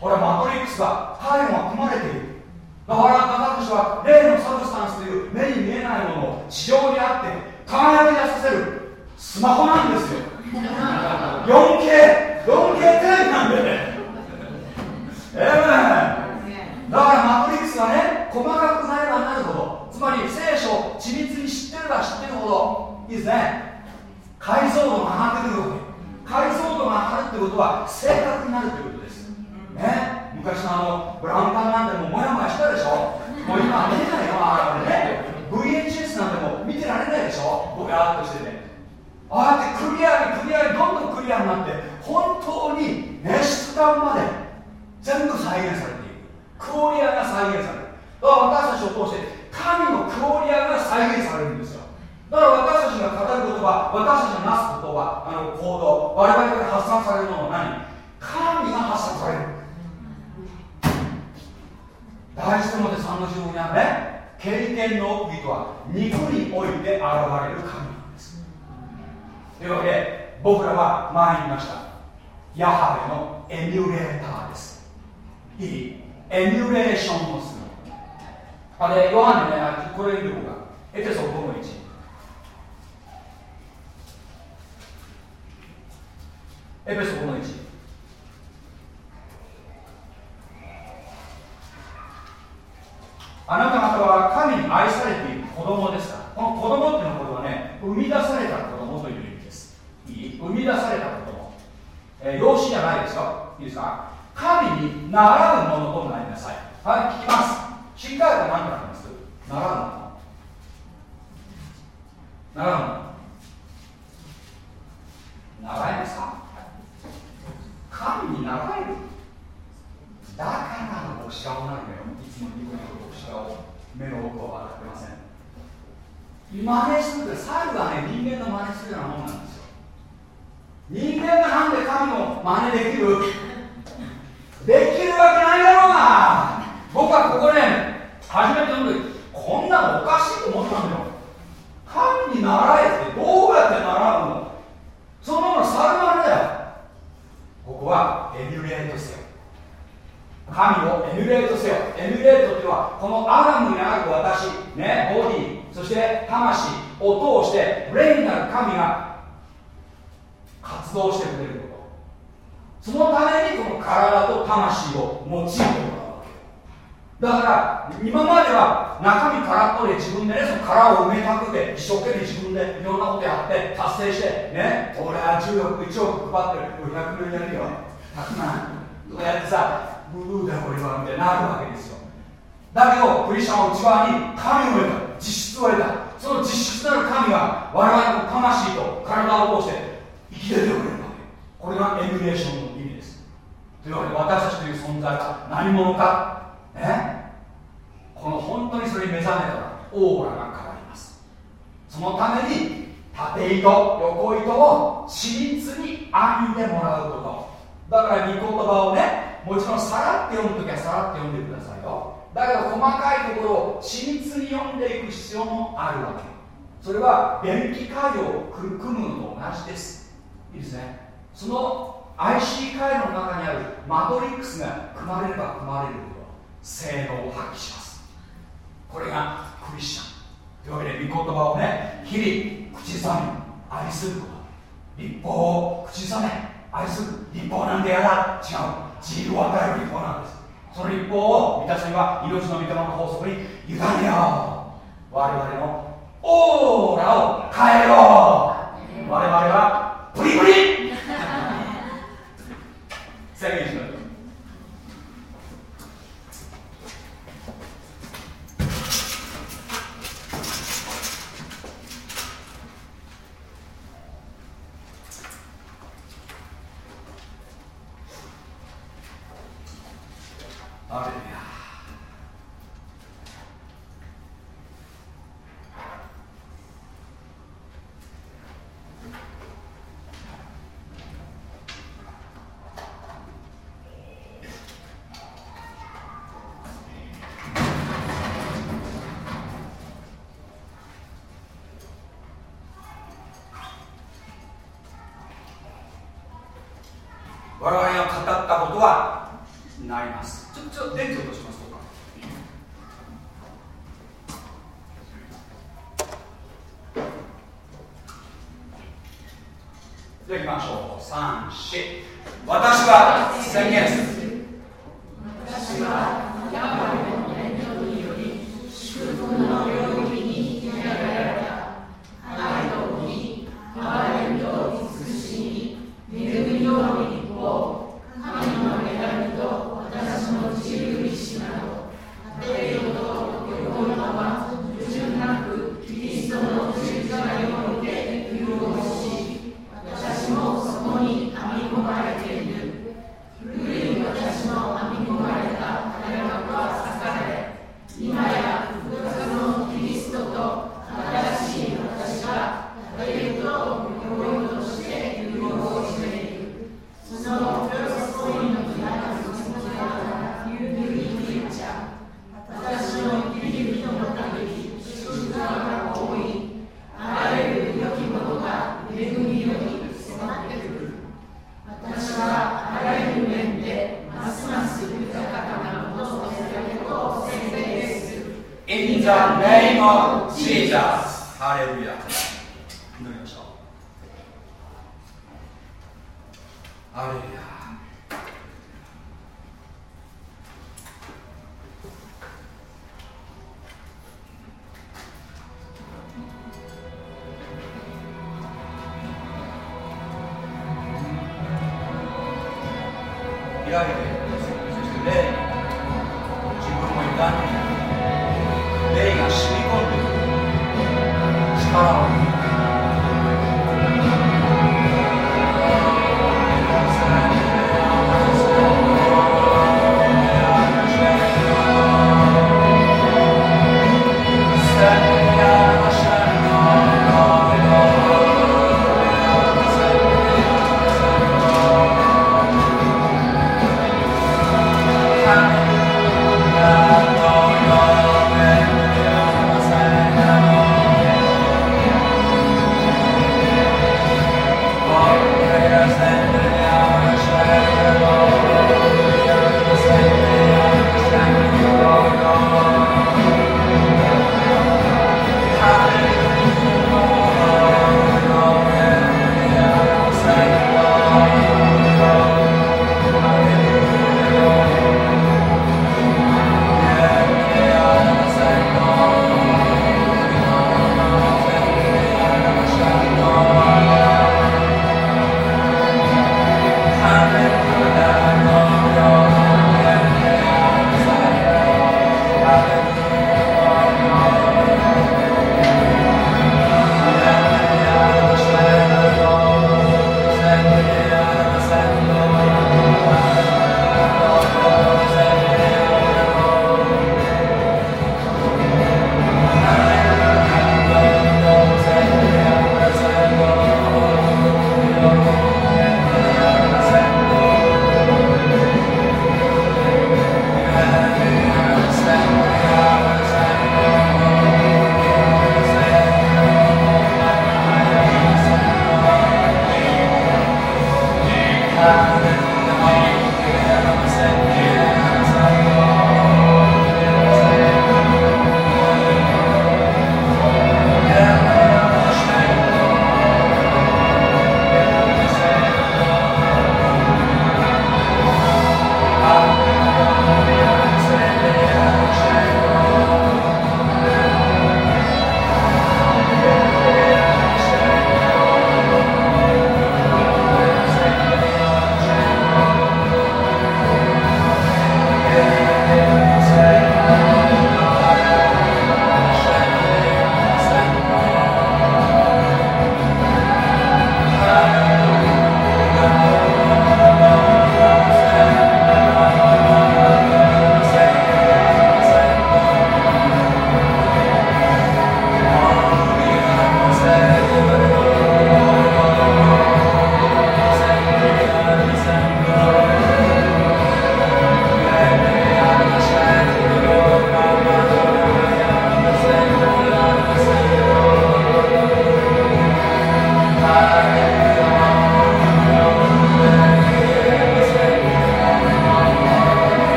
これはマトリックスが太陽が組まれている。だから私は霊のサブスタンスという目に見えないものを地上にあって輝き出させる。スマホなんですよ。4K4K テレビなんで。ええー、だからマトリックスがね細かくなればなるほどつまり聖書を緻密に知ってれば知ってるほどいいですね。解像度が上がってくるわけ。解像度が上がるってことは正確になるということです。ね。昔のあのブラウン管なんてもうモヤモヤしたでしょ。もう今見えないよあれね。VHS なんてもう見てられないでしょ。ぼやっとしてて。ああやってクリアにクリアにどんどんクリアになって本当に熱質感まで全部再現されているクオリアが再現されるだから私たちを通して神のクオリアが再現されるんですよ。だから私たちが語る言葉私たちがなすことはあの行動我々から発散されるのは何？神が発散される第一ので3の十にはね経験の奥義とは肉において現れる神。というわけで僕らは前にいました。ヤハベのエミュレーターです。いいエミュレーションをする。あれヨハネねこれ見る方がエテソ5の1エペソ5の1あなた方は神に愛されている子供ですかこの子供っていうのはこれはね生み出された子供という意味ですいい生み出された子供、えー、養子じゃないですよいいですか？神に習うものとなりなさい。はい聞きます。しっかりと何て書きます？習うもの。習うもの。習いますか？神に習える。だから牧師顔なんだよ。いつもニコニコ牧師顔目の奥は笑ってません。真似するって猿はね人間の真似するようなもんなんですよ。人間がなんで神の真似できる。できるわけないだろうな僕はここね初めて読んでこんなのおかしいと思ったんだよ。神に習えってどうやって習うの？そのまま猿真似だよ。ここはエミュレートせよ。神をエミュレートせよ。エミュレートっていうのはこのアダムにある私ねボディそして魂を通して霊になる神が活動してくれること。そのためにこの体と魂を用いてもらうわけ。だから今までは中身空っぽで自分でねその殻を埋めたくて一生懸命自分でいろんなことやって達成してね俺は10億1億配ってる。500万やるよ。100万。とかやってさブルーだ俺はみたいになるわけですよ。だけどクリスチャンは内側に神を得た。実質を得た。その実質なる神が我々の魂と体を通して生きててくれるわけ。これがエミュレーションの意味です。というわけで私たちという存在が何者か。ねこの本当にそれに目覚めたらオーラが変わります。そのために縦糸横糸を緻密に編んでもらうこと。だから御言葉をねもちろんさらって読むときはさらって読んでくださいよ。だけど細かいところを緻密に読んでいく必要もあるわけ。それは便器回路を組むのと同じです。いいですね。その IC 回路の中にあるマトリックスが組まれれば組まれるほど性能を発揮します。これがクリスチャン。というわけで御言葉をね日々口ずさみ愛すること。立法を口ずさめ。愛する立法なんてやだ。違う。自由を与える立法なんです。その立法を満たすには命の御霊の法則に委ねよう。我々のオーラを変えよう。我々はプリプリ宣言しま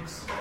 は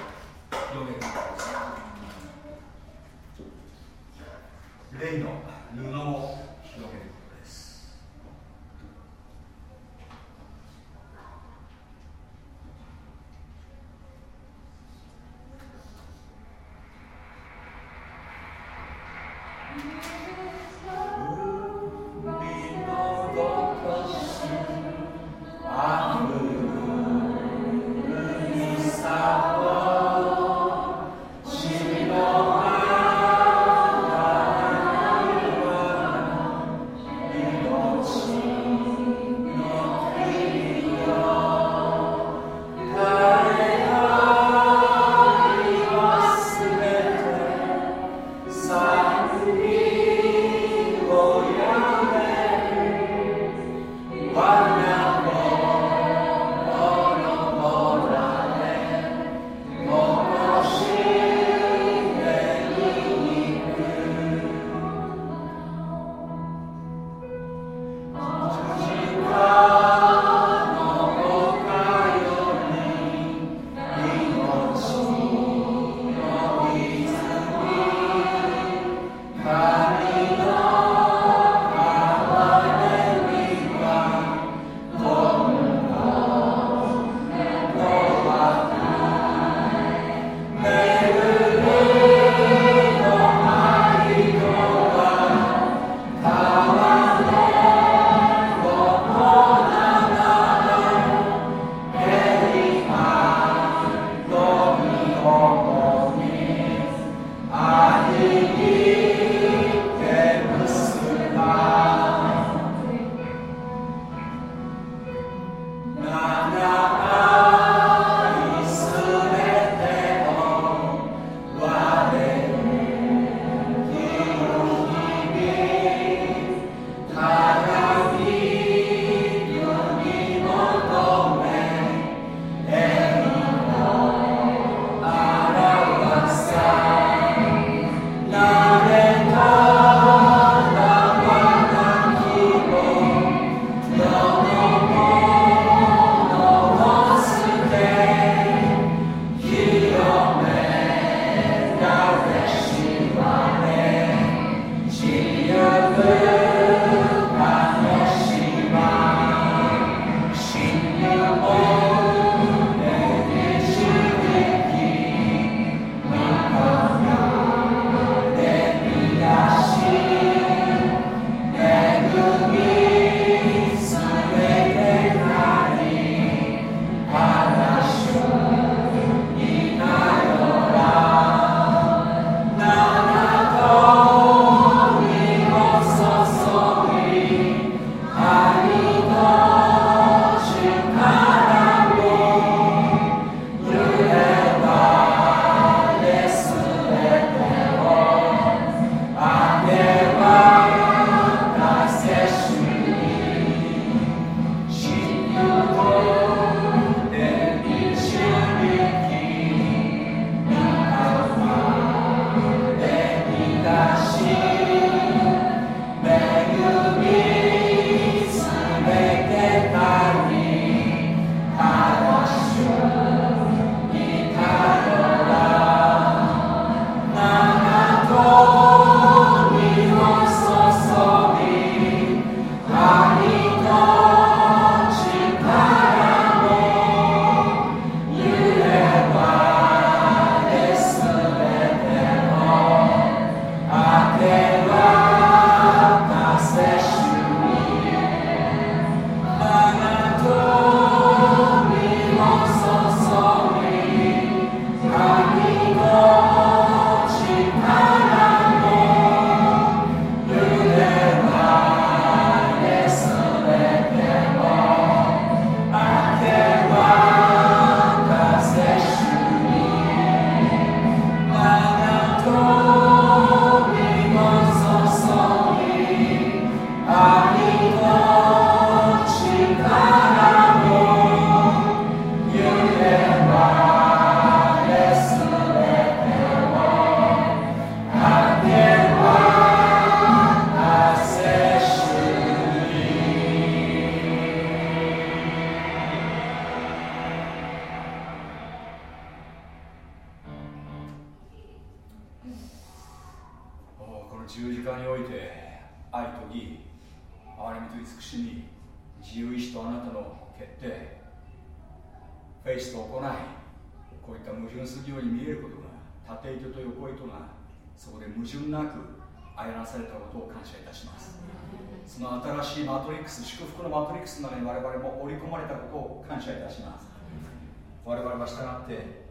って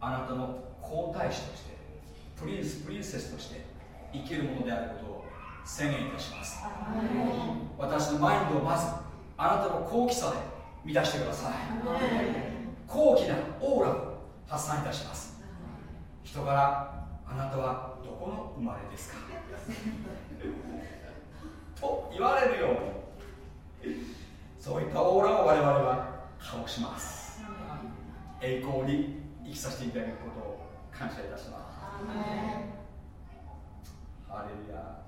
あなたの皇太子としてプリンスプリンセスとして生きるものであることを宣言いたします。私のマインドをまずあなたの高貴さで満たしてください。高貴なオーラを発散いたします。人からあなたはどこの生まれですか？と言われるようにそういったオーラを我々は倒します栄光に生きさせていただくことを感謝いたします。ハレルヤ。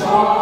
He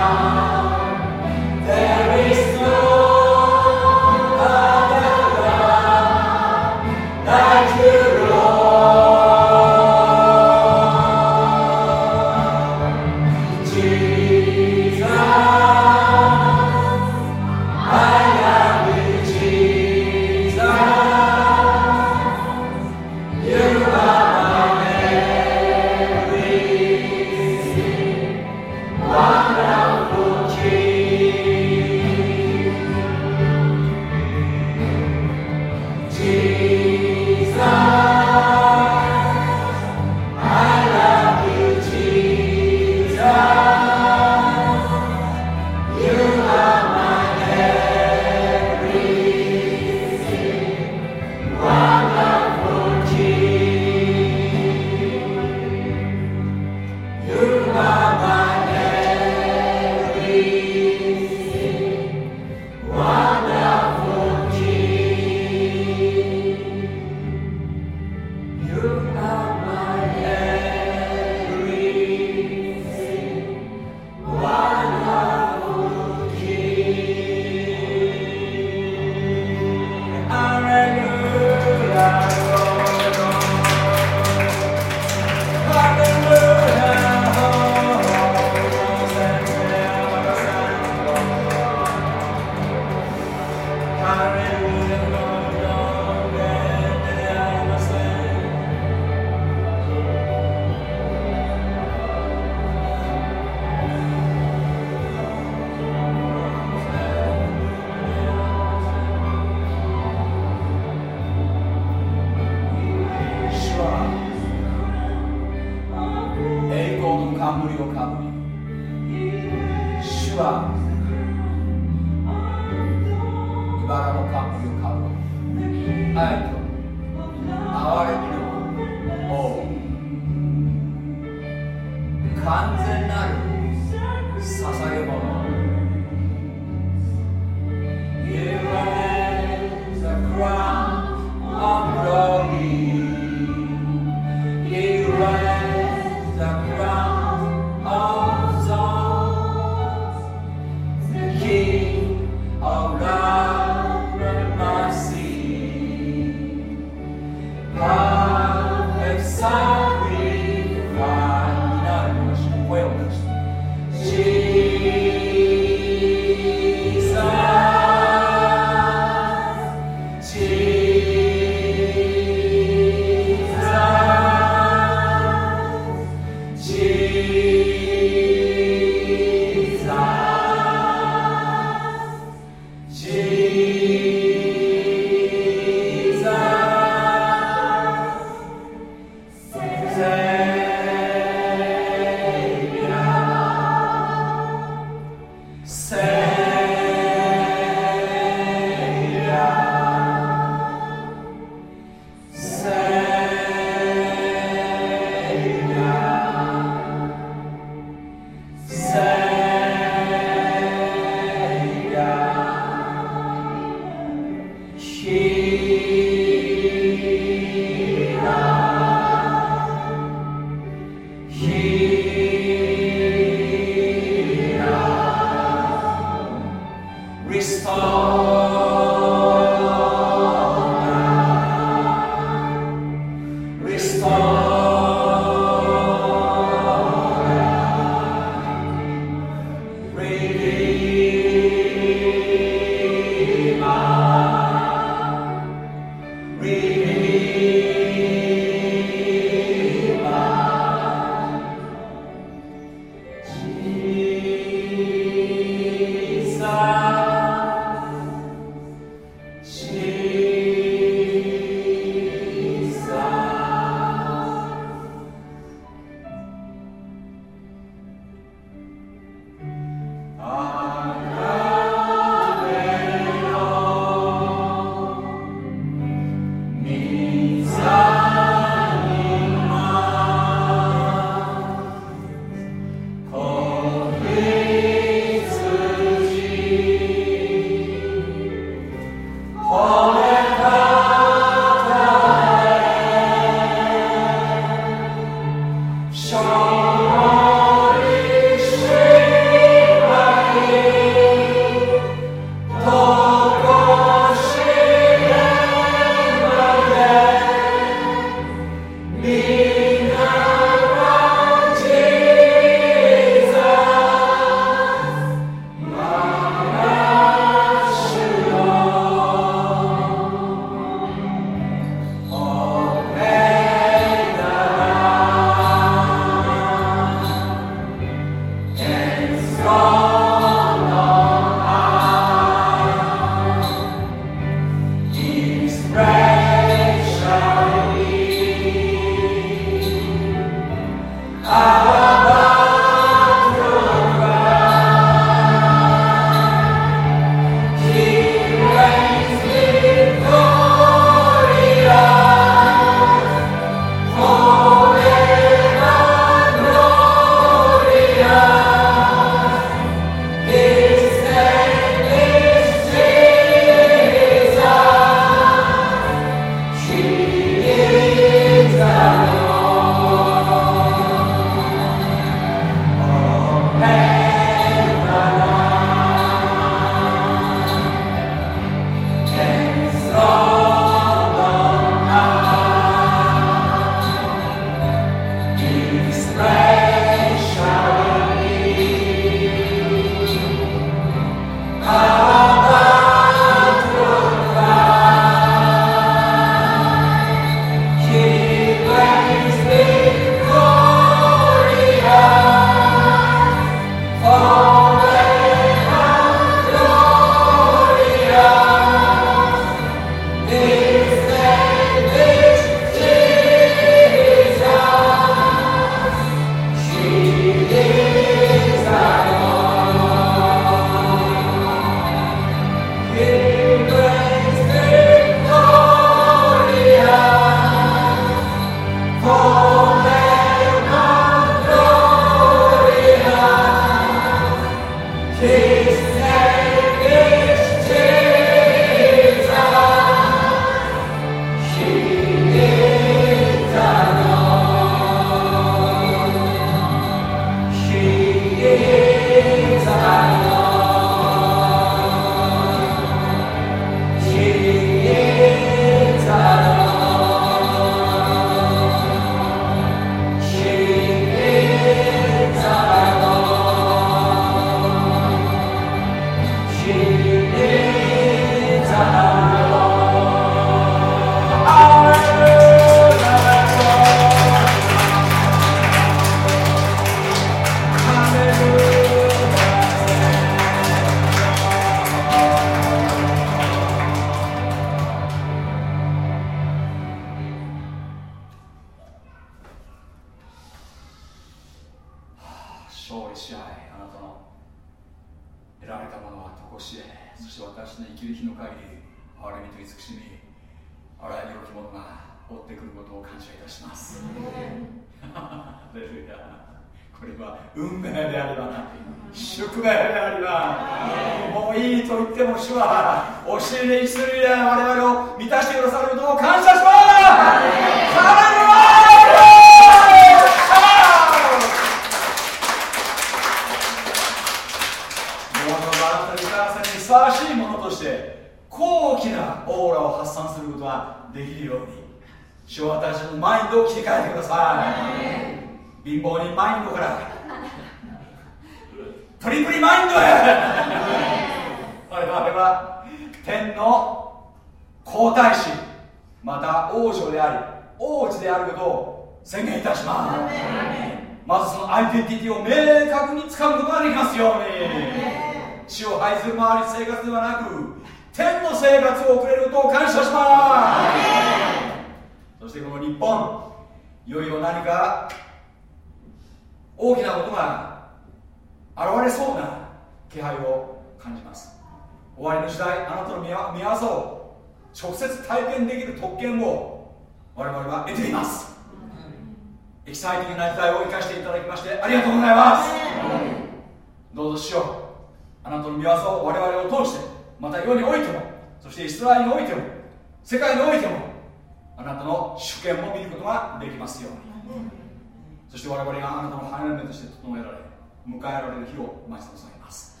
を待ち望みます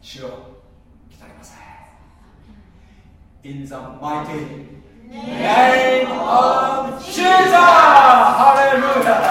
主を来たりません In the mighty name of Jesus! Hallelujah!